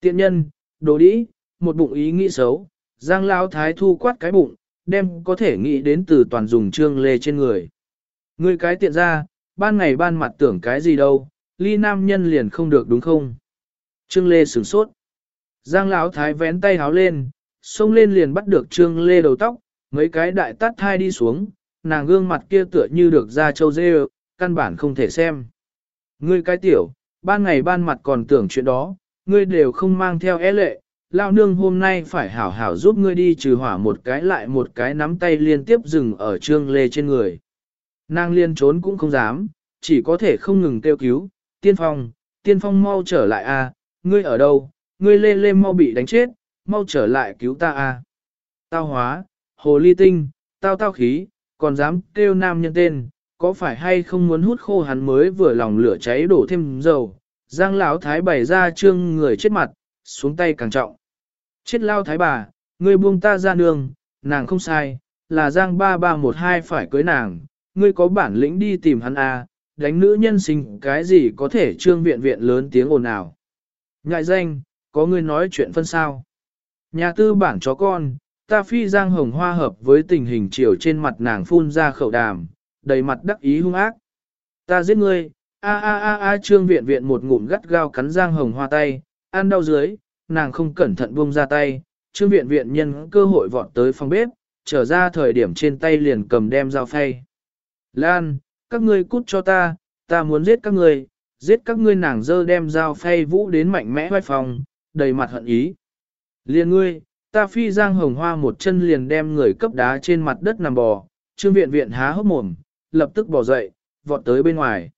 Tiện nhân, đồ đĩ, một bụng ý nghĩ xấu, giang lão thái thu quát cái bụng, đem có thể nghĩ đến từ toàn dùng trương lê trên người. người cái tiện ra, ban ngày ban mặt tưởng cái gì đâu, ly nam nhân liền không được đúng không? Trương lê sửng sốt. Giang lão thái vén tay háo lên, xông lên liền bắt được trương lê đầu tóc, mấy cái đại tát thai đi xuống, nàng gương mặt kia tựa như được ra châu dê căn bản không thể xem. Ngươi cái tiểu, ban ngày ban mặt còn tưởng chuyện đó, ngươi đều không mang theo é lệ, lao nương hôm nay phải hảo hảo giúp ngươi đi trừ hỏa một cái lại một cái nắm tay liên tiếp dừng ở trương lê trên người. Nàng liên trốn cũng không dám, chỉ có thể không ngừng kêu cứu, tiên phong, tiên phong mau trở lại a, ngươi ở đâu, ngươi lê lê mau bị đánh chết, mau trở lại cứu ta a. Tao hóa, hồ ly tinh, tao tao khí, còn dám kêu nam nhân tên, có phải hay không muốn hút khô hắn mới vừa lòng lửa cháy đổ thêm dầu. Giang lão thái bày ra trương người chết mặt, xuống tay càng trọng. Chết lao thái bà, ngươi buông ta ra nương, nàng không sai, là Giang ba ba một hai phải cưới nàng, ngươi có bản lĩnh đi tìm hắn à, đánh nữ nhân sinh cái gì có thể trương viện viện lớn tiếng ồn ào. Ngại danh, có ngươi nói chuyện phân sao. Nhà tư bản chó con, ta phi giang hồng hoa hợp với tình hình chiều trên mặt nàng phun ra khẩu đàm, đầy mặt đắc ý hung ác. Ta giết ngươi, a a a a trương viện viện một ngụm gắt gao cắn giang hồng hoa tay, ăn đau dưới, nàng không cẩn thận buông ra tay, trương viện viện nhân cơ hội vọt tới phòng bếp, trở ra thời điểm trên tay liền cầm đem dao phay. Lan, các ngươi cút cho ta, ta muốn giết các ngươi, giết các ngươi nàng dơ đem dao phay vũ đến mạnh mẽ vai phòng, đầy mặt hận ý. Liên ngươi, ta phi giang hồng hoa một chân liền đem người cấp đá trên mặt đất nằm bò, trương viện viện há hốc mồm, lập tức bỏ dậy, vọt tới bên ngoài.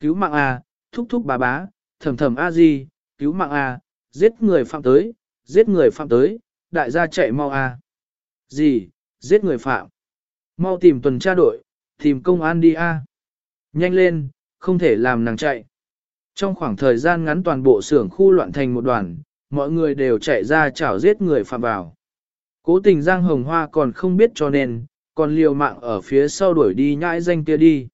Cứu mạng A, thúc thúc bà bá, thầm thầm A gì, cứu mạng A, giết người phạm tới, giết người phạm tới, đại gia chạy mau A. Gì, giết người phạm. Mau tìm tuần tra đội, tìm công an đi A. Nhanh lên, không thể làm nàng chạy. Trong khoảng thời gian ngắn toàn bộ xưởng khu loạn thành một đoàn, mọi người đều chạy ra chảo giết người phạm vào. Cố tình Giang Hồng Hoa còn không biết cho nên, còn liều mạng ở phía sau đuổi đi nhãi danh kia đi.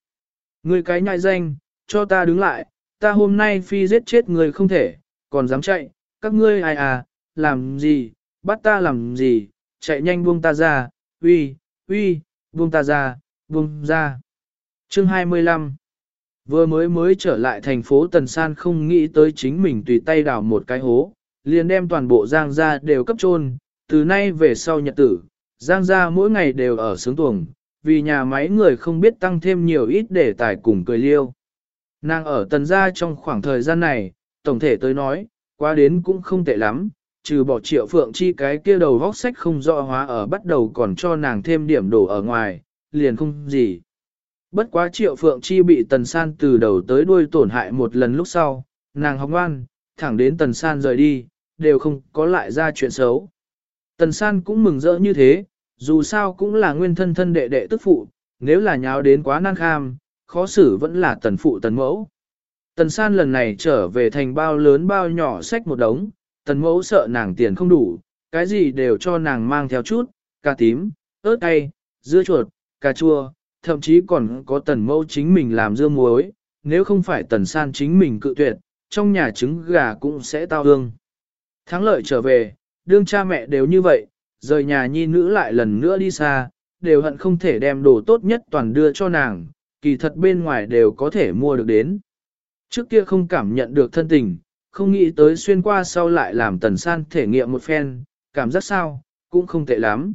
Người cái nhãi danh, cho ta đứng lại, ta hôm nay phi giết chết người không thể, còn dám chạy, các ngươi ai à, làm gì, bắt ta làm gì, chạy nhanh buông ta ra, uy, uy, buông ta ra, buông ra. Chương 25 Vừa mới mới trở lại thành phố Tần San không nghĩ tới chính mình tùy tay đào một cái hố, liền đem toàn bộ Giang gia đều cấp trôn, từ nay về sau nhật tử, Giang gia mỗi ngày đều ở sướng tuồng, vì nhà máy người không biết tăng thêm nhiều ít để tài cùng cười liêu. Nàng ở tần gia trong khoảng thời gian này, tổng thể tới nói, qua đến cũng không tệ lắm, trừ bỏ triệu phượng chi cái kia đầu vóc sách không rõ hóa ở bắt đầu còn cho nàng thêm điểm đổ ở ngoài, liền không gì. Bất quá triệu phượng chi bị tần san từ đầu tới đuôi tổn hại một lần lúc sau, nàng học ngoan, thẳng đến tần san rời đi, đều không có lại ra chuyện xấu. Tần san cũng mừng rỡ như thế, dù sao cũng là nguyên thân thân đệ đệ tức phụ, nếu là nháo đến quá năng kham, khó xử vẫn là tần phụ tần mẫu. Tần san lần này trở về thành bao lớn bao nhỏ sách một đống, tần mẫu sợ nàng tiền không đủ, cái gì đều cho nàng mang theo chút, cà tím, ớt cay, dưa chuột, cà chua, thậm chí còn có tần mẫu chính mình làm dưa muối, nếu không phải tần san chính mình cự tuyệt, trong nhà trứng gà cũng sẽ tao hương. Thắng lợi trở về, đương cha mẹ đều như vậy, rời nhà nhi nữ lại lần nữa đi xa, đều hận không thể đem đồ tốt nhất toàn đưa cho nàng, kỳ thật bên ngoài đều có thể mua được đến. Trước kia không cảm nhận được thân tình, không nghĩ tới xuyên qua sau lại làm tần san thể nghiệm một phen, cảm giác sao, cũng không tệ lắm.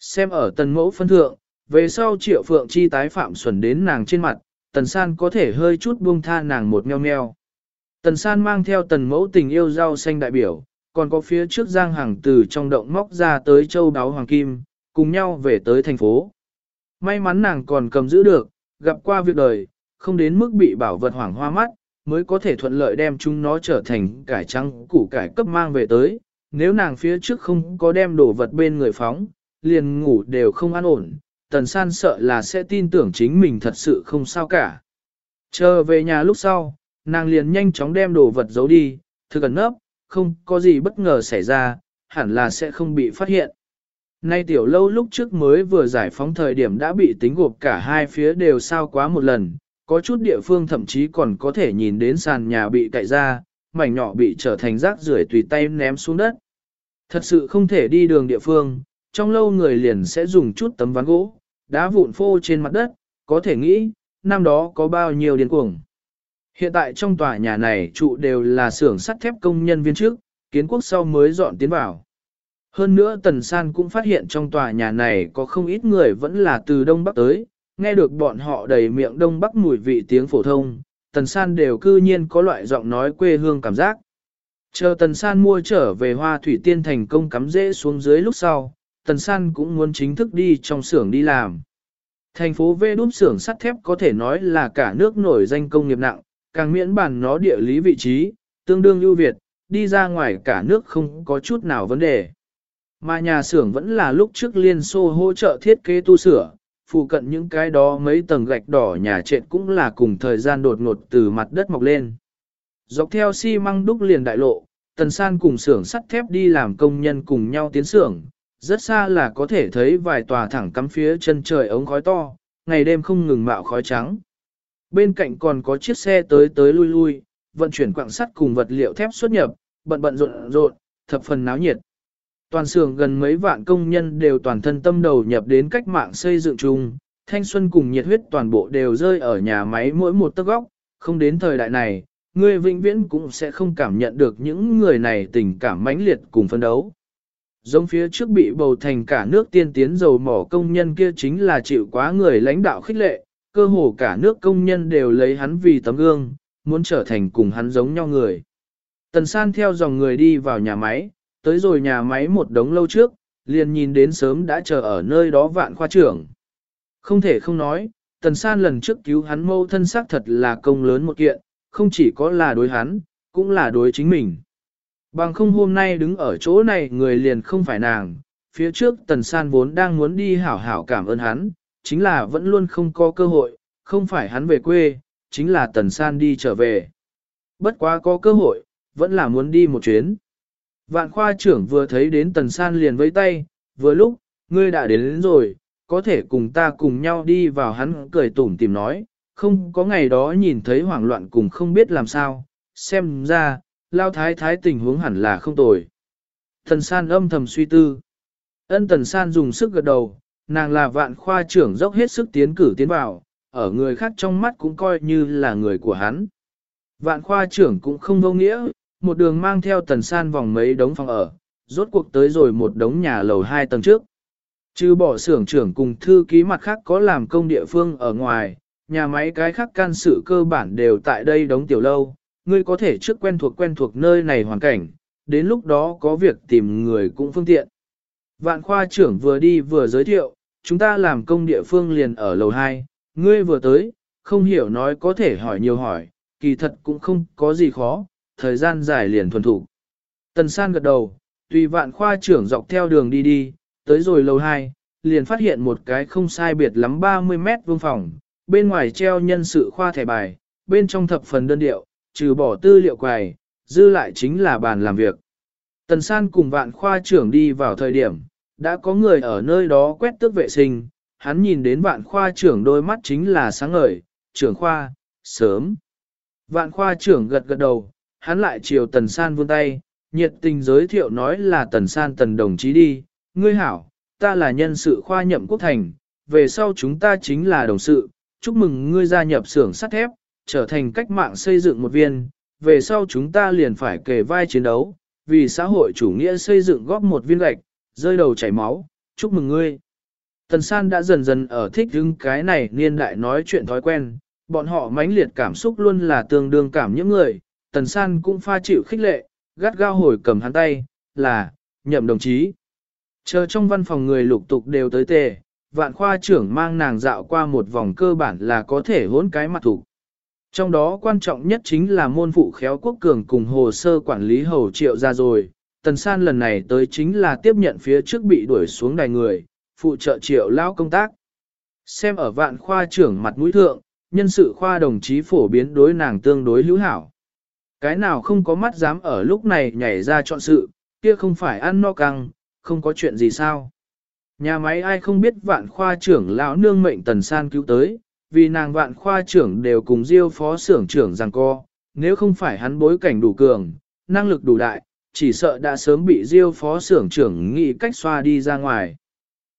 Xem ở tần mẫu phân thượng, về sau triệu phượng chi tái phạm xuẩn đến nàng trên mặt, tần san có thể hơi chút buông tha nàng một meo meo. Tần san mang theo tần mẫu tình yêu rau xanh đại biểu, còn có phía trước giang hàng từ trong động móc ra tới châu đáo hoàng kim, cùng nhau về tới thành phố. May mắn nàng còn cầm giữ được, gặp qua việc đời, không đến mức bị bảo vật hoảng hoa mắt, mới có thể thuận lợi đem chúng nó trở thành cải trắng củ cải cấp mang về tới. Nếu nàng phía trước không có đem đồ vật bên người phóng, liền ngủ đều không an ổn, tần san sợ là sẽ tin tưởng chính mình thật sự không sao cả. Chờ về nhà lúc sau, nàng liền nhanh chóng đem đồ vật giấu đi, thực ẩn nấp, không có gì bất ngờ xảy ra, hẳn là sẽ không bị phát hiện. Nay tiểu lâu lúc trước mới vừa giải phóng thời điểm đã bị tính gộp cả hai phía đều sao quá một lần, có chút địa phương thậm chí còn có thể nhìn đến sàn nhà bị cậy ra, mảnh nhỏ bị trở thành rác rưởi tùy tay ném xuống đất. Thật sự không thể đi đường địa phương, trong lâu người liền sẽ dùng chút tấm ván gỗ, đá vụn phô trên mặt đất, có thể nghĩ, năm đó có bao nhiêu điên cuồng. Hiện tại trong tòa nhà này trụ đều là xưởng sắt thép công nhân viên trước, kiến quốc sau mới dọn tiến vào. Hơn nữa Tần San cũng phát hiện trong tòa nhà này có không ít người vẫn là từ Đông Bắc tới, nghe được bọn họ đầy miệng Đông Bắc mùi vị tiếng phổ thông, Tần San đều cư nhiên có loại giọng nói quê hương cảm giác. Chờ Tần San mua trở về hoa thủy tiên thành công cắm dễ xuống dưới lúc sau, Tần San cũng muốn chính thức đi trong xưởng đi làm. Thành phố V đúp xưởng sắt thép có thể nói là cả nước nổi danh công nghiệp nặng, càng miễn bản nó địa lý vị trí, tương đương ưu việt, đi ra ngoài cả nước không có chút nào vấn đề. Mà nhà xưởng vẫn là lúc trước Liên Xô hỗ trợ thiết kế tu sửa, phụ cận những cái đó mấy tầng gạch đỏ nhà trệt cũng là cùng thời gian đột ngột từ mặt đất mọc lên. Dọc theo xi măng đúc liền đại lộ, Tần San cùng xưởng sắt thép đi làm công nhân cùng nhau tiến xưởng, rất xa là có thể thấy vài tòa thẳng cắm phía chân trời ống khói to, ngày đêm không ngừng mạo khói trắng. Bên cạnh còn có chiếc xe tới tới lui lui, vận chuyển quặng sắt cùng vật liệu thép xuất nhập, bận bận rộn rộn, thập phần náo nhiệt. Toàn xưởng gần mấy vạn công nhân đều toàn thân tâm đầu nhập đến cách mạng xây dựng chung, thanh xuân cùng nhiệt huyết toàn bộ đều rơi ở nhà máy mỗi một tấc góc, không đến thời đại này, người vĩnh viễn cũng sẽ không cảm nhận được những người này tình cảm mãnh liệt cùng phân đấu. Giống phía trước bị bầu thành cả nước tiên tiến dầu mỏ công nhân kia chính là chịu quá người lãnh đạo khích lệ, cơ hồ cả nước công nhân đều lấy hắn vì tấm gương, muốn trở thành cùng hắn giống nhau người. Tần san theo dòng người đi vào nhà máy, tới rồi nhà máy một đống lâu trước, liền nhìn đến sớm đã chờ ở nơi đó vạn khoa trưởng. Không thể không nói, tần san lần trước cứu hắn mâu thân xác thật là công lớn một kiện, không chỉ có là đối hắn, cũng là đối chính mình. Bằng không hôm nay đứng ở chỗ này người liền không phải nàng, phía trước tần san vốn đang muốn đi hảo hảo cảm ơn hắn, chính là vẫn luôn không có cơ hội, không phải hắn về quê, chính là tần san đi trở về. Bất quá có cơ hội, vẫn là muốn đi một chuyến. Vạn khoa trưởng vừa thấy đến tần san liền với tay, vừa lúc, ngươi đã đến, đến rồi, có thể cùng ta cùng nhau đi vào hắn cười tủm tìm nói, không có ngày đó nhìn thấy hoảng loạn cùng không biết làm sao, xem ra, lao thái thái tình huống hẳn là không tồi. Tần san âm thầm suy tư. Ân tần san dùng sức gật đầu, nàng là vạn khoa trưởng dốc hết sức tiến cử tiến vào, ở người khác trong mắt cũng coi như là người của hắn. Vạn khoa trưởng cũng không vô nghĩa, một đường mang theo tần san vòng mấy đống phòng ở, rốt cuộc tới rồi một đống nhà lầu hai tầng trước. Trừ bỏ xưởng trưởng cùng thư ký mặt khác có làm công địa phương ở ngoài, nhà máy cái khác can sự cơ bản đều tại đây đóng tiểu lâu, ngươi có thể trước quen thuộc quen thuộc nơi này hoàn cảnh, đến lúc đó có việc tìm người cũng phương tiện. Vạn khoa trưởng vừa đi vừa giới thiệu, chúng ta làm công địa phương liền ở lầu 2, ngươi vừa tới, không hiểu nói có thể hỏi nhiều hỏi, kỳ thật cũng không có gì khó, thời gian dài liền thuần thủ. Tần san gật đầu, tùy vạn khoa trưởng dọc theo đường đi đi, tới rồi lầu 2, liền phát hiện một cái không sai biệt lắm 30 mét vuông phòng, bên ngoài treo nhân sự khoa thẻ bài, bên trong thập phần đơn điệu, trừ bỏ tư liệu quầy, dư lại chính là bàn làm việc. Tần san cùng vạn khoa trưởng đi vào thời điểm, đã có người ở nơi đó quét tước vệ sinh, hắn nhìn đến vạn khoa trưởng đôi mắt chính là sáng ngời, trưởng khoa, sớm. Vạn khoa trưởng gật gật đầu, hắn lại chiều tần san vươn tay, nhiệt tình giới thiệu nói là tần san tần đồng chí đi, ngươi hảo, ta là nhân sự khoa nhậm quốc thành, về sau chúng ta chính là đồng sự, chúc mừng ngươi gia nhập xưởng sắt thép, trở thành cách mạng xây dựng một viên, về sau chúng ta liền phải kề vai chiến đấu, vì xã hội chủ nghĩa xây dựng góp một viên gạch, rơi đầu chảy máu, chúc mừng ngươi. Tần san đã dần dần ở thích hứng cái này niên đại nói chuyện thói quen, bọn họ mãnh liệt cảm xúc luôn là tương đương cảm những người, tần san cũng pha chịu khích lệ, gắt gao hồi cầm hắn tay, là, nhậm đồng chí. Chờ trong văn phòng người lục tục đều tới tề, vạn khoa trưởng mang nàng dạo qua một vòng cơ bản là có thể hỗn cái mặt thủ. Trong đó quan trọng nhất chính là môn phụ khéo quốc cường cùng hồ sơ quản lý hầu triệu ra rồi. Tần san lần này tới chính là tiếp nhận phía trước bị đuổi xuống đài người, phụ trợ triệu lao công tác. Xem ở vạn khoa trưởng mặt mũi thượng, nhân sự khoa đồng chí phổ biến đối nàng tương đối hữu hảo. Cái nào không có mắt dám ở lúc này nhảy ra chọn sự, kia không phải ăn no căng, không có chuyện gì sao. Nhà máy ai không biết vạn khoa trưởng lão nương mệnh tần san cứu tới, vì nàng vạn khoa trưởng đều cùng diêu phó xưởng trưởng rằng co, nếu không phải hắn bối cảnh đủ cường, năng lực đủ đại, chỉ sợ đã sớm bị diêu phó xưởng trưởng nghĩ cách xoa đi ra ngoài.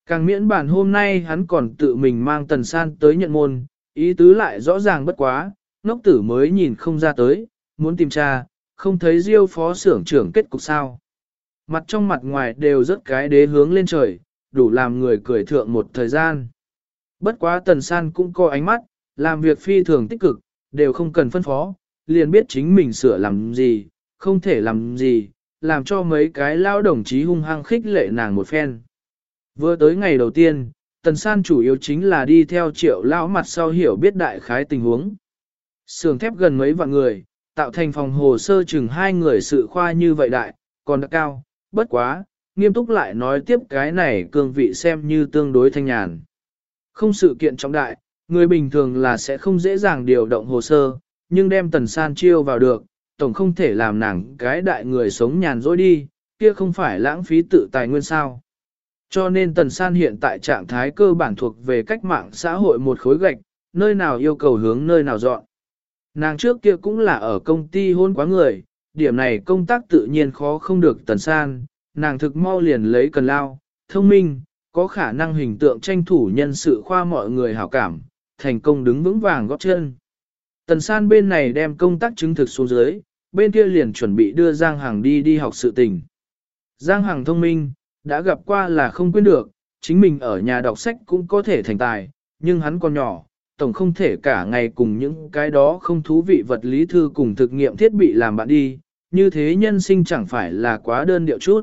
Càng miễn bản hôm nay hắn còn tự mình mang tần san tới nhận môn, ý tứ lại rõ ràng bất quá, ngốc tử mới nhìn không ra tới, muốn tìm tra, không thấy diêu phó xưởng trưởng kết cục sao. Mặt trong mặt ngoài đều rất cái đế hướng lên trời, đủ làm người cười thượng một thời gian. Bất quá tần san cũng có ánh mắt, làm việc phi thường tích cực, đều không cần phân phó, liền biết chính mình sửa làm gì, không thể làm gì, làm cho mấy cái lao đồng chí hung hăng khích lệ nàng một phen. Vừa tới ngày đầu tiên, tần san chủ yếu chính là đi theo triệu lao mặt sau hiểu biết đại khái tình huống. Sườn thép gần mấy vạn người, tạo thành phòng hồ sơ chừng hai người sự khoa như vậy đại, còn đã cao, bất quá, nghiêm túc lại nói tiếp cái này cương vị xem như tương đối thanh nhàn. Không sự kiện trọng đại, người bình thường là sẽ không dễ dàng điều động hồ sơ, nhưng đem tần san chiêu vào được, tổng không thể làm nàng cái đại người sống nhàn rỗi đi, kia không phải lãng phí tự tài nguyên sao. Cho nên tần san hiện tại trạng thái cơ bản thuộc về cách mạng xã hội một khối gạch, nơi nào yêu cầu hướng nơi nào dọn. Nàng trước kia cũng là ở công ty hôn quá người, điểm này công tác tự nhiên khó không được tần san, nàng thực mau liền lấy cần lao, thông minh, có khả năng hình tượng tranh thủ nhân sự khoa mọi người hảo cảm, thành công đứng vững vàng góp chân. Tần san bên này đem công tác chứng thực xuống dưới, bên kia liền chuẩn bị đưa Giang Hằng đi đi học sự tình. Giang Hằng thông minh, đã gặp qua là không quên được, chính mình ở nhà đọc sách cũng có thể thành tài, nhưng hắn còn nhỏ, tổng không thể cả ngày cùng những cái đó không thú vị vật lý thư cùng thực nghiệm thiết bị làm bạn đi, như thế nhân sinh chẳng phải là quá đơn điệu chút.